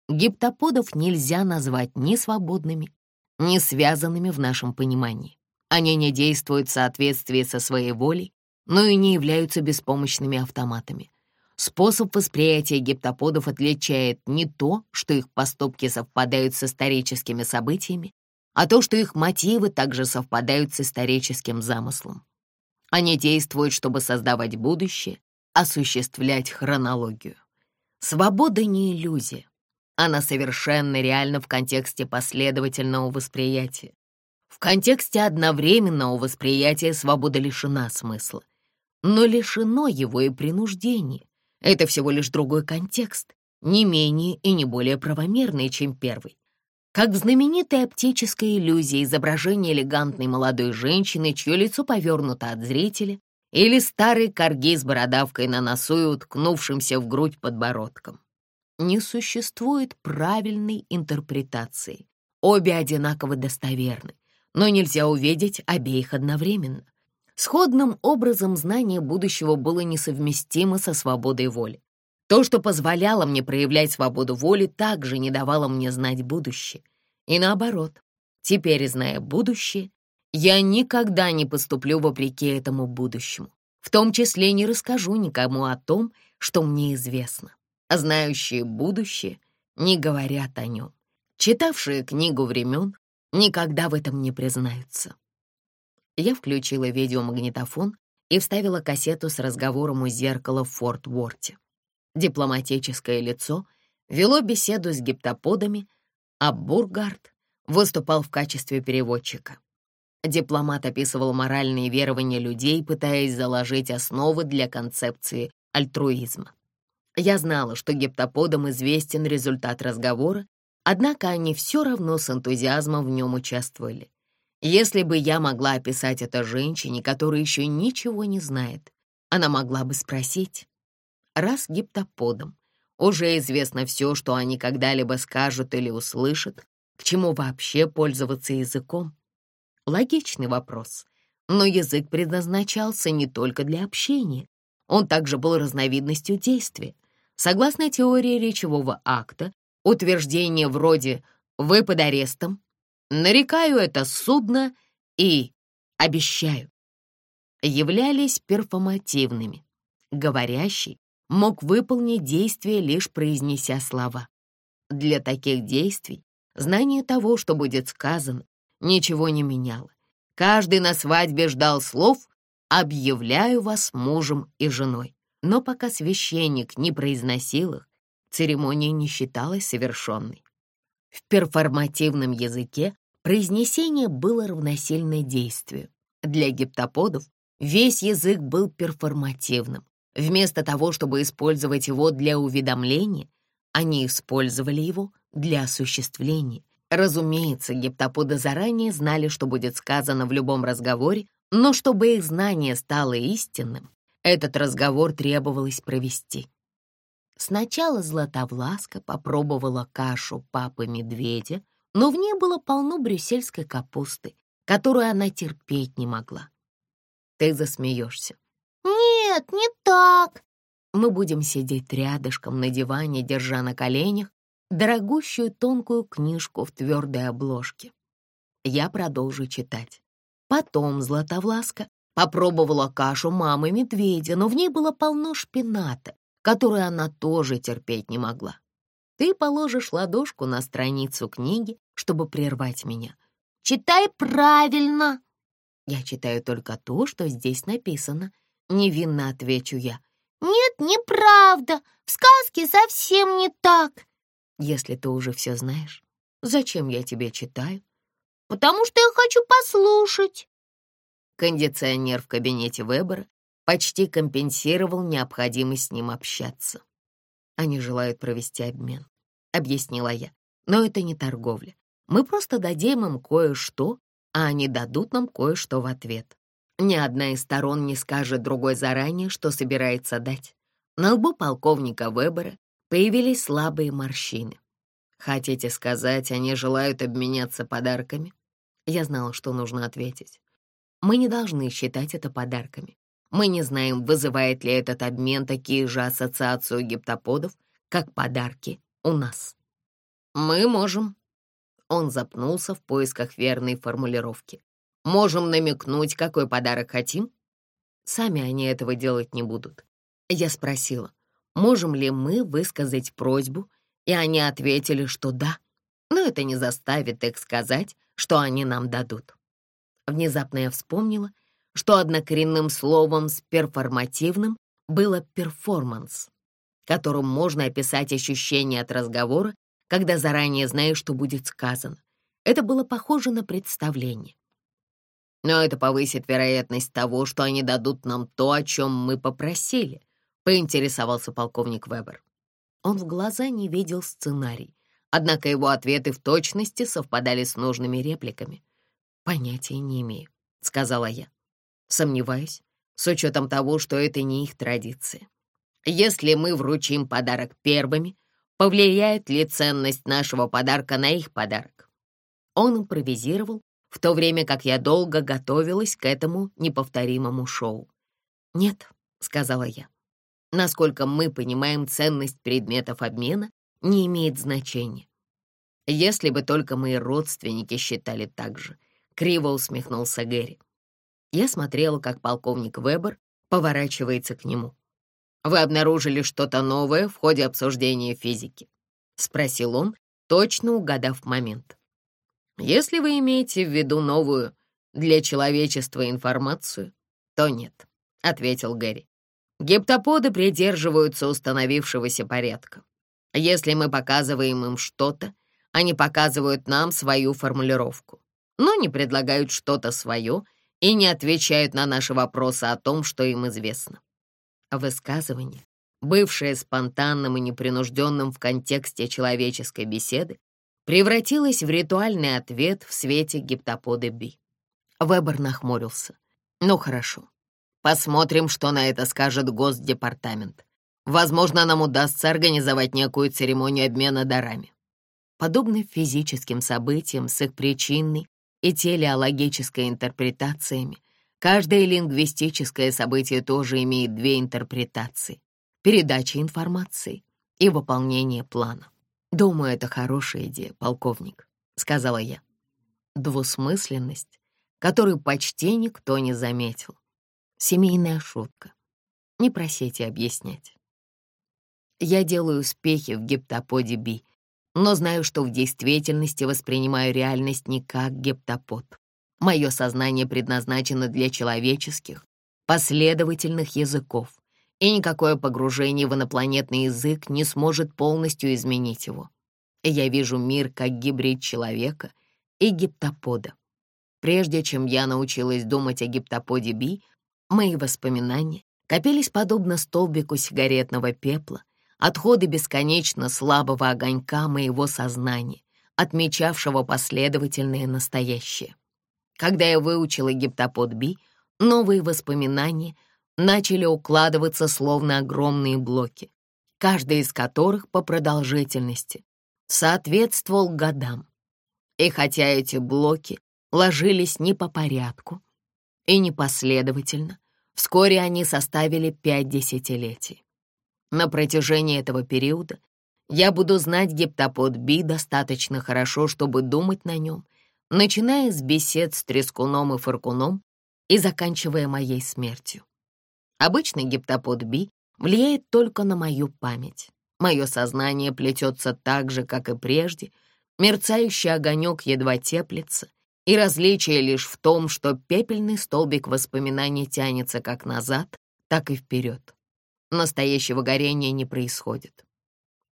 Гиптоподов нельзя назвать ни свободными, ни связанными в нашем понимании. Они не действуют в соответствии со своей волей, но и не являются беспомощными автоматами. Способ восприятия гиптоподов отличает не то, что их поступки совпадают с историческими событиями, а то, что их мотивы также совпадают с историческим замыслом. Они действуют, чтобы создавать будущее, осуществлять хронологию. Свобода не иллюзия. Она совершенно реальна в контексте последовательного восприятия. В контексте одновременного восприятия свобода лишена смысла, но лишено его и принуждения. Это всего лишь другой контекст, не менее и не более правомерный, чем первый. Как в знаменитой оптической иллюзии изображение элегантной молодой женщины, чье лицо повернуто от зрителя, или старый корги с бородавкой на носу и уткнувшимся в грудь подбородком. Не существует правильной интерпретации. Обе одинаково достоверны, но нельзя увидеть обеих одновременно. Сходным образом знание будущего было несовместимо со свободой воли. То, что позволяло мне проявлять свободу воли, также не давало мне знать будущее. И наоборот, теперь, зная будущее, я никогда не поступлю вопреки этому будущему. В том числе не расскажу никому о том, что мне известно. А знающие будущее не говорят о нем. Читавшие книгу времен никогда в этом не признаются. Я включила видеомагнитофон и вставила кассету с разговором у зеркала в Форт Уорте. Дипломатическое лицо вело беседу с гиптоподами, а Бургард выступал в качестве переводчика. Дипломат описывал моральные верования людей, пытаясь заложить основы для концепции альтруизма. Я знала, что гептоподам известен результат разговора, однако они все равно с энтузиазмом в нем участвовали. Если бы я могла описать это женщине, которая еще ничего не знает, она могла бы спросить, раз гептоподам уже известно все, что они когда-либо скажут или услышат, к чему вообще пользоваться языком? Логичный вопрос. Но язык предназначался не только для общения. Он также был разновидностью действия. Согласно теории речевого акта, утверждение вроде «вы под арестом», «нарекаю это судно» и «обещаю» являлись перформативными. Говорящий мог выполнить действие, лишь произнеся слова. Для таких действий знание того, что будет сказано, ничего не меняло. Каждый на свадьбе ждал слов «объявляю вас мужем и женой». Но пока священник не произносил их, церемония не считалась совершенной. В перформативном языке произнесение было равносильно действию. Для гиптоподов весь язык был перформативным. Вместо того, чтобы использовать его для уведомления, они использовали его для осуществления. Разумеется, гиптоподы заранее знали, что будет сказано в любом разговоре, но чтобы их знание стало истинным, этот разговор требовалось провести. Сначала Златовласка попробовала кашу папы-медведя, но в ней было полно брюссельской капусты, которую она терпеть не могла. Ты засмеешься. Нет, не так. Мы будем сидеть рядышком на диване, держа на коленях дорогущую тонкую книжку в твердой обложке. Я продолжу читать. Потом Златовласка попробовала кашу мамы медведя, но в ней было полно шпината, который она тоже терпеть не могла. Ты положишь ладошку на страницу книги, чтобы прервать меня. «Читай правильно!» «Я читаю только то, что здесь написано», — невинно отвечу я. «Нет, неправда. В сказке совсем не так». «Если ты уже все знаешь, зачем я тебе читаю?» «Потому что я хочу послушать». Кондиционер в кабинете Вебера почти компенсировал необходимость с ним общаться. Они желают провести обмен, — объяснила я. Но это не торговля. Мы просто дадим им кое-что, а они дадут нам кое-что в ответ. Ни одна из сторон не скажет другой заранее, что собирается дать. На лбу полковника Вебера появились слабые морщины. Хотите сказать, они желают обменяться подарками? Я знала, что нужно ответить. Мы не должны считать это подарками. Мы не знаем, вызывает ли этот обмен такие же ассоциации у гиптоподов, как подарки у нас. Мы можем. Он запнулся в поисках верной формулировки. Можем намекнуть, какой подарок хотим? Сами они этого делать не будут. Я спросила, можем ли мы высказать просьбу, и они ответили, что да. Но это не заставит их сказать, что они нам дадут. Внезапно я вспомнила, что однокоренным словом с перформативным было перформанс, которым можно описать ощущение от разговора, когда заранее знаешь, что будет сказано. Это было похоже на представление. Но это повысит вероятность того, что они дадут нам то, о чем мы попросили, поинтересовался полковник Вебер. Он в глаза не видел сценарий, однако его ответы в точности совпадали с нужными репликами. «Понятия не имею», — сказала я. Сомневаюсь, с учетом того, что это не их традиция. Если мы вручим подарок первыми, повлияет ли ценность нашего подарка на их подарок? Он импровизировал, в то время как я долго готовилась к этому неповторимому шоу. «Нет», — сказала я, — «насколько мы понимаем ценность предметов обмена, не имеет значения. Если бы только мои родственники считали так же», — криво усмехнулся Гэри. Я смотрела, как полковник Вебер поворачивается к нему. «Вы обнаружили что-то новое в ходе обсуждения физики?» — спросил он, точно угадав момент. «Если вы имеете в виду новую для человечества информацию, то нет», — ответил Гэри. «Гептоподы придерживаются установившегося порядка. Если мы показываем им что-то, они показывают нам свою формулировку, но не предлагают что-то свое — и не отвечают на наши вопросы о том, что им известно. Высказывание, бывшее спонтанным и непринужденным в контексте человеческой беседы, превратилось в ритуальный ответ в свете гиптоподы Би. Вебер нахмурился. «Ну хорошо. Посмотрим, что на это скажет Госдепартамент. Возможно, нам удастся организовать некую церемонию обмена дарами». Подобно физическим событиям с их причинной и телеологической интерпретациями, каждое лингвистическое событие тоже имеет две интерпретации — передача информации и выполнение плана. «Думаю, это хорошая идея, полковник», — сказала я. Двусмысленность, которую почти никто не заметил. Семейная шутка. Не просите объяснять. Я делаю успехи в гиптоподе Би, но знаю, что в действительности воспринимаю реальность не как гептопод. Мое сознание предназначено для человеческих, последовательных языков, и никакое погружение в инопланетный язык не сможет полностью изменить его. Я вижу мир как гибрид человека и гептопода. Прежде чем я научилась думать о гептоподе Би, мои воспоминания копились подобно столбику сигаретного пепла, отходы бесконечно слабого огонька моего сознания, отмечавшего последовательное настоящее. Когда я выучила гиптопод Би, новые воспоминания начали укладываться словно огромные блоки, каждый из которых по продолжительности соответствовал годам. И хотя эти блоки ложились не по порядку и непоследовательно, вскоре они составили пять десятилетий. На протяжении этого периода я буду знать гиптопод Би достаточно хорошо, чтобы думать на нем, начиная с бесед с Трескуном и Фаркуном и заканчивая моей смертью. Обычный гиптопод Би влияет только на мою память. Мое сознание плетется так же, как и прежде, мерцающий огонек едва теплится, и различие лишь в том, что пепельный столбик воспоминаний тянется как назад, так и вперед. Настоящего горения не происходит.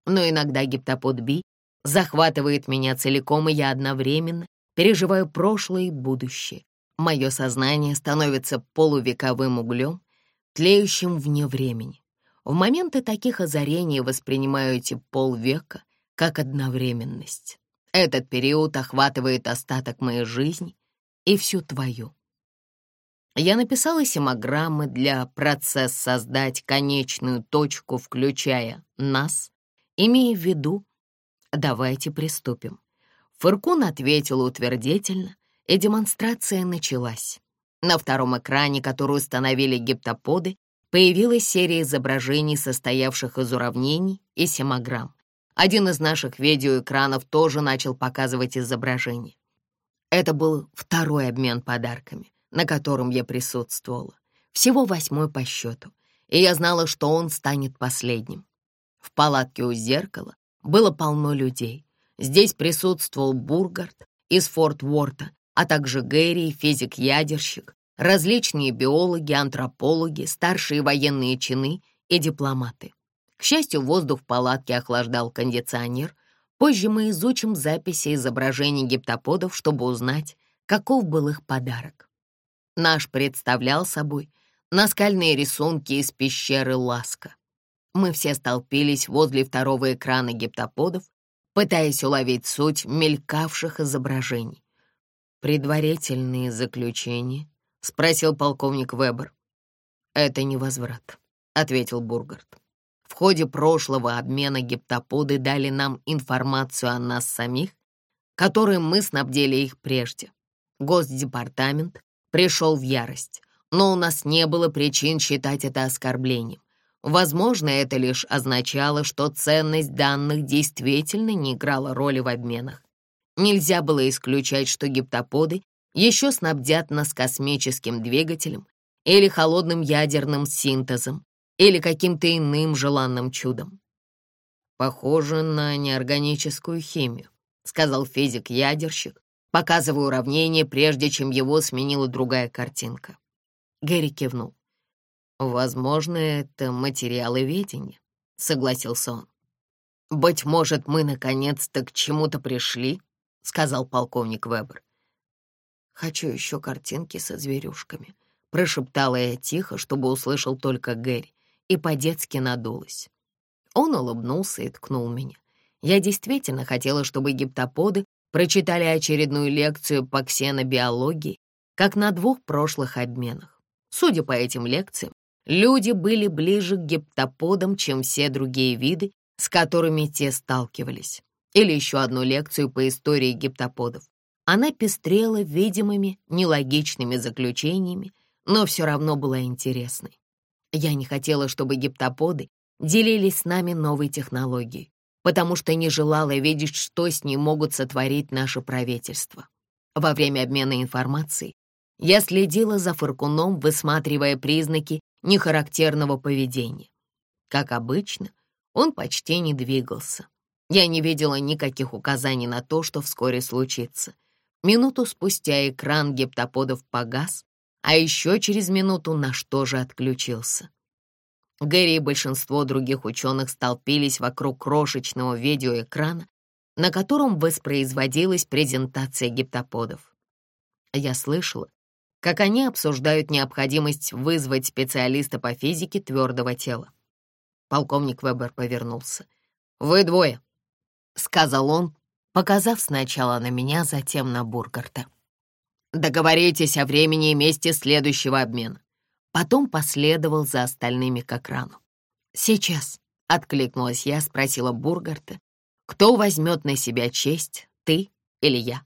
Но иногда гиптопод Би захватывает меня целиком, и я одновременно переживаю прошлое и будущее. Мое сознание становится полувековым углем, тлеющим вне времени. В моменты таких озарений воспринимаю эти полвека как одновременность. Этот период охватывает остаток моей жизни и всю твою. Я написала семограммы для процесс создать конечную точку, включая нас, имея в виду «давайте приступим». Фыркун ответил утвердительно, и демонстрация началась. На втором экране, который установили гиптоподы, появилась серия изображений, состоявших из уравнений и семограмм. Один из наших видеоэкранов тоже начал показывать изображения. Это был второй обмен подарками, на котором я присутствовала. Всего восьмой по счету, и я знала, что он станет последним. В палатке у зеркала было полно людей. Здесь присутствовал Бургард из Форт Уорта, а также Гэри, физик-ядерщик, различные биологи, антропологи, старшие военные чины и дипломаты. К счастью, воздух в палатке охлаждал кондиционер. Позже мы изучим записи изображений гиптоподов, чтобы узнать, каков был их подарок. Наш представлял собой наскальные рисунки из пещеры Ласка. Мы все столпились возле второго экрана гиптоподов, пытаясь уловить суть мелькавших изображений. «Предварительные заключения?» — спросил полковник Вебер. «Это не возврат», — ответил Бургард. «В ходе прошлого обмена гиптоподы дали нам информацию о нас самих, которой мы снабдили их прежде. Госдепартамент пришел в ярость, но у нас не было причин считать это оскорблением. Возможно, это лишь означало, что ценность данных действительно не играла роли в обменах. Нельзя было исключать, что гиптоподы еще снабдят нас космическим двигателем или холодным ядерным синтезом, или каким-то иным желанным чудом. «Похоже на неорганическую химию», — сказал физик-ядерщик, показывая уравнение, прежде чем его сменила другая картинка. Гэри кивнул. «Возможно, это материалы ведения», — согласился он. «Быть может, мы наконец-то к чему-то пришли?» — сказал полковник Вебер. «Хочу еще картинки со зверюшками», — прошептала я тихо, чтобы услышал только Гэри, и по-детски надулась. Он улыбнулся и ткнул меня. Я действительно хотела, чтобы гиптоподы прочитали очередную лекцию по ксенобиологии, как на двух прошлых обменах. Судя по этим лекциям, люди были ближе к гиптоподам, чем все другие виды, с которыми те сталкивались или еще одну лекцию по истории гиптоподов. Она пестрела видимыми, нелогичными заключениями, но все равно была интересной. Я не хотела, чтобы гиптоподы делились с нами новой технологией, потому что не желала видеть, что с ней могут сотворить наше правительство. Во время обмена информацией я следила за Фаркуном, высматривая признаки нехарактерного поведения. Как обычно, он почти не двигался. Я не видела никаких указаний на то, что вскоре случится. Минуту спустя экран гептоподов погас, а еще через минуту наш тоже отключился. Гэри и большинство других ученых столпились вокруг крошечного видеоэкрана, на котором воспроизводилась презентация гептоподов. Я слышала, как они обсуждают необходимость вызвать специалиста по физике твердого тела. Полковник Вебер повернулся. «Вы двое. — сказал он, показав сначала на меня, затем на Бургарта. «Договоритесь о времени и месте следующего обмена». Потом последовал за остальными к экрану. «Сейчас», — откликнулась я, спросила Бургарта, «кто возьмет на себя честь, ты или я?»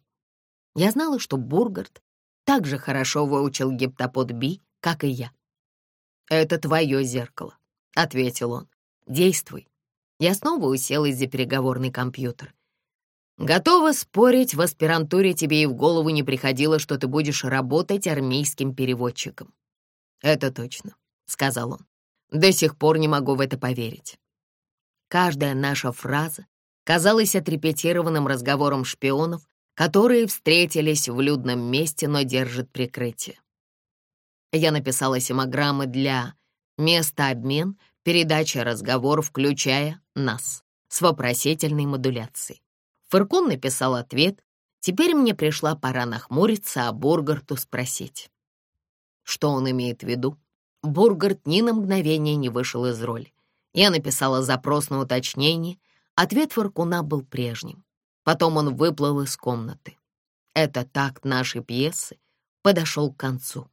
Я знала, что Бургард так же хорошо выучил гиптопод Би, как и я. «Это твое зеркало», — ответил он. «Действуй». Я снова уселась за переговорный компьютер. Готова спорить, в аспирантуре тебе и в голову не приходило, что ты будешь работать армейским переводчиком. «Это точно», — сказал он. «До сих пор не могу в это поверить». Каждая наша фраза казалась отрепетированным разговором шпионов, которые встретились в людном месте, но держат прикрытие. Я написала симограммы для «Место обмен», передача разговоров, включая «Нас» с вопросительной модуляцией. Фыркун написал ответ. Теперь мне пришла пора нахмуриться, а Бургарту спросить. Что он имеет в виду? Бургарт ни на мгновение не вышел из роли. Я написала запрос на уточнение. Ответ Фыркуна был прежним. Потом он выплыл из комнаты. Это такт нашей пьесы подошел к концу.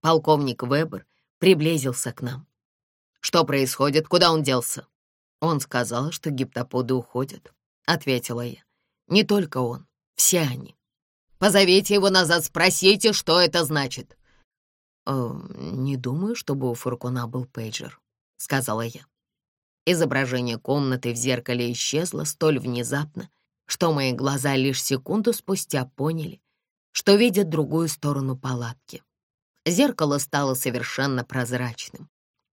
Полковник Вебер приблизился к нам. «Что происходит? Куда он делся?» «Он сказал, что гиптоподы уходят», — ответила я. Не только он, все они. Позовите его назад, спросите, что это значит. «Э, «Не думаю, чтобы у Фуркуна был пейджер», — сказала я. Изображение комнаты в зеркале исчезло столь внезапно, что мои глаза лишь секунду спустя поняли, что видят другую сторону палатки. Зеркало стало совершенно прозрачным.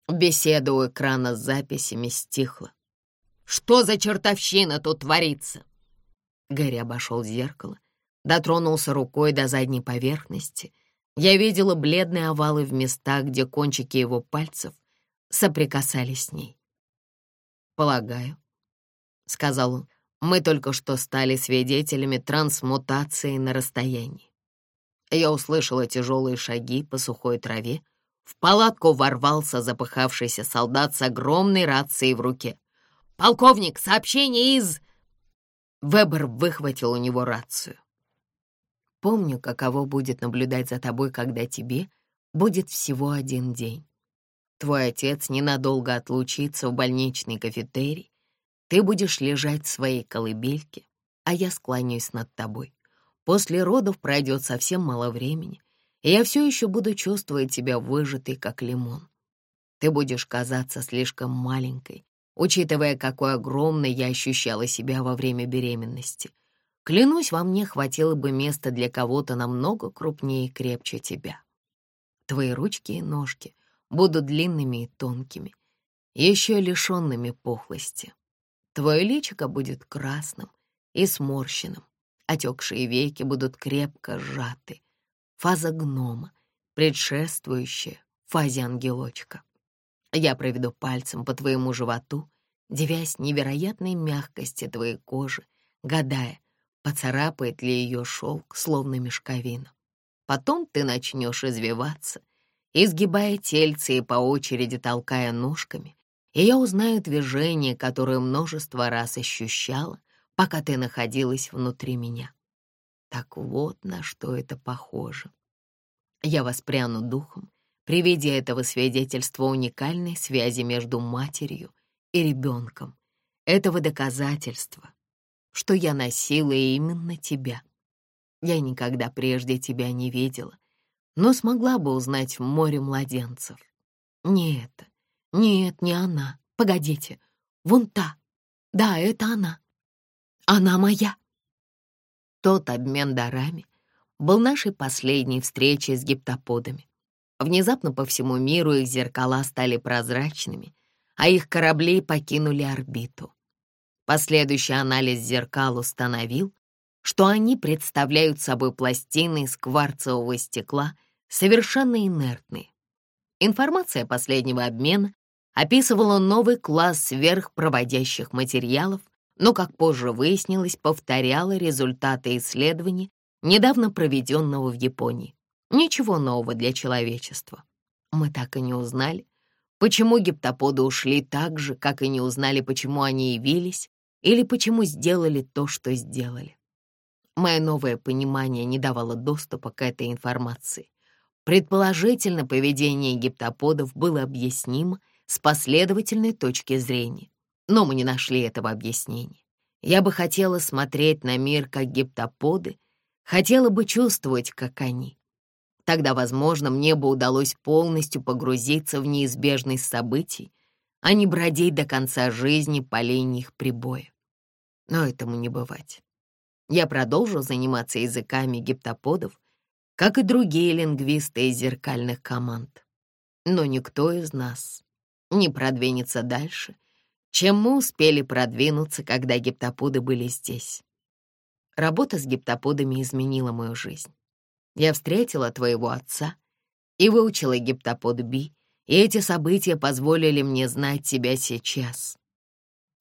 Беседа у экрана с записями стихла. «Что за чертовщина тут творится?» Гэри обошел зеркало, дотронулся рукой до задней поверхности. Я видела бледные овалы в местах, где кончики его пальцев соприкасались с ней. «Полагаю», — сказал он, — «мы только что стали свидетелями трансмутации на расстоянии». Я услышала тяжелые шаги по сухой траве. В палатку ворвался запыхавшийся солдат с огромной рацией в руке. «Полковник, сообщение из...» Вебер выхватил у него рацию. «Помню, каково будет наблюдать за тобой, когда тебе будет всего один день. Твой отец ненадолго отлучится в больничный кафетерий, ты будешь лежать в своей колыбельке, а я склоняюсь над тобой. После родов пройдет совсем мало времени, и я все еще буду чувствовать тебя выжатой, как лимон. Ты будешь казаться слишком маленькой, учитывая, какой огромной я ощущала себя во время беременности. Клянусь, во мне хватило бы места для кого-то намного крупнее и крепче тебя. Твои ручки и ножки будут длинными и тонкими, еще лишенными пухлости. Твое личико будет красным и сморщенным, отекшие веки будут крепко сжаты. Фаза гнома, предшествующая фазе ангелочка. Я проведу пальцем по твоему животу, девясь невероятной мягкости твоей кожи, гадая, поцарапает ли ее шелк, словно мешковина. Потом ты начнешь извиваться, изгибая тельце и по очереди толкая ножками, и я узнаю движение, которое множество раз ощущала, пока ты находилась внутри меня. Так вот на что это похоже. Я воспряну духом при виде этого свидетельства уникальной связи между матерью и ребенком, этого доказательства, что я носила именно тебя. Я никогда прежде тебя не видела, но смогла бы узнать в море младенцев. Не это, нет, не она. Погодите, вон та. Да, это она. Она моя. Тот обмен дарами был нашей последней встречей с гиптоподами. Внезапно по всему миру их зеркала стали прозрачными, а их корабли покинули орбиту. Последующий анализ зеркал установил, что они представляют собой пластины из кварцевого стекла, совершенно инертные. Информация последнего обмена описывала новый класс сверхпроводящих материалов, но, как позже выяснилось, повторяла результаты исследований, недавно проведенного в Японии. Ничего нового для человечества. Мы так и не узнали, почему гиптоподы ушли так же, как и не узнали, почему они явились или почему сделали то, что сделали. Мое новое понимание не давало доступа к этой информации. Предположительно, поведение гиптоподов было объяснимо с последовательной точки зрения, но мы не нашли этого объяснения. Я бы хотела смотреть на мир как гиптоподы, Хотела бы чувствовать, как они. Тогда, возможно, мне бы удалось полностью погрузиться в неизбежность событий, а не бродить до конца жизни по линии их прибоя. Но этому не бывать. Я продолжу заниматься языками гиптоподов, как и другие лингвисты из зеркальных команд. Но никто из нас не продвинется дальше, чем мы успели продвинуться, когда гиптоподы были здесь. Работа с гиптоподами изменила мою жизнь. Я встретила твоего отца и выучила гиптопод Би, и эти события позволили мне знать тебя сейчас.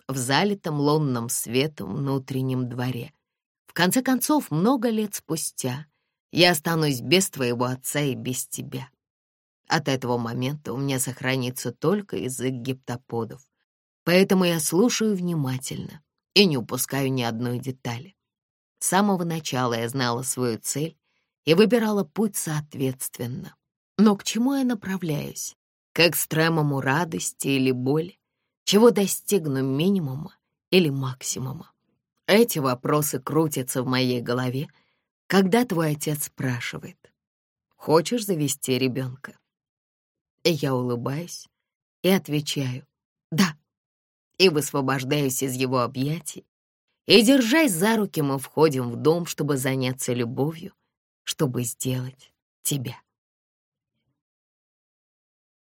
В залитом лунным светом внутреннем дворе. В конце концов, много лет спустя я останусь без твоего отца и без тебя. От этого момента у меня сохранится только язык гиптоподов, поэтому я слушаю внимательно и не упускаю ни одной детали. С самого начала я знала свою цель и выбирала путь соответственно. Но к чему я направляюсь? К экстремуму радости или боли? Чего достигну минимума или максимума? Эти вопросы крутятся в моей голове, когда твой отец спрашивает, «Хочешь завести ребенка?» И я улыбаюсь и отвечаю «Да» и высвобождаюсь из его объятий, и, держась за руки, мы входим в дом, чтобы заняться любовью, чтобы сделать тебя.